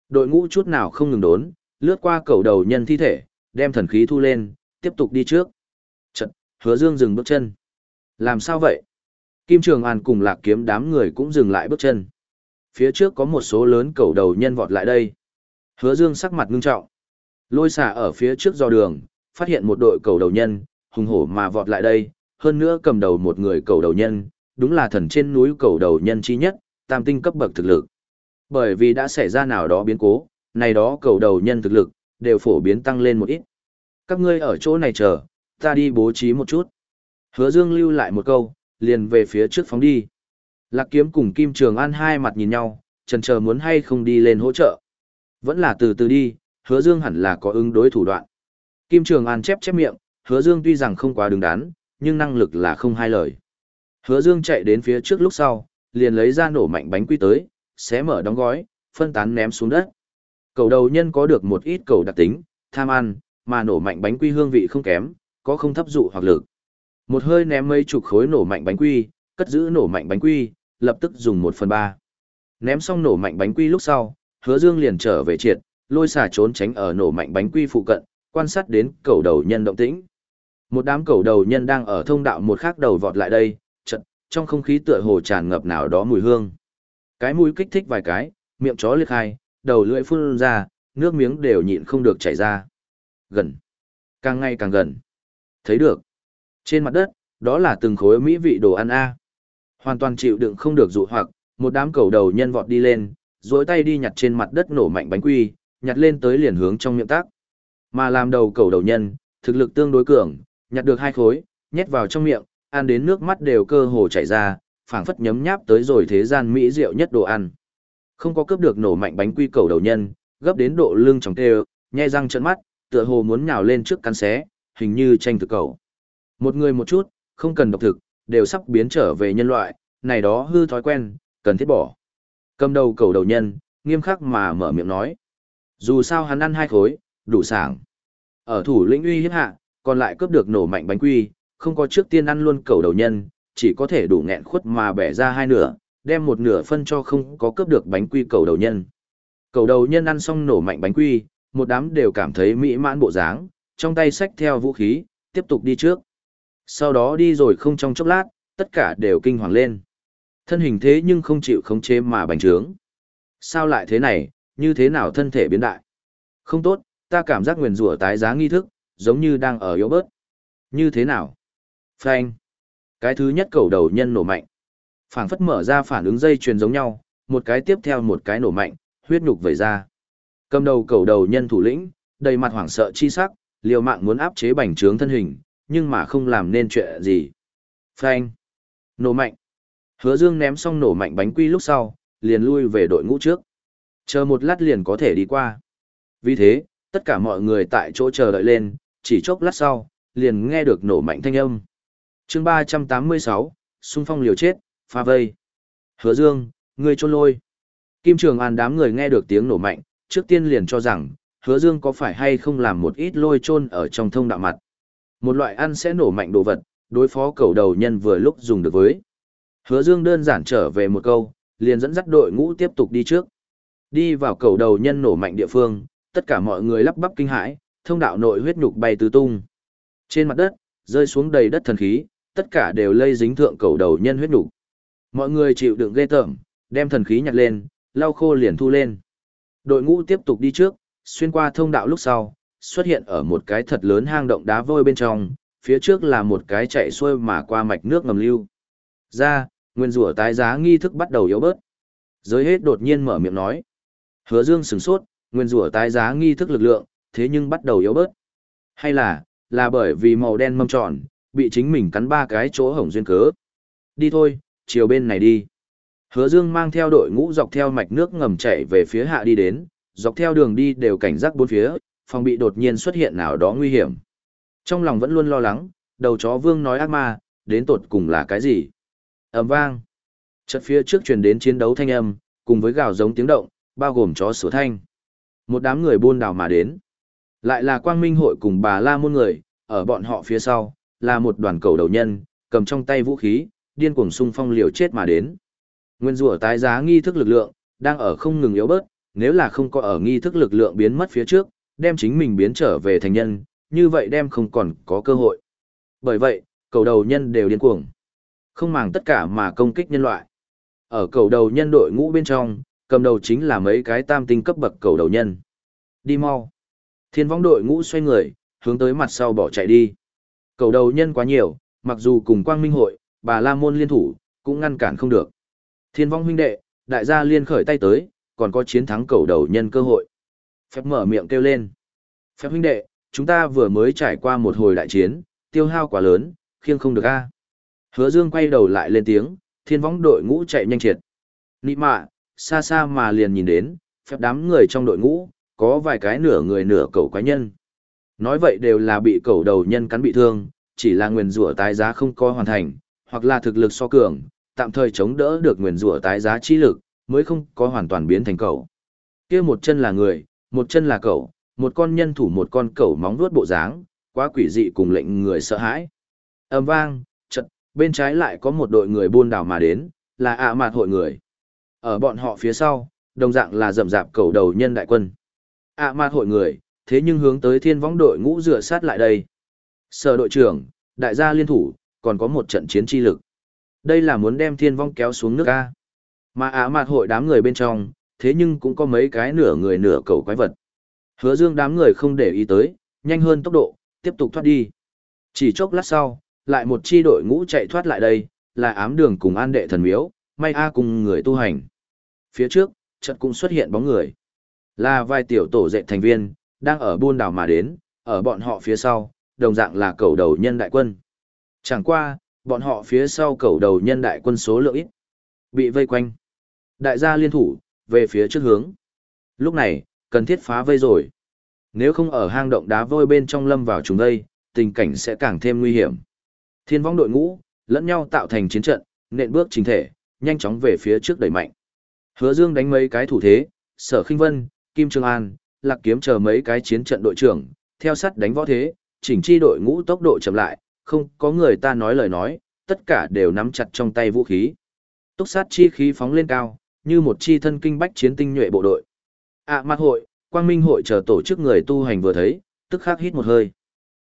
Đội ngũ chút nào không ngừng đốn, lướt qua cầu đầu nhân thi thể, đem thần khí thu lên, tiếp tục đi trước. Chật, Hứa Dương dừng bước chân. Làm sao vậy? Kim Trường An cùng Lạc Kiếm đám người cũng dừng lại bước chân. Phía trước có một số lớn cầu đầu nhân vọt lại đây. Hứa Dương sắc mặt ngưng trọng. Lôi xả ở phía trước do đường, phát hiện một đội cầu đầu nhân, hùng hổ mà vọt lại đây, hơn nữa cầm đầu một người cầu đầu nhân, đúng là thần trên núi cầu đầu nhân chi nhất, tam tinh cấp bậc thực lực. Bởi vì đã xảy ra nào đó biến cố, này đó cầu đầu nhân thực lực, đều phổ biến tăng lên một ít. Các ngươi ở chỗ này chờ, ta đi bố trí một chút. Hứa Dương lưu lại một câu, liền về phía trước phóng đi. Lạc kiếm cùng Kim Trường An hai mặt nhìn nhau, chần chờ muốn hay không đi lên hỗ trợ. Vẫn là từ từ đi, hứa Dương hẳn là có ứng đối thủ đoạn. Kim Trường An chép chép miệng, hứa Dương tuy rằng không quá đứng đắn, nhưng năng lực là không hai lời. Hứa Dương chạy đến phía trước lúc sau, liền lấy ra nổ mạnh bánh quy tới, xé mở đóng gói, phân tán ném xuống đất. Cầu đầu nhân có được một ít cầu đặc tính, tham ăn, mà nổ mạnh bánh quy hương vị không kém, có không thấp dụ hoặc lực. Một hơi ném mấy chục khối nổ mạnh bánh quy, cất giữ nổ mạnh bánh quy, lập tức dùng một phần ba. Ném xong nổ mạnh bánh quy lúc sau, hứa dương liền trở về triệt, lôi xà trốn tránh ở nổ mạnh bánh quy phụ cận, quan sát đến cầu đầu nhân động tĩnh. Một đám cầu đầu nhân đang ở thông đạo một khác đầu vọt lại đây, chật, trong không khí tựa hồ tràn ngập nào đó mùi hương. Cái mũi kích thích vài cái, miệng chó liệt hai, đầu lưỡi phun ra, nước miếng đều nhịn không được chảy ra. Gần. Càng ngày càng gần. Thấy được. Trên mặt đất, đó là từng khối mỹ vị đồ ăn a. Hoàn toàn chịu đựng không được dụ hoặc, một đám cầu đầu nhân vọt đi lên, duỗi tay đi nhặt trên mặt đất nổ mạnh bánh quy, nhặt lên tới liền hướng trong miệng tác. Mà làm đầu cầu đầu nhân, thực lực tương đối cường, nhặt được hai khối, nhét vào trong miệng, ăn đến nước mắt đều cơ hồ chảy ra, phảng phất nhấm nháp tới rồi thế gian mỹ rượu nhất đồ ăn. Không có cướp được nổ mạnh bánh quy cầu đầu nhân, gấp đến độ lưng trong tê, nhe răng trợn mắt, tựa hồ muốn nhào lên trước cắn xé, hình như tranh thực cầu. Một người một chút, không cần độc thực, đều sắp biến trở về nhân loại, này đó hư thói quen, cần thiết bỏ. Cầm đầu cầu đầu nhân, nghiêm khắc mà mở miệng nói. Dù sao hắn ăn hai khối, đủ sảng. Ở thủ lĩnh uy hiếp hạ, còn lại cướp được nổ mạnh bánh quy, không có trước tiên ăn luôn cầu đầu nhân, chỉ có thể đủ nghẹn khuất mà bẻ ra hai nửa, đem một nửa phân cho không có cướp được bánh quy cầu đầu nhân. Cầu đầu nhân ăn xong nổ mạnh bánh quy, một đám đều cảm thấy mỹ mãn bộ dáng, trong tay xách theo vũ khí, tiếp tục đi trước. Sau đó đi rồi không trong chốc lát, tất cả đều kinh hoàng lên. Thân hình thế nhưng không chịu khống chế mà bành trướng. Sao lại thế này, như thế nào thân thể biến đại? Không tốt, ta cảm giác nguyền rủa tái giá nghi thức, giống như đang ở yếu bớt. Như thế nào? Phanh. Cái thứ nhất cầu đầu nhân nổ mạnh. phảng phất mở ra phản ứng dây chuyền giống nhau, một cái tiếp theo một cái nổ mạnh, huyết nhục vẩy ra. Cầm đầu cầu đầu nhân thủ lĩnh, đầy mặt hoảng sợ chi sắc, liều mạng muốn áp chế bành trướng thân hình, nhưng mà không làm nên chuyện gì. Phanh. Nổ mạnh. Hứa Dương ném xong nổ mạnh bánh quy lúc sau, liền lui về đội ngũ trước. Chờ một lát liền có thể đi qua. Vì thế, Tất cả mọi người tại chỗ chờ đợi lên, chỉ chốc lát sau, liền nghe được nổ mạnh thanh âm. chương 386, xung phong liều chết, pha vây. Hứa Dương, ngươi trôn lôi. Kim Trường An đám người nghe được tiếng nổ mạnh, trước tiên liền cho rằng, Hứa Dương có phải hay không làm một ít lôi trôn ở trong thông đạo mặt. Một loại ăn sẽ nổ mạnh đồ vật, đối phó cầu đầu nhân vừa lúc dùng được với. Hứa Dương đơn giản trở về một câu, liền dẫn dắt đội ngũ tiếp tục đi trước. Đi vào cầu đầu nhân nổ mạnh địa phương, tất cả mọi người lắp bắp kinh hãi, thông đạo nội huyết nhục bay tứ tung. Trên mặt đất, rơi xuống đầy đất thần khí, tất cả đều lây dính thượng cầu đầu nhân huyết nhục. Mọi người chịu đựng ghê tởm, đem thần khí nhặt lên, lau khô liền thu lên. Đội ngũ tiếp tục đi trước, xuyên qua thông đạo lúc sau, xuất hiện ở một cái thật lớn hang động đá vôi bên trong, phía trước là một cái chạy xuôi mà qua mạch nước ngầm lưu. Ra, nguyên rủa tái giá nghi thức bắt đầu yếu bớt. Giới hết đột nhiên mở miệng nói. Hứa dương sửng sốt, nguyên rủa tái giá nghi thức lực lượng, thế nhưng bắt đầu yếu bớt. Hay là, là bởi vì màu đen mâm tròn, bị chính mình cắn ba cái chỗ hổng duyên cớ. Đi thôi, chiều bên này đi. Hứa Dương mang theo đội ngũ dọc theo mạch nước ngầm chảy về phía hạ đi đến, dọc theo đường đi đều cảnh giác bốn phía, phòng bị đột nhiên xuất hiện nào đó nguy hiểm. Trong lòng vẫn luôn lo lắng, đầu chó vương nói ác ma, đến tột cùng là cái gì? ầm vang. Chợt phía trước truyền đến chiến đấu thanh âm, cùng với gào giống tiếng động, bao gồm chó sủa thanh. Một đám người buôn đảo mà đến. Lại là quang minh hội cùng bà la môn người, ở bọn họ phía sau, là một đoàn cầu đầu nhân, cầm trong tay vũ khí, điên cuồng xung phong liều chết mà đến. Nguyên rủa tái giá nghi thức lực lượng, đang ở không ngừng yếu bớt, nếu là không có ở nghi thức lực lượng biến mất phía trước, đem chính mình biến trở về thành nhân, như vậy đem không còn có cơ hội. Bởi vậy, cầu đầu nhân đều điên cuồng. Không màng tất cả mà công kích nhân loại. Ở cầu đầu nhân đội ngũ bên trong, cầm đầu chính là mấy cái tam tinh cấp bậc cầu đầu nhân. Đi mau. Thiên vong đội ngũ xoay người, hướng tới mặt sau bỏ chạy đi. Cầu đầu nhân quá nhiều, mặc dù cùng quang minh hội, bà La Môn liên thủ, cũng ngăn cản không được. Thiên vong huynh đệ, đại gia liên khởi tay tới, còn có chiến thắng cầu đầu nhân cơ hội. Phép mở miệng kêu lên. Phép huynh đệ, chúng ta vừa mới trải qua một hồi đại chiến, tiêu hao quá lớn, khiêng không được a. Hứa Dương quay đầu lại lên tiếng, thiên vong đội ngũ chạy nhanh triệt. Nị mạ, xa xa mà liền nhìn đến, phép đám người trong đội ngũ, có vài cái nửa người nửa cầu quái nhân. Nói vậy đều là bị cầu đầu nhân cắn bị thương, chỉ là nguyền rủa tái giá không có hoàn thành, hoặc là thực lực so cường, tạm thời chống đỡ được nguyền rủa tái giá chi lực, mới không có hoàn toàn biến thành cầu. Kia một chân là người, một chân là cầu, một con nhân thủ một con cẩu móng vuốt bộ dáng, quá quỷ dị cùng lệnh người sợ hãi. Ầm vang, chợt, bên trái lại có một đội người buôn đảo mà đến, là ạ mạt hội người. Ở bọn họ phía sau, đồng dạng là rậm rạp cầu đầu nhân đại quân ạ à mạt hội người, thế nhưng hướng tới thiên võng đội ngũ dựa sát lại đây. Sở đội trưởng, đại gia liên thủ, còn có một trận chiến chi lực. Đây là muốn đem thiên vong kéo xuống nước A. Mà ả mạt hội đám người bên trong, thế nhưng cũng có mấy cái nửa người nửa cầu quái vật. Hứa dương đám người không để ý tới, nhanh hơn tốc độ, tiếp tục thoát đi. Chỉ chốc lát sau, lại một chi đội ngũ chạy thoát lại đây, là ám đường cùng an đệ thần miếu, may A cùng người tu hành. Phía trước, chợt cũng xuất hiện bóng người. Là vài tiểu tổ dệt thành viên, đang ở buôn đảo mà đến, ở bọn họ phía sau, đồng dạng là cầu đầu nhân đại quân. Chẳng qua, bọn họ phía sau cầu đầu nhân đại quân số lượng ít. Bị vây quanh. Đại gia liên thủ, về phía trước hướng. Lúc này, cần thiết phá vây rồi. Nếu không ở hang động đá vôi bên trong lâm vào chúng đây, tình cảnh sẽ càng thêm nguy hiểm. Thiên vong đội ngũ, lẫn nhau tạo thành chiến trận, nện bước chính thể, nhanh chóng về phía trước đẩy mạnh. Hứa Dương đánh mấy cái thủ thế, Sở Khinh Vân, Kim Trương An, Lạc Kiếm chờ mấy cái chiến trận đội trưởng, theo sát đánh võ thế, chỉnh chi đội ngũ tốc độ chậm lại, không có người ta nói lời nói, tất cả đều nắm chặt trong tay vũ khí. Túc sát chi khí phóng lên cao, như một chi thân kinh bách chiến tinh nhuệ bộ đội. ạ à, mặt hội, quang minh hội chờ tổ chức người tu hành vừa thấy, tức khắc hít một hơi.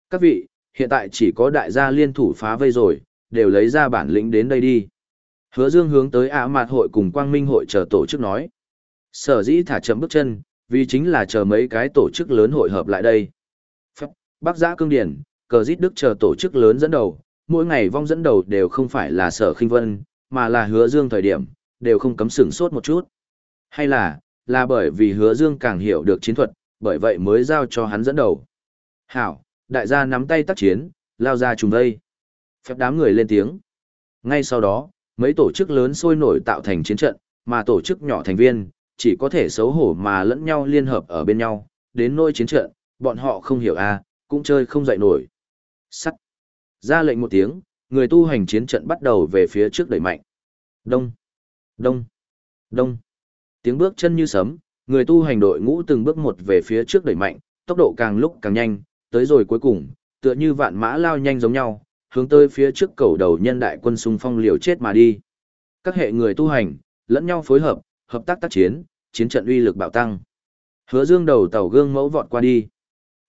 Các vị, hiện tại chỉ có đại gia liên thủ phá vây rồi, đều lấy ra bản lĩnh đến đây đi. Hứa dương hướng tới ạ à mặt hội cùng quang minh hội chờ tổ chức nói. Sở dĩ thả chậm bước chân, vì chính là chờ mấy cái tổ chức lớn hội hợp lại đây. Phép, Bắc giã cương điển, cờ dít đức chờ tổ chức lớn dẫn đầu, mỗi ngày vong dẫn đầu đều không phải là sở khinh vân, mà là hứa dương thời điểm, đều không cấm sửng sốt một chút. Hay là, là bởi vì hứa dương càng hiểu được chiến thuật, bởi vậy mới giao cho hắn dẫn đầu. Hảo, đại gia nắm tay tác chiến, lao ra trùng đây. Phép đám người lên tiếng. Ngay sau đó, mấy tổ chức lớn sôi nổi tạo thành chiến trận, mà tổ chức nhỏ thành viên, chỉ có thể xấu hổ mà lẫn nhau liên hợp ở bên nhau, đến nôi chiến trận, bọn họ không hiểu a, cũng chơi không dậy nổi. Sắt. Ra lệnh một tiếng, người tu hành chiến trận bắt đầu về phía trước đẩy mạnh. Đông, đông, đông. Tiếng bước chân như sấm, người tu hành đội ngũ từng bước một về phía trước đẩy mạnh, tốc độ càng lúc càng nhanh, tới rồi cuối cùng, tựa như vạn mã lao nhanh giống nhau, hướng tới phía trước cầu đầu nhân đại quân xung phong liều chết mà đi. Các hệ người tu hành, lẫn nhau phối hợp, hợp tác tác chiến, chiến trận uy lực bạo tăng. Hứa Dương đầu tàu gương mẫu vọt qua đi.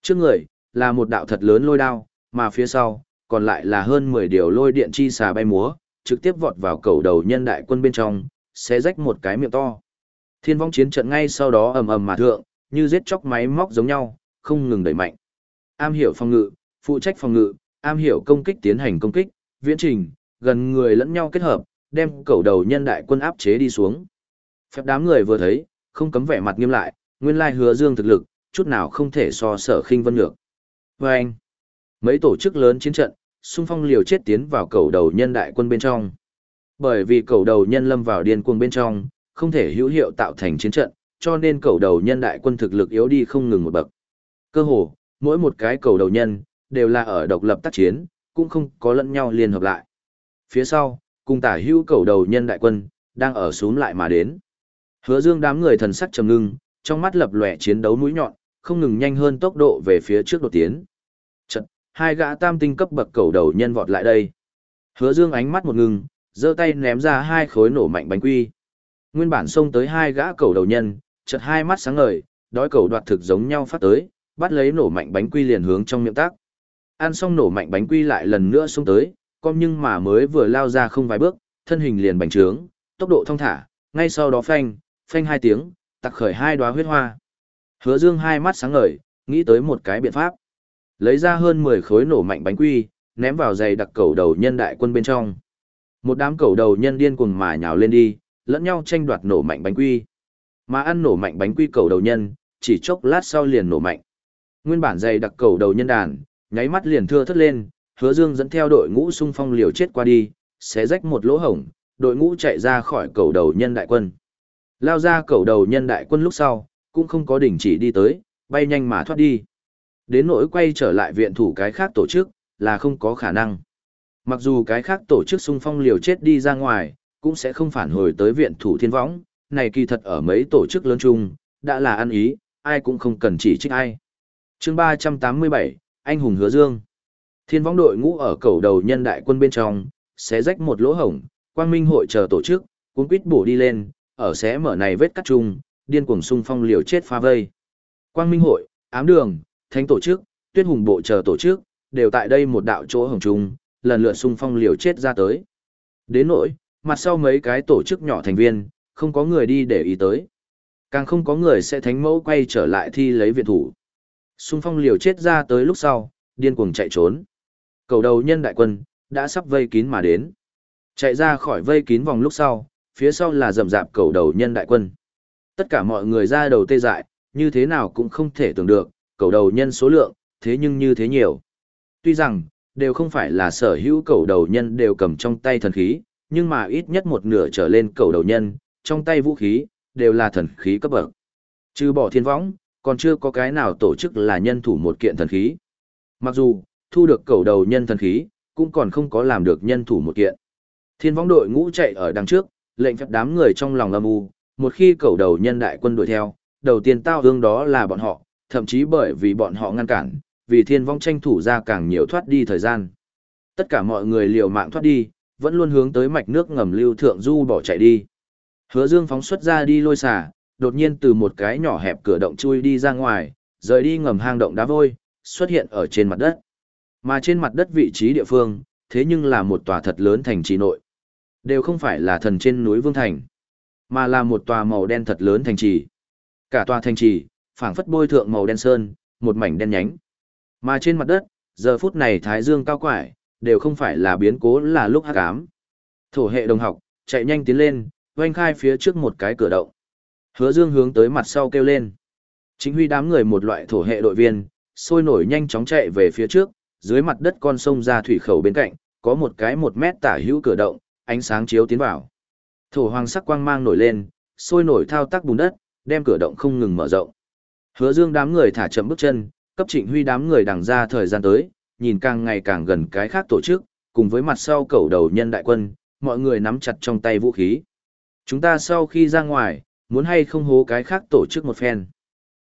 Trước người là một đạo thật lớn lôi đao, mà phía sau còn lại là hơn 10 điều lôi điện chi xà bay múa, trực tiếp vọt vào cầu đầu nhân đại quân bên trong, sẽ rách một cái miệng to. Thiên vong chiến trận ngay sau đó ầm ầm mà thượng, như giết chóc máy móc giống nhau, không ngừng đẩy mạnh. Am hiểu phòng ngự, phụ trách phòng ngự, am hiểu công kích tiến hành công kích, viễn trình, gần người lẫn nhau kết hợp, đem cầu đầu nhân đại quân áp chế đi xuống. Phép đám người vừa thấy, không cấm vẻ mặt nghiêm lại, nguyên lai hứa dương thực lực, chút nào không thể so sở khinh vân ngược. Và anh, mấy tổ chức lớn chiến trận, xung phong liều chết tiến vào cầu đầu nhân đại quân bên trong. Bởi vì cầu đầu nhân lâm vào điên cuồng bên trong, không thể hữu hiệu tạo thành chiến trận, cho nên cầu đầu nhân đại quân thực lực yếu đi không ngừng một bậc. Cơ hồ, mỗi một cái cầu đầu nhân, đều là ở độc lập tác chiến, cũng không có lẫn nhau liên hợp lại. Phía sau, cùng tả hữu cầu đầu nhân đại quân, đang ở xuống lại mà đến. Hứa dương đám người thần sắc trầm ngưng, trong mắt lập lòe chiến đấu mũi nhọn, không ngừng nhanh hơn tốc độ về phía trước đột tiến. Chợt, hai gã tam tinh cấp bậc cầu đầu nhân vọt lại đây. Hứa dương ánh mắt một ngừng, giơ tay ném ra hai khối nổ mạnh bánh quy. Nguyên bản xông tới hai gã cầu đầu nhân, chợt hai mắt sáng ngời, đói cầu đoạt thực giống nhau phát tới, bắt lấy nổ mạnh bánh quy liền hướng trong miệng tác. Ăn xong nổ mạnh bánh quy lại lần nữa xông tới, con nhưng mà mới vừa lao ra không vài bước, thân hình liền bành trướng, tốc độ thông thả, ngay sau đó phanh, phanh hai tiếng, tặc khởi hai đóa huyết hoa. Hứa Dương hai mắt sáng ngời, nghĩ tới một cái biện pháp. Lấy ra hơn 10 khối nổ mạnh bánh quy, ném vào giày đặc cầu đầu nhân đại quân bên trong. Một đám cầu đầu nhân điên cuồng mà nhào lên đi, lẫn nhau tranh đoạt nổ mạnh bánh quy. Mà ăn nổ mạnh bánh quy cầu đầu nhân, chỉ chốc lát sau liền nổ mạnh. Nguyên bản giày đặc cầu đầu nhân đàn, nháy mắt liền thưa thất lên, Hứa Dương dẫn theo đội ngũ xung phong liều chết qua đi, xé rách một lỗ hổng, đội ngũ chạy ra khỏi cầu đầu nhân đại quân. Lao ra cầu đầu nhân đại quân lúc sau, cũng không có đỉnh chỉ đi tới, bay nhanh mà thoát đi. Đến nỗi quay trở lại viện thủ cái khác tổ chức, là không có khả năng. Mặc dù cái khác tổ chức xung phong liều chết đi ra ngoài, cũng sẽ không phản hồi tới viện thủ thiên võng, này kỳ thật ở mấy tổ chức lớn chung, đã là ăn ý, ai cũng không cần chỉ trích ai. chương 387, Anh hùng hứa dương. Thiên võng đội ngũ ở cầu đầu nhân đại quân bên trong, sẽ rách một lỗ hổng, quang minh hội chờ tổ chức, cuốn quýt bổ đi lên, ở xé mở này vết cắt chung, điên cuồng xung phong liều chết phá vây. Quang minh hội, ám đường, thánh tổ chức, tuyết hùng bộ chờ tổ chức, đều tại đây một đạo chỗ hồng trung, lần lượt xung phong liều chết ra tới. Đến nỗi, mặt sau mấy cái tổ chức nhỏ thành viên, không có người đi để ý tới. Càng không có người sẽ thánh mẫu quay trở lại thi lấy viện thủ. Xung phong liều chết ra tới lúc sau, điên cuồng chạy trốn. Cầu đầu nhân đại quân, đã sắp vây kín mà đến. Chạy ra khỏi vây kín vòng lúc sau, phía sau là rầm rạp cầu đầu nhân đại quân. Tất cả mọi người ra đầu tê dại, như thế nào cũng không thể tưởng được, cầu đầu nhân số lượng, thế nhưng như thế nhiều. Tuy rằng, đều không phải là sở hữu cầu đầu nhân đều cầm trong tay thần khí, nhưng mà ít nhất một nửa trở lên cầu đầu nhân, trong tay vũ khí, đều là thần khí cấp bậc. Trừ bỏ thiên võng, còn chưa có cái nào tổ chức là nhân thủ một kiện thần khí. Mặc dù, thu được cầu đầu nhân thần khí, cũng còn không có làm được nhân thủ một kiện. Thiên võng đội ngũ chạy ở đằng trước, lệnh phép đám người trong lòng âm u, một khi cầu đầu nhân đại quân đuổi theo, đầu tiên tao hương đó là bọn họ, thậm chí bởi vì bọn họ ngăn cản, vì thiên vong tranh thủ ra càng nhiều thoát đi thời gian. Tất cả mọi người liều mạng thoát đi, vẫn luôn hướng tới mạch nước ngầm lưu thượng du bỏ chạy đi. Hứa Dương phóng xuất ra đi lôi xả, đột nhiên từ một cái nhỏ hẹp cửa động chui đi ra ngoài, rời đi ngầm hang động đá vôi, xuất hiện ở trên mặt đất. Mà trên mặt đất vị trí địa phương, thế nhưng là một tòa thật lớn thành trì nội. Đều không phải là thần trên núi Vương Thành, mà là một tòa màu đen thật lớn thành trì. Cả tòa thành trì, phảng phất bôi thượng màu đen sơn, một mảnh đen nhánh. Mà trên mặt đất, giờ phút này thái dương cao quải, đều không phải là biến cố là lúc hắc ám. Thổ hệ đồng học, chạy nhanh tiến lên, oanh khai phía trước một cái cửa động. Hứa Dương hướng tới mặt sau kêu lên. Chính huy đám người một loại thổ hệ đội viên, sôi nổi nhanh chóng chạy về phía trước, dưới mặt đất con sông ra thủy khẩu bên cạnh, có một cái một mét tả hữu cửa động, ánh sáng chiếu tiến vào. Thổ hoàng sắc quang mang nổi lên, sôi nổi thao tác bùn đất, đem cửa động không ngừng mở rộng. Hứa Dương đám người thả chậm bước chân, cấp trịnh huy đám người đằng ra thời gian tới, nhìn càng ngày càng gần cái khác tổ chức, cùng với mặt sau cầu đầu nhân đại quân, mọi người nắm chặt trong tay vũ khí. Chúng ta sau khi ra ngoài, muốn hay không hố cái khác tổ chức một phen.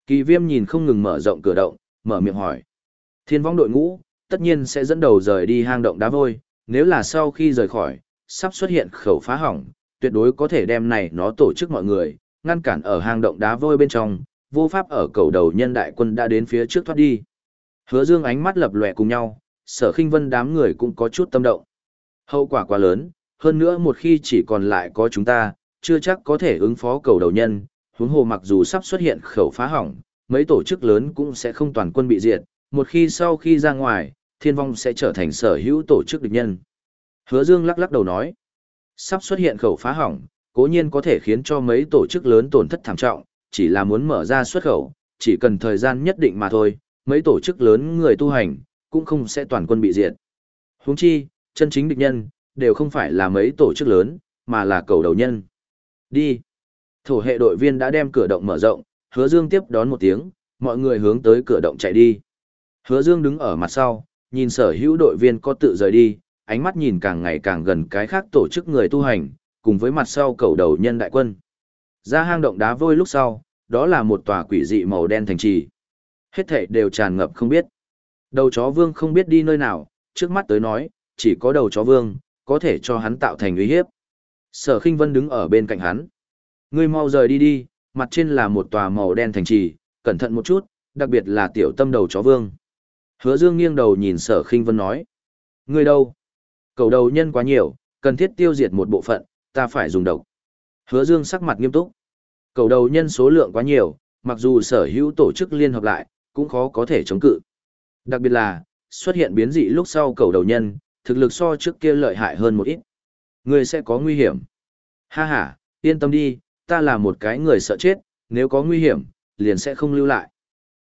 Kỳ viêm nhìn không ngừng mở rộng cửa động, mở miệng hỏi. Thiên vong đội ngũ, tất nhiên sẽ dẫn đầu rời đi hang động đá vôi, nếu là sau khi rời khỏi, sắp xuất hiện khẩu phá hỏng, tuyệt đối có thể đem này nó tổ chức mọi người, ngăn cản ở hang động đá vôi bên trong, vô pháp ở cầu đầu nhân đại quân đã đến phía trước thoát đi. Hứa dương ánh mắt lập lòe cùng nhau, sở khinh vân đám người cũng có chút tâm động. Hậu quả quá lớn, hơn nữa một khi chỉ còn lại có chúng ta, chưa chắc có thể ứng phó cầu đầu nhân, huống hồ mặc dù sắp xuất hiện khẩu phá hỏng, mấy tổ chức lớn cũng sẽ không toàn quân bị diệt, một khi sau khi ra ngoài, thiên vong sẽ trở thành sở hữu tổ chức địch nhân. Hứa Dương lắc lắc đầu nói, sắp xuất hiện khẩu phá hỏng, cố nhiên có thể khiến cho mấy tổ chức lớn tổn thất thảm trọng, chỉ là muốn mở ra xuất khẩu, chỉ cần thời gian nhất định mà thôi, mấy tổ chức lớn người tu hành, cũng không sẽ toàn quân bị diệt. Huống chi, chân chính địch nhân, đều không phải là mấy tổ chức lớn, mà là cầu đầu nhân. Đi. Thổ hệ đội viên đã đem cửa động mở rộng, hứa dương tiếp đón một tiếng, mọi người hướng tới cửa động chạy đi. Hứa dương đứng ở mặt sau, nhìn sở hữu đội viên có tự rời đi, ánh mắt nhìn càng ngày càng gần cái khác tổ chức người tu hành, cùng với mặt sau cầu đầu nhân đại quân. Ra hang động đá vôi lúc sau, đó là một tòa quỷ dị màu đen thành trì. Hết thảy đều tràn ngập không biết. Đầu chó vương không biết đi nơi nào, trước mắt tới nói, chỉ có đầu chó vương, có thể cho hắn tạo thành uy hiếp. Sở khinh vân đứng ở bên cạnh hắn. Ngươi mau rời đi đi, mặt trên là một tòa màu đen thành trì, cẩn thận một chút, đặc biệt là tiểu tâm đầu chó vương. Hứa dương nghiêng đầu nhìn sở khinh vân nói. Ngươi đâu? Cầu đầu nhân quá nhiều, cần thiết tiêu diệt một bộ phận, ta phải dùng độc. Hứa dương sắc mặt nghiêm túc. Cầu đầu nhân số lượng quá nhiều, mặc dù sở hữu tổ chức liên hợp lại, cũng khó có thể chống cự. Đặc biệt là, xuất hiện biến dị lúc sau cầu đầu nhân, thực lực so trước kia lợi hại hơn một ít. Người sẽ có nguy hiểm. Ha ha, yên tâm đi, ta là một cái người sợ chết, nếu có nguy hiểm, liền sẽ không lưu lại.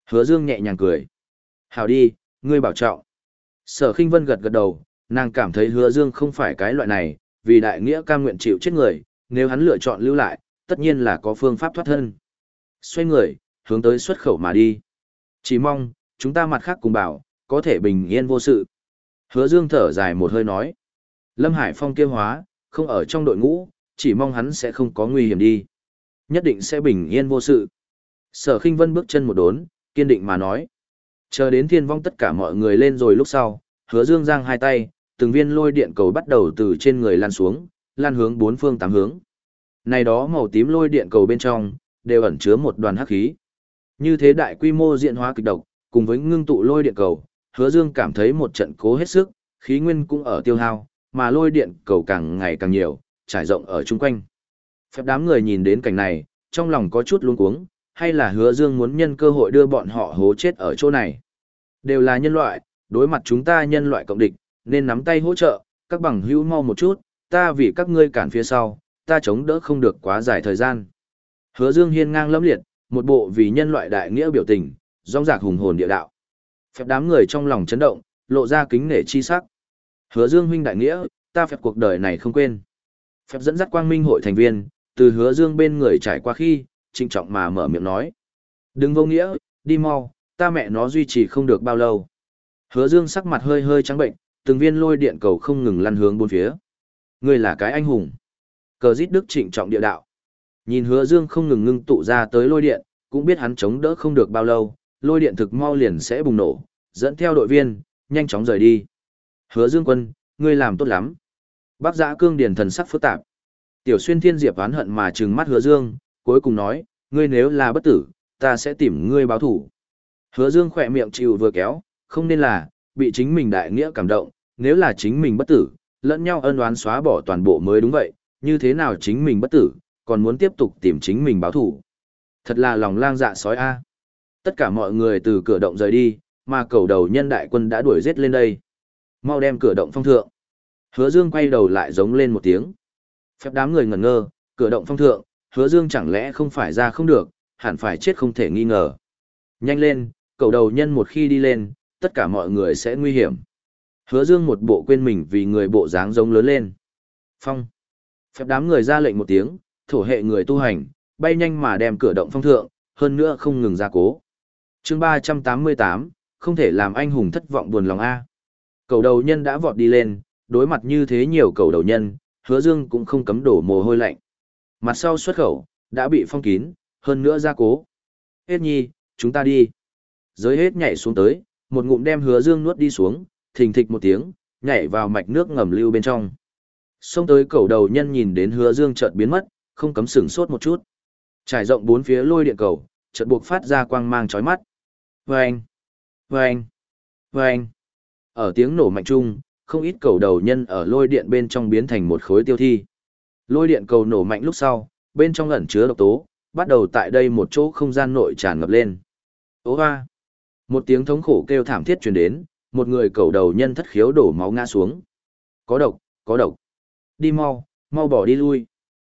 Hứa Dương nhẹ nhàng cười. Hảo đi, ngươi bảo trọng. Sở khinh vân gật gật đầu, nàng cảm thấy hứa Dương không phải cái loại này, vì đại nghĩa cam nguyện chịu chết người, nếu hắn lựa chọn lưu lại, tất nhiên là có phương pháp thoát thân. Xoay người, hướng tới xuất khẩu mà đi. Chỉ mong, chúng ta mặt khác cùng bảo, có thể bình yên vô sự. Hứa Dương thở dài một hơi nói. Lâm Hải Phong kêu hóa, không ở trong đội ngũ, chỉ mong hắn sẽ không có nguy hiểm đi. Nhất định sẽ bình yên vô sự. Sở khinh vân bước chân một đốn, kiên định mà nói. Chờ đến thiên vong tất cả mọi người lên rồi lúc sau, hứa dương giang hai tay, từng viên lôi điện cầu bắt đầu từ trên người lan xuống, lan hướng bốn phương tám hướng. Này đó màu tím lôi điện cầu bên trong, đều ẩn chứa một đoàn hắc khí. Như thế đại quy mô diện hóa kịch độc, cùng với ngưng tụ lôi điện cầu, hứa dương cảm thấy một trận cố hết sức, khí nguyên cũng ở tiêu hao, mà lôi điện cầu càng ngày càng nhiều, trải rộng ở chung quanh. Phép đám người nhìn đến cảnh này, trong lòng có chút luống cuống, hay là hứa dương muốn nhân cơ hội đưa bọn họ hố chết ở chỗ này. Đều là nhân loại, đối mặt chúng ta nhân loại cộng địch, nên nắm tay hỗ trợ, các bằng hữu mau một chút, ta vì các ngươi cản phía sau, ta chống đỡ không được quá dài thời gian. Hứa dương hiên ngang lẫm liệt, một bộ vì nhân loại đại nghĩa biểu tình, rong rạc hùng hồn địa đạo. Phép đám người trong lòng chấn động, lộ ra kính nể chi sắc. Hứa dương huynh đại nghĩa, ta phép cuộc đời này không quên. Phép dẫn dắt quang minh hội thành viên, từ hứa dương bên người trải qua khi, trinh trọng mà mở miệng nói. Đừng vô nghĩa, đi mau, ta mẹ nó duy trì không được bao lâu. Hứa dương sắc mặt hơi hơi trắng bệnh, từng viên lôi điện cầu không ngừng lăn hướng bốn phía. Ngươi là cái anh hùng. Cờ giết đức trịnh trọng địa đạo. Nhìn hứa dương không ngừng ngưng tụ ra tới lôi điện, cũng biết hắn chống đỡ không được bao lâu, lôi điện thực mau liền sẽ bùng nổ, dẫn theo đội viên, nhanh chóng rời đi. Hứa dương quân, ngươi làm tốt lắm. Bác giã cương điền thần sắc phức tạp. Tiểu xuyên thiên diệp oán hận mà trừng mắt hứa dương, cuối cùng nói, ngươi nếu là bất tử, ta sẽ tìm ngươi báo thủ. Hứa dương khỏe miệng chịu vừa kéo, không nên là, bị chính mình đại nghĩa cảm động, nếu là chính mình bất tử, lẫn nhau ân oán xóa bỏ toàn bộ mới đúng vậy, như thế nào chính mình bất tử, còn muốn tiếp tục tìm chính mình báo thủ. Thật là lòng lang dạ sói a. Tất cả mọi người từ cửa động rời đi, mà cầu đầu nhân đại quân đã đuổi giết lên đây. Mau đem cửa động phong thượng. Hứa Dương quay đầu lại giống lên một tiếng. Phép đám người ngẩn ngơ, cửa động phong thượng, hứa dương chẳng lẽ không phải ra không được, hẳn phải chết không thể nghi ngờ. Nhanh lên, cầu đầu nhân một khi đi lên, tất cả mọi người sẽ nguy hiểm. Hứa dương một bộ quên mình vì người bộ dáng giống lớn lên. Phong. Phép đám người ra lệnh một tiếng, thổ hệ người tu hành, bay nhanh mà đem cửa động phong thượng, hơn nữa không ngừng ra cố. chương 388, không thể làm anh hùng thất vọng buồn lòng A. Cầu đầu nhân đã vọt đi lên, đối mặt như thế nhiều cầu đầu nhân, hứa dương cũng không cấm đổ mồ hôi lạnh. Mặt sau xuất khẩu, đã bị phong kín, hơn nữa gia cố. Hết nhi, chúng ta đi. Giới hết nhảy xuống tới, một ngụm đem hứa dương nuốt đi xuống, thình thịch một tiếng, nhảy vào mạch nước ngầm lưu bên trong. Xông tới cầu đầu nhân nhìn đến hứa dương chợt biến mất, không cấm sửng sốt một chút. Trải rộng bốn phía lôi điện cầu, chợt buộc phát ra quang mang chói mắt. Vâng! Vâng! Vâng! Ở tiếng nổ mạnh chung, không ít cầu đầu nhân ở lôi điện bên trong biến thành một khối tiêu thi. Lôi điện cầu nổ mạnh lúc sau, bên trong ẩn chứa độc tố, bắt đầu tại đây một chỗ không gian nội tràn ngập lên. Ô hoa! Một tiếng thống khổ kêu thảm thiết truyền đến, một người cầu đầu nhân thất khiếu đổ máu ngã xuống. Có độc, có độc. Đi mau, mau bỏ đi lui.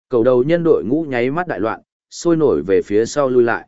Cầu đầu nhân đội ngũ nháy mắt đại loạn, sôi nổi về phía sau lui lại.